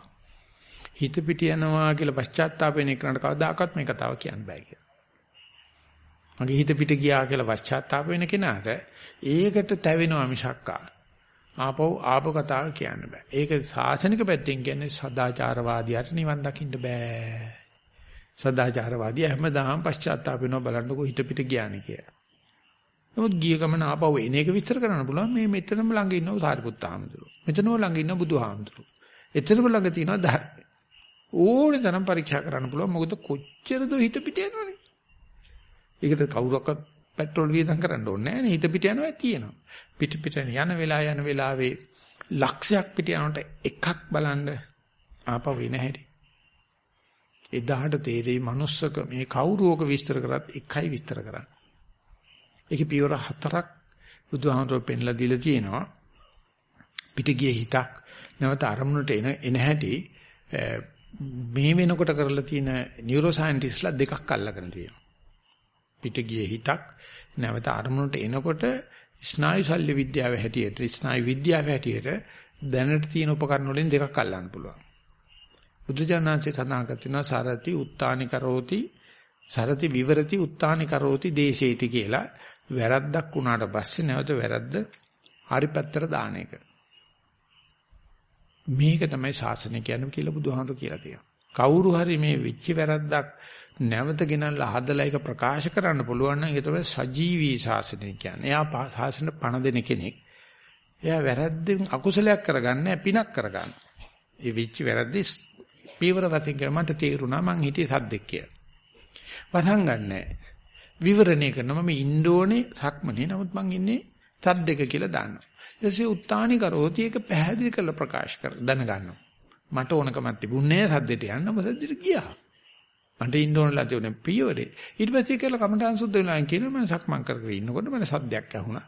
හිත පිට යනවා කියලා පශ්චාත්තාප වෙන එකට කවදාකවත් මේ කතාව කියන්න බෑ කියලා. මගේ හිත පිට ගියා කියලා පශ්චාත්තාප වෙන කෙනාට ඒකට තැවෙනවා මිසක්කා. ආපහු ආපු කතාව කියන්න බෑ. ඒක සාසනික පැත්තෙන් කියන්නේ සදාචාරවාදියාට නිවන් දකින්න බෑ. සදාචාරවාදී හැමදාම පශ්චාත්තාප වෙනවා බලන්නකෝ හිත පිට ගියානේ කියලා. නමුත් ගිය ගමන ආපහු එන එක විස්තර කරන්න පුළුවන් මේ මෙතනම ළඟ ඉන්නව සාරිපුත්ත හාමුදුරුවෝ. මෙතනම ළඟ ඉන්න බුදුහාමුදුරුවෝ. එතරම් ළඟ තියෙනවා ධර්ම. ඕනේ තරම් පරීක්ෂා කරන්න පුළුවන්. මොකද කොච්චරද හිත පිට යනවනේ. ඒකට කවුරක්වත් පෙට්‍රල් වියදම් කරන්න ඕනේ නැහැ නේ. හිත පිට යනවා තියෙනවා. පිට පිට යන වෙලාව යන වෙලාවේ ලක්ෂයක් පිට යනකොට එකක් බලන්න ආපහු එන හැටි. එදාට තේරෙයි manussක මේ කවුරුවක විස්තර කරත් එකයි විස්තර කරන්නේ. ඒකේ පියවර හතරක් බුදුහාමරෝ පෙන්ලා දීලා තියෙනවා. පිට ගිය හිතක් නැවත අරමුණට එන එන හැටි මේ වෙනකොට කරලා තියෙන නියුරෝ සයන්ටිස්ට්ලා දෙකක් අල්ලගෙන තියෙනවා. පිට ගිය හිතක් නැවත අරමුණට එනකොට ස්නායු ශල්‍ය විද්‍යාව හැටියට ස්නායු විද්‍යාව හැටියට දැනට තියෙන උපකරණ වලින් දෙකක් අල්ලන්න පුළුවන්. බුදුජානනාංශය සඳහන් කරනවා සරති උත්තානි කරෝති සරති විවරති උත්තානි කරෝති දේශේති කියලා වැරද්දක් වුණාට පස්සේ නැවත වැරද්ද හරි පැත්තට දාන එක. මේක තමයි ශාසනය කියන්නේ කියලා බුදුහාමුදුරු කියලා තියෙනවා. කවුරු හරි මේ වෙච්ච වැරද්දක් නැවත ගෙනල්ලා හදලා ඒක ප්‍රකාශ කරන්න පුළුවන් නම් ඒ තමයි සජීවී ශාසනය කියන්නේ. එයා ශාසන පණ දෙන කෙනෙක්. එයා වැරද්දෙන් අකුසලයක් කරගන්න පිනක් කරගන්න. ඒ වෙච්ච වැරද්ද පීවර වශයෙන් කියලා මට තේරුණා මං හිටියේ සද්දෙක් කියලා. වරහන් ගන්නෑ. විවරණය කරනවා මම ඉන්න ඕනේ සක්මනේ නමුත් මං ඉන්නේ සද්දෙක කියලා දානවා. ඊටසේ උත්තානි කරෝති ඒක පැහැදිලි කරලා ප්‍රකාශ කර දැනගන්නවා. මට ඕනකමක් තිබුණේ සද්දෙට යන්න මොකද සද්දෙට ගියා. මට ඉන්න ඕනලා තියුනේ පියවරේ. ඊට පස්සේ කියලා කමඨාන් සුද්ධ වෙලා කියනවා මම සක්මන් කර කර ඉන්නකොට මට සද්දයක් ඇහුණා.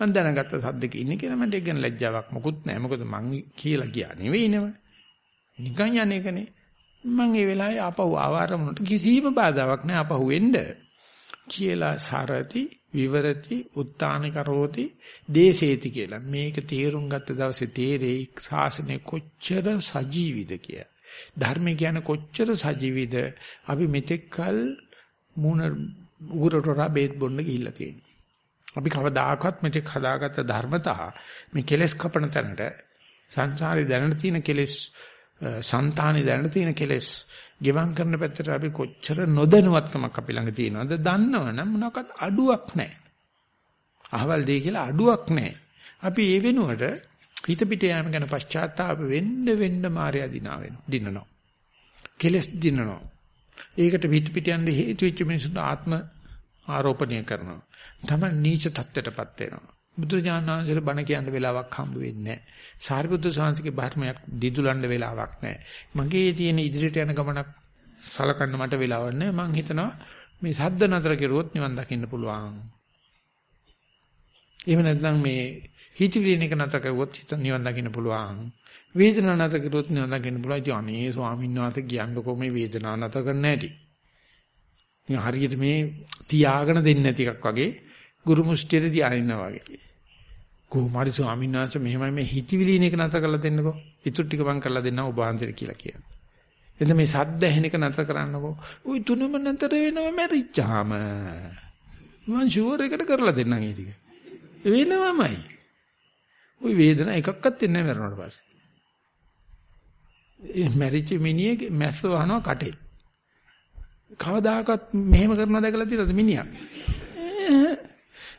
මම දැනගත්ත සද්දක ඉන්නේ කියලා මට ඒක ගැන ලැජ්ජාවක් මොකුත් නැහැ. මොකද මං කියලා ගියා නෙවෙයිනම. නිකන් යන්නේ කනේ. මං ඒ වෙලාවේ ආපහු ආවාරමුණට කිසිම බාධාවක් නැහැ ආපහු එන්න. කියලා සාරති විවරති උත්තාන කරෝති දේශේති කියලා. මේක තේරුම් ගත්ත දවසේ තේරෙයි ශාසනය කොච්චර සජීවිද කියලා. ධර්ම කියන කොච්චර සජීවිද අපි මෙතෙක්කල් මූණ උගුරට රබේත් බොන්න ගිහිල්ලා තියෙනවා. අපි කවදාකවත් මෙතෙක් හදාගත්ත ධර්මතා මේ කෙලෙස් කපන තැනට සංසාරේ දැනන තියෙන කෙලෙස් సంతානෙ දැනන තියෙන කෙලෙස් ගෙවම් කරන පැත්තට අපි කොච්චර නොදැනුවත්කමක් අපි ළඟ තියෙනවද දන්නවනම් මොනවාවත් අඩුවක් නැහැ. අහවල් දෙය කියලා අඩුවක් නැහැ. අපි ඒ වෙනුවට හිත පිට යාම ගැන පශ්චාත්තාප වෙන්න වෙන්න මායя දිනා වෙනවා. දිනනවා. කෙලස් දිනනවා. ඒකට පිට පිට යන්න හේතු වෙච්ච මිනිසුන්ට ආත්ම ආරෝපණය කරනවා. තමයි නීච தත්ත්වයටපත් වෙනවා. බුදුජානනාංශල බණ කියන්න වෙලාවක් හම්බ වෙන්නේ නැහැ. සාරිපුත්‍ර සාංශිකේ ධර්මයක් දිදුලන්න වෙලාවක් නැහැ. මගේ තියෙන ඉදිරියට යන ගමනක් සලකන්න මට වෙලාවක් නැහැ. මං හිතනවා මේ සද්ද නතර කෙරුවොත් නිවන් දකින්න පුළුවන්. එහෙම නැත්නම් මේ හිතවිලින එක නතර කරුවොත් හිත නිවන් දකින්න පුළුවන්. වේදනාව නතර කරුවොත් නිවන් දකින්න පුළුවන්. ඉතින් අනේ ස්වාමීන් වහන්සේ කියන්නකෝ මේ වේදනාව නතර කරන්න ඇති. ඉතින් හරියට මේ තියාගෙන දෙන්නේ නැති එකක් වගේ ගුරු මුෂ්ටියට තියාගෙන වගේ. කොහොමද ස්වාමීන් වහන්සේ මෙහෙමයි මේ හිතවිලින එක නතර කරලා දෙන්නකෝ. ඊටු ටික මං කරලා දෙන්නම් ඔබ වහන්සේට කියලා කියනවා. එතන මේ සද්ද ඇහෙන එක නතර කරන්නකෝ. උයි තුනම නතර වෙනව මැරිච්චාම. මං ෂුවර් එකට කරලා දෙන්නම් ඒ ටික. වෙනවමයි. ওই වේදන එකක්වත් දෙන්නේ නැහැ මරණයට පස්සේ. ඒ මැරිච්ච මිනිහේ මැස්ස වහනවා කටේ. කවදාකවත් මෙහෙම කරනවා දැකලා තියෙනවද මිනිහා?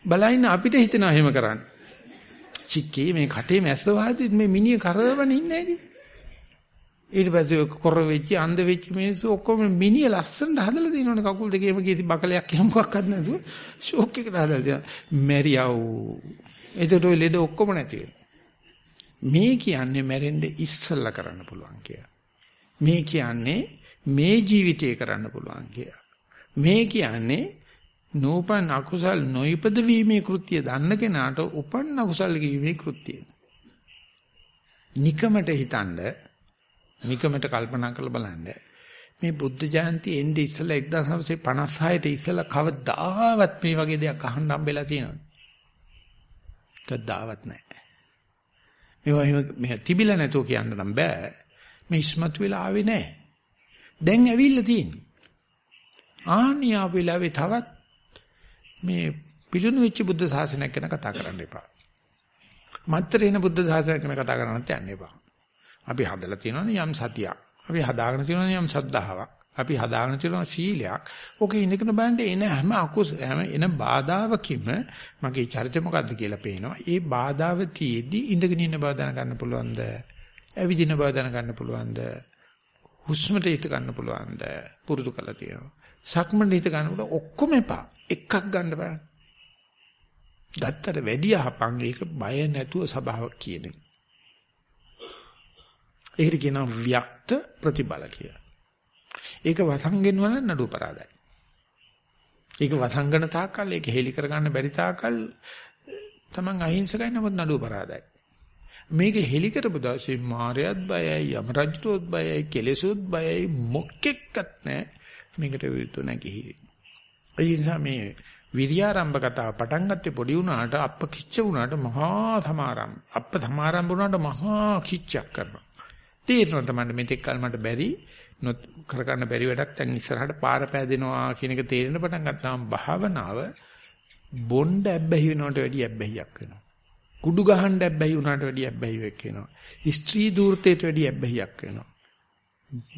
බලයින් අපිට හිතෙනවා එහෙම කරන්න. චික්කේ මේ කටේ මැස්ස වහද්දි මේ මිනිහ කරවගෙන ඉන්නේ නැහැනේ. ඊට පස්සේ කොර වෙච්ච අන්ධ වෙච්ච මිනිස්සු ඔක්කොම මිනිහ ලස්සනට හදලා දිනවනේ කකුල් දෙකේම කීසි බකලයක් එහෙම මොකක්වත් නැතුව ෂෝක් එකට හදලා තියෙනවා. මෙරියව්. එතකොට ඔය ලෙඩ ඔක්කොම නැති මේ කියන්නේ මැරෙන්න ඉස්සල්ලා කරන්න පුළුවන් කියලා. මේ කියන්නේ මේ ජීවිතේ කරන්න පුළුවන් කියලා. මේ කියන්නේ නෝපන් අකුසල් නොයිපද වීමේ කෘත්‍ය දන්න කෙනාට උපන් අකුසල් වීමේ කෘත්‍යය. නිකමට හිතනද නිකමට කල්පනා කරලා බලන්න මේ බුද්ධ ජයන්ති එන්නේ ඉස්සලා 1956ට ඉස්සලා කවදාවත් මේ වගේ දෙයක් අහන්න හම්බෙලා තියෙනවද? කවදාවත් නැහැ. මේවා එහෙම මෙහෙ තිබිලා නැතුව කියන්න නම් බෑ. මේ ඉස්මතු වෙලා ආවේ නැහැ. දැන් ඇවිල්ලා තියෙන්නේ. ආනියා වෙලාවේ තවත් මේ පිළිණු වෙච්ච බුද්ධ ශාසනයක් ගැන කතා කරන්න එපා. මත්තරින බුද්ධ ශාසනයක් ගැන කතා කරන්නත් යන්න එපා. අපි හදලා තියෙනවනේ යම් සතියක්. අපි හදාගෙන තියෙනවනේ යම් සද්ධාාවක්. අපි හදාගෙන තියෙනවා සීලයක්. ඕකේ ඉඳගෙන බලන්න එන හැම අකුස හැම එන බාධාවකින්ම මගේ චරිතය මොකද්ද කියලා පේනවා. ඒ බාධාව තියේදී ඉඳගෙන ඉන්න බව දැනගන්න පුළුවන්ද? ඇවිදින බව දැනගන්න පුළුවන්ද? හුස්මට හිත ගන්න පුළුවන්ද? පුරුදු කළා තියෙනවා. සක්මන් හිත ගන්නකොට ඔක්කොම එපා. එකක් ගන්න බෑ. ගත්තට වැඩි අහපන් ඒක බය නැතුව ස්වභාවයක් කියන එක. ඒකට කියනවා ව්‍යක්ත ප්‍රතිබල කියලා. ඒක වසංගෙන් වල නඩු අපරාධයි. ඒක වසංගන තාක්කල් ඒක හේලි කරගන්න බැරි තාක්කල් Taman අහිංසකයි නමුත් නඩු අපරාධයි. මේක හෙලි කරපු දවසේ මායයත් බයයි යම රජුත් බයයි කෙලෙසුත් බයයි මොකෙක්වත් නැහැ මේකට විරුද්ධ නැගිහිරි. ඒ නිසා මේ විරියාරම්භ කතාව පටන් ගත්තේ පොඩි වුණාට අප්ප කිච්ච වුණාට මහා සමාරම් අප්ප සමාරම් වුණාට මහා කිච්චක් කරනවා. තේරෙනවා තමයි මෙතෙක් කල මට බැරි නොත් කරගන්න බැරි වැඩක් දැන් ඉස්සරහට පාර පෑදෙනවා කියන එක තේරෙන පටන් ගත්තාම භාවනාව බොණ්ඩ ඇබ්බැහි වෙනවට වැඩිය ඇබ්බැහියක් වෙනවා. කුඩු ගහන්න ඇබ්බැහි වුණාට වැඩිය ඇබ්බැහියක් වෙනවා. ස්ත්‍රී දූර්තයට වැඩිය ඇබ්බැහියක් වෙනවා.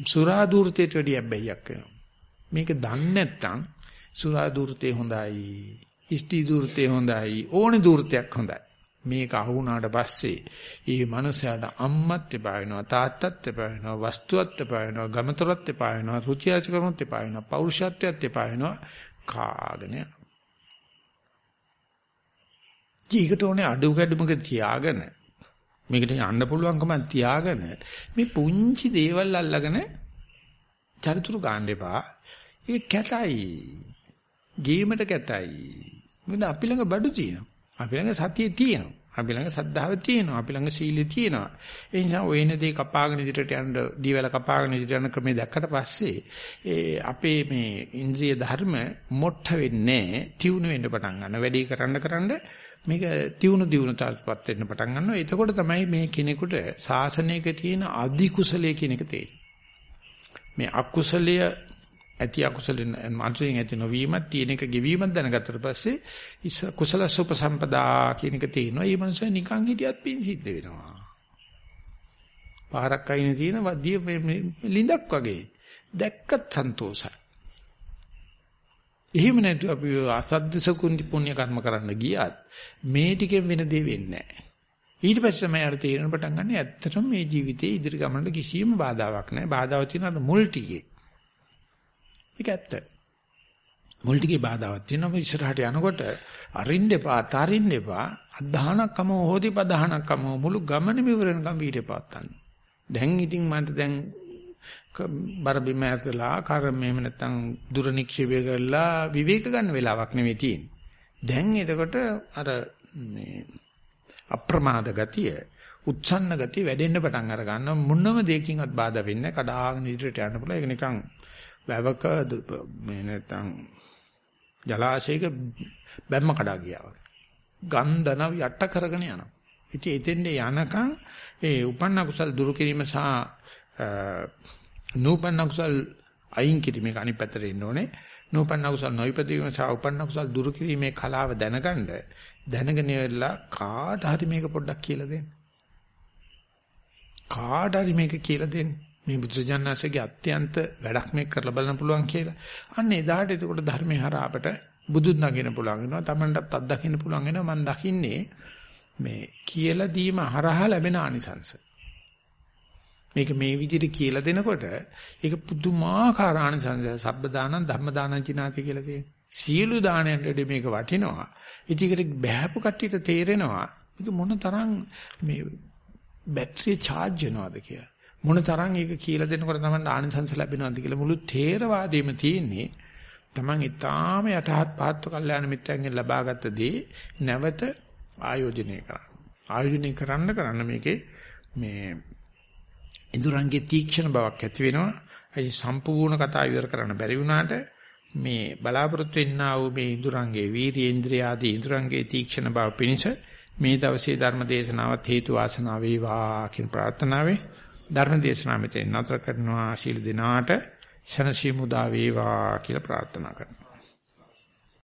සුරා දූර්තයට වැඩිය ඇබ්බැහියක් වෙනවා. මේක දන්නේ නැත්නම් සුරා දූර්තේ හොඳයි. ස්ත්‍රී දූර්තේ හොඳයි. ඕනේ දූර්තයක් හොඳයි. මේක අහු වුණාට පස්සේ ඒ මනුස්සයාට අම්මත් එපා වෙනවා තාත්තත් එපා වෙනවා වස්තුවත් එපා වෙනවා ගමතරත් එපා වෙනවා රුචි අරුචිකමත් එපා වෙනවා පෞරුෂත්වයත් එපා වෙනවා කාගෙන ජීවිතේ ඕනේ අඩු ගැඩුමක තියාගෙන මේකට යන්න පුළුවන්කම තියාගෙන මේ පුංචි දේවල් අල්ලගෙන චරිතුරු ගන්න එපා ඒක කැතයි ගේමට කැතයි මොකද අපි ළඟ බඩු තියෙනවා අපි ළඟ සතිය තියෙනවා. අපි ළඟ සද්ධාව තියෙනවා. අපි ළඟ සීලය තියෙනවා. ඒ නිසා ඔයන දේ කපාගෙන ඉදිරියට යන දීවැල කපාගෙන ඉදිරියට යන ක්‍රමය දැක්කට පස්සේ ඒ අපේ මේ ඉන්ද්‍රිය ධර්ම මොට්ට වෙන්නේ තියුණු වෙන්න පටන් ගන්නවා. වැඩි කරන්න කරන්න මේක තියුණු දියුණු තාපත් වෙන්න පටන් ගන්නවා. එතකොට තමයි මේ කෙනෙකුට සාසනයක තියෙන අධි කුසලයේ කියන එක තේරෙන්නේ. මේ අකුසලය ඇති අකුසලෙන් මානසිකයෙන් ඇති නොවීමත් තියෙන එක ගෙවීමක් දැනගත්තට පස්සේ කුසල සුපසම්පදා කියන එක තියෙනවා. ඒ මනුස්සයා නිකන් හිටියත් පින් සිද්ධ වෙනවා. පාරක් අයිනේ තියෙන වදිය ලිඳක් වගේ. දැක්කත් සන්තෝෂයි. එහෙම නැතු අපි අසද්ද සකුන්ති පුණ්‍ය කර්ම කරන්න ගියත් මේ ටිකෙන් වෙන දේ වෙන්නේ නැහැ. ඊට පස්සේ තමයි අර තේරෙන පටන් ගන්න ඇත්තටම මේ ජීවිතේ ඉදිරි ගමනට කිසිම බාධාවක් නැහැ. බාධාව තියෙන මුල් ටිකේ. ඒක ඇත්ත. මුල් ටිකේ බාධාවක් තියෙනවා ඉස්සරහට යනකොට අරින්න එපා, තරින්න එපා. අධහනක්කම හොදි පදහනක්කම මුළු ගමනම ඉවරනකම් වීඩියෝ පාත්තන්න. දැන් ඉතින් මන්ට දැන් බර බිම ඇතලා කර්ම එහෙම නැත්නම් දුර නික්ෂේපය කරලා විවේක ගන්න වෙලාවක් නෙවෙයි තියෙන්නේ. දැන් එතකොට අර මේ අප්‍රමාද ගතිය උත්සන්න ගතිය වැඩෙන්න පටන් අර ගන්නවා මොනම දෙයකින්වත් බාධා වෙන්නේ කඩාගෙන ඉදිරියට යන්න පුළුවන් ඒක නිකන් වැවක මේ නැත්තම් ජලාශයක බැම්ම කඩා ගියා වගේ. ගන්ධන යට කරගෙන යනවා. ඉතින් එතෙන්ද යනකම් ඒ උපන්න කුසල් දුරු කිරීම සහ නූපන්න කුසල් අයින් කිරීමේ අනිත් පැත්තට එන්න ඕනේ. නූපන්න කුසල් නොයිපදීම සහ උපන්න කුසල් දුරු කිරීමේ කලාව දැනගන්න දැනගෙන ඉවරලා කාට හරි මේක පොඩ්ඩක් කියලා දෙන්න. කාට හරි මේක කියලා දෙන්න. මේ බුදුසජාණන්සේගේ අත්‍යන්ත වැඩක් මේක කරලා බලන්න පුළුවන් කියලා. අන්න එදාට එතකොට ධර්මේ හරහා අපට බුදුන් දකින්න පුළුවන් වෙනවා. Tamanටත් අත්දකින්න පුළුවන් වෙනවා. මම දකින්නේ මේ කියලා දීම හරහා ලැබෙන ආනිසංස. මේක මේ විදිහට කියලා දෙනකොට ඒක පුදුමාකාර ආනිසංසය. සබ්බ දානං ධම්ම දානං චිනාති කියලා තියෙනවා. සියලු දානයන්ට මේක වටිනවා. ඉතින් බෑපු කට්ටියට තේරෙනවා මේක මොන තරම් මේ බැටරිය charge වෙනවද කියලා. මොන තරම් ඒක කියලා දෙනකොට තමයි ආනිසංස ලැබෙනවද කියලා මුළු තේරවාදෙම තියෙන්නේ තමන් ඊටාම යටහත් පහත්ව කල්යාණ මිත්‍රයන්ගෙන් ලබාගත් දේ නැවත ආයෝජනය කරන්න. ආයෝජනය කරන්න කරන්න මේකේ මේ ඉඳුරංගේ තීක්ෂණ බවක් ඇති වෙනවා. ඒ සම්පූර්ණ කතාව ඉවර කරන්න බැරි වුණාට මේ බලාපොරොත්තු වෙන්නා වූ මේ ඉඳුරංගේ වීර්ය ඉන්ද්‍රිය ආදී ඉඳුරංගේ තීක්ෂණ බව පිණිස මේ දවසේ ධර්ම දේශනාවත් හේතු වාසනා වේවා කියන ප්‍රාර්ථනාවෙන් ධර්ම දේශනාව මෙතෙන් නතර කරනවා. ශීල දිනාට ශනසි මුදා වේවා කියලා ප්‍රාර්ථනා කරනවා.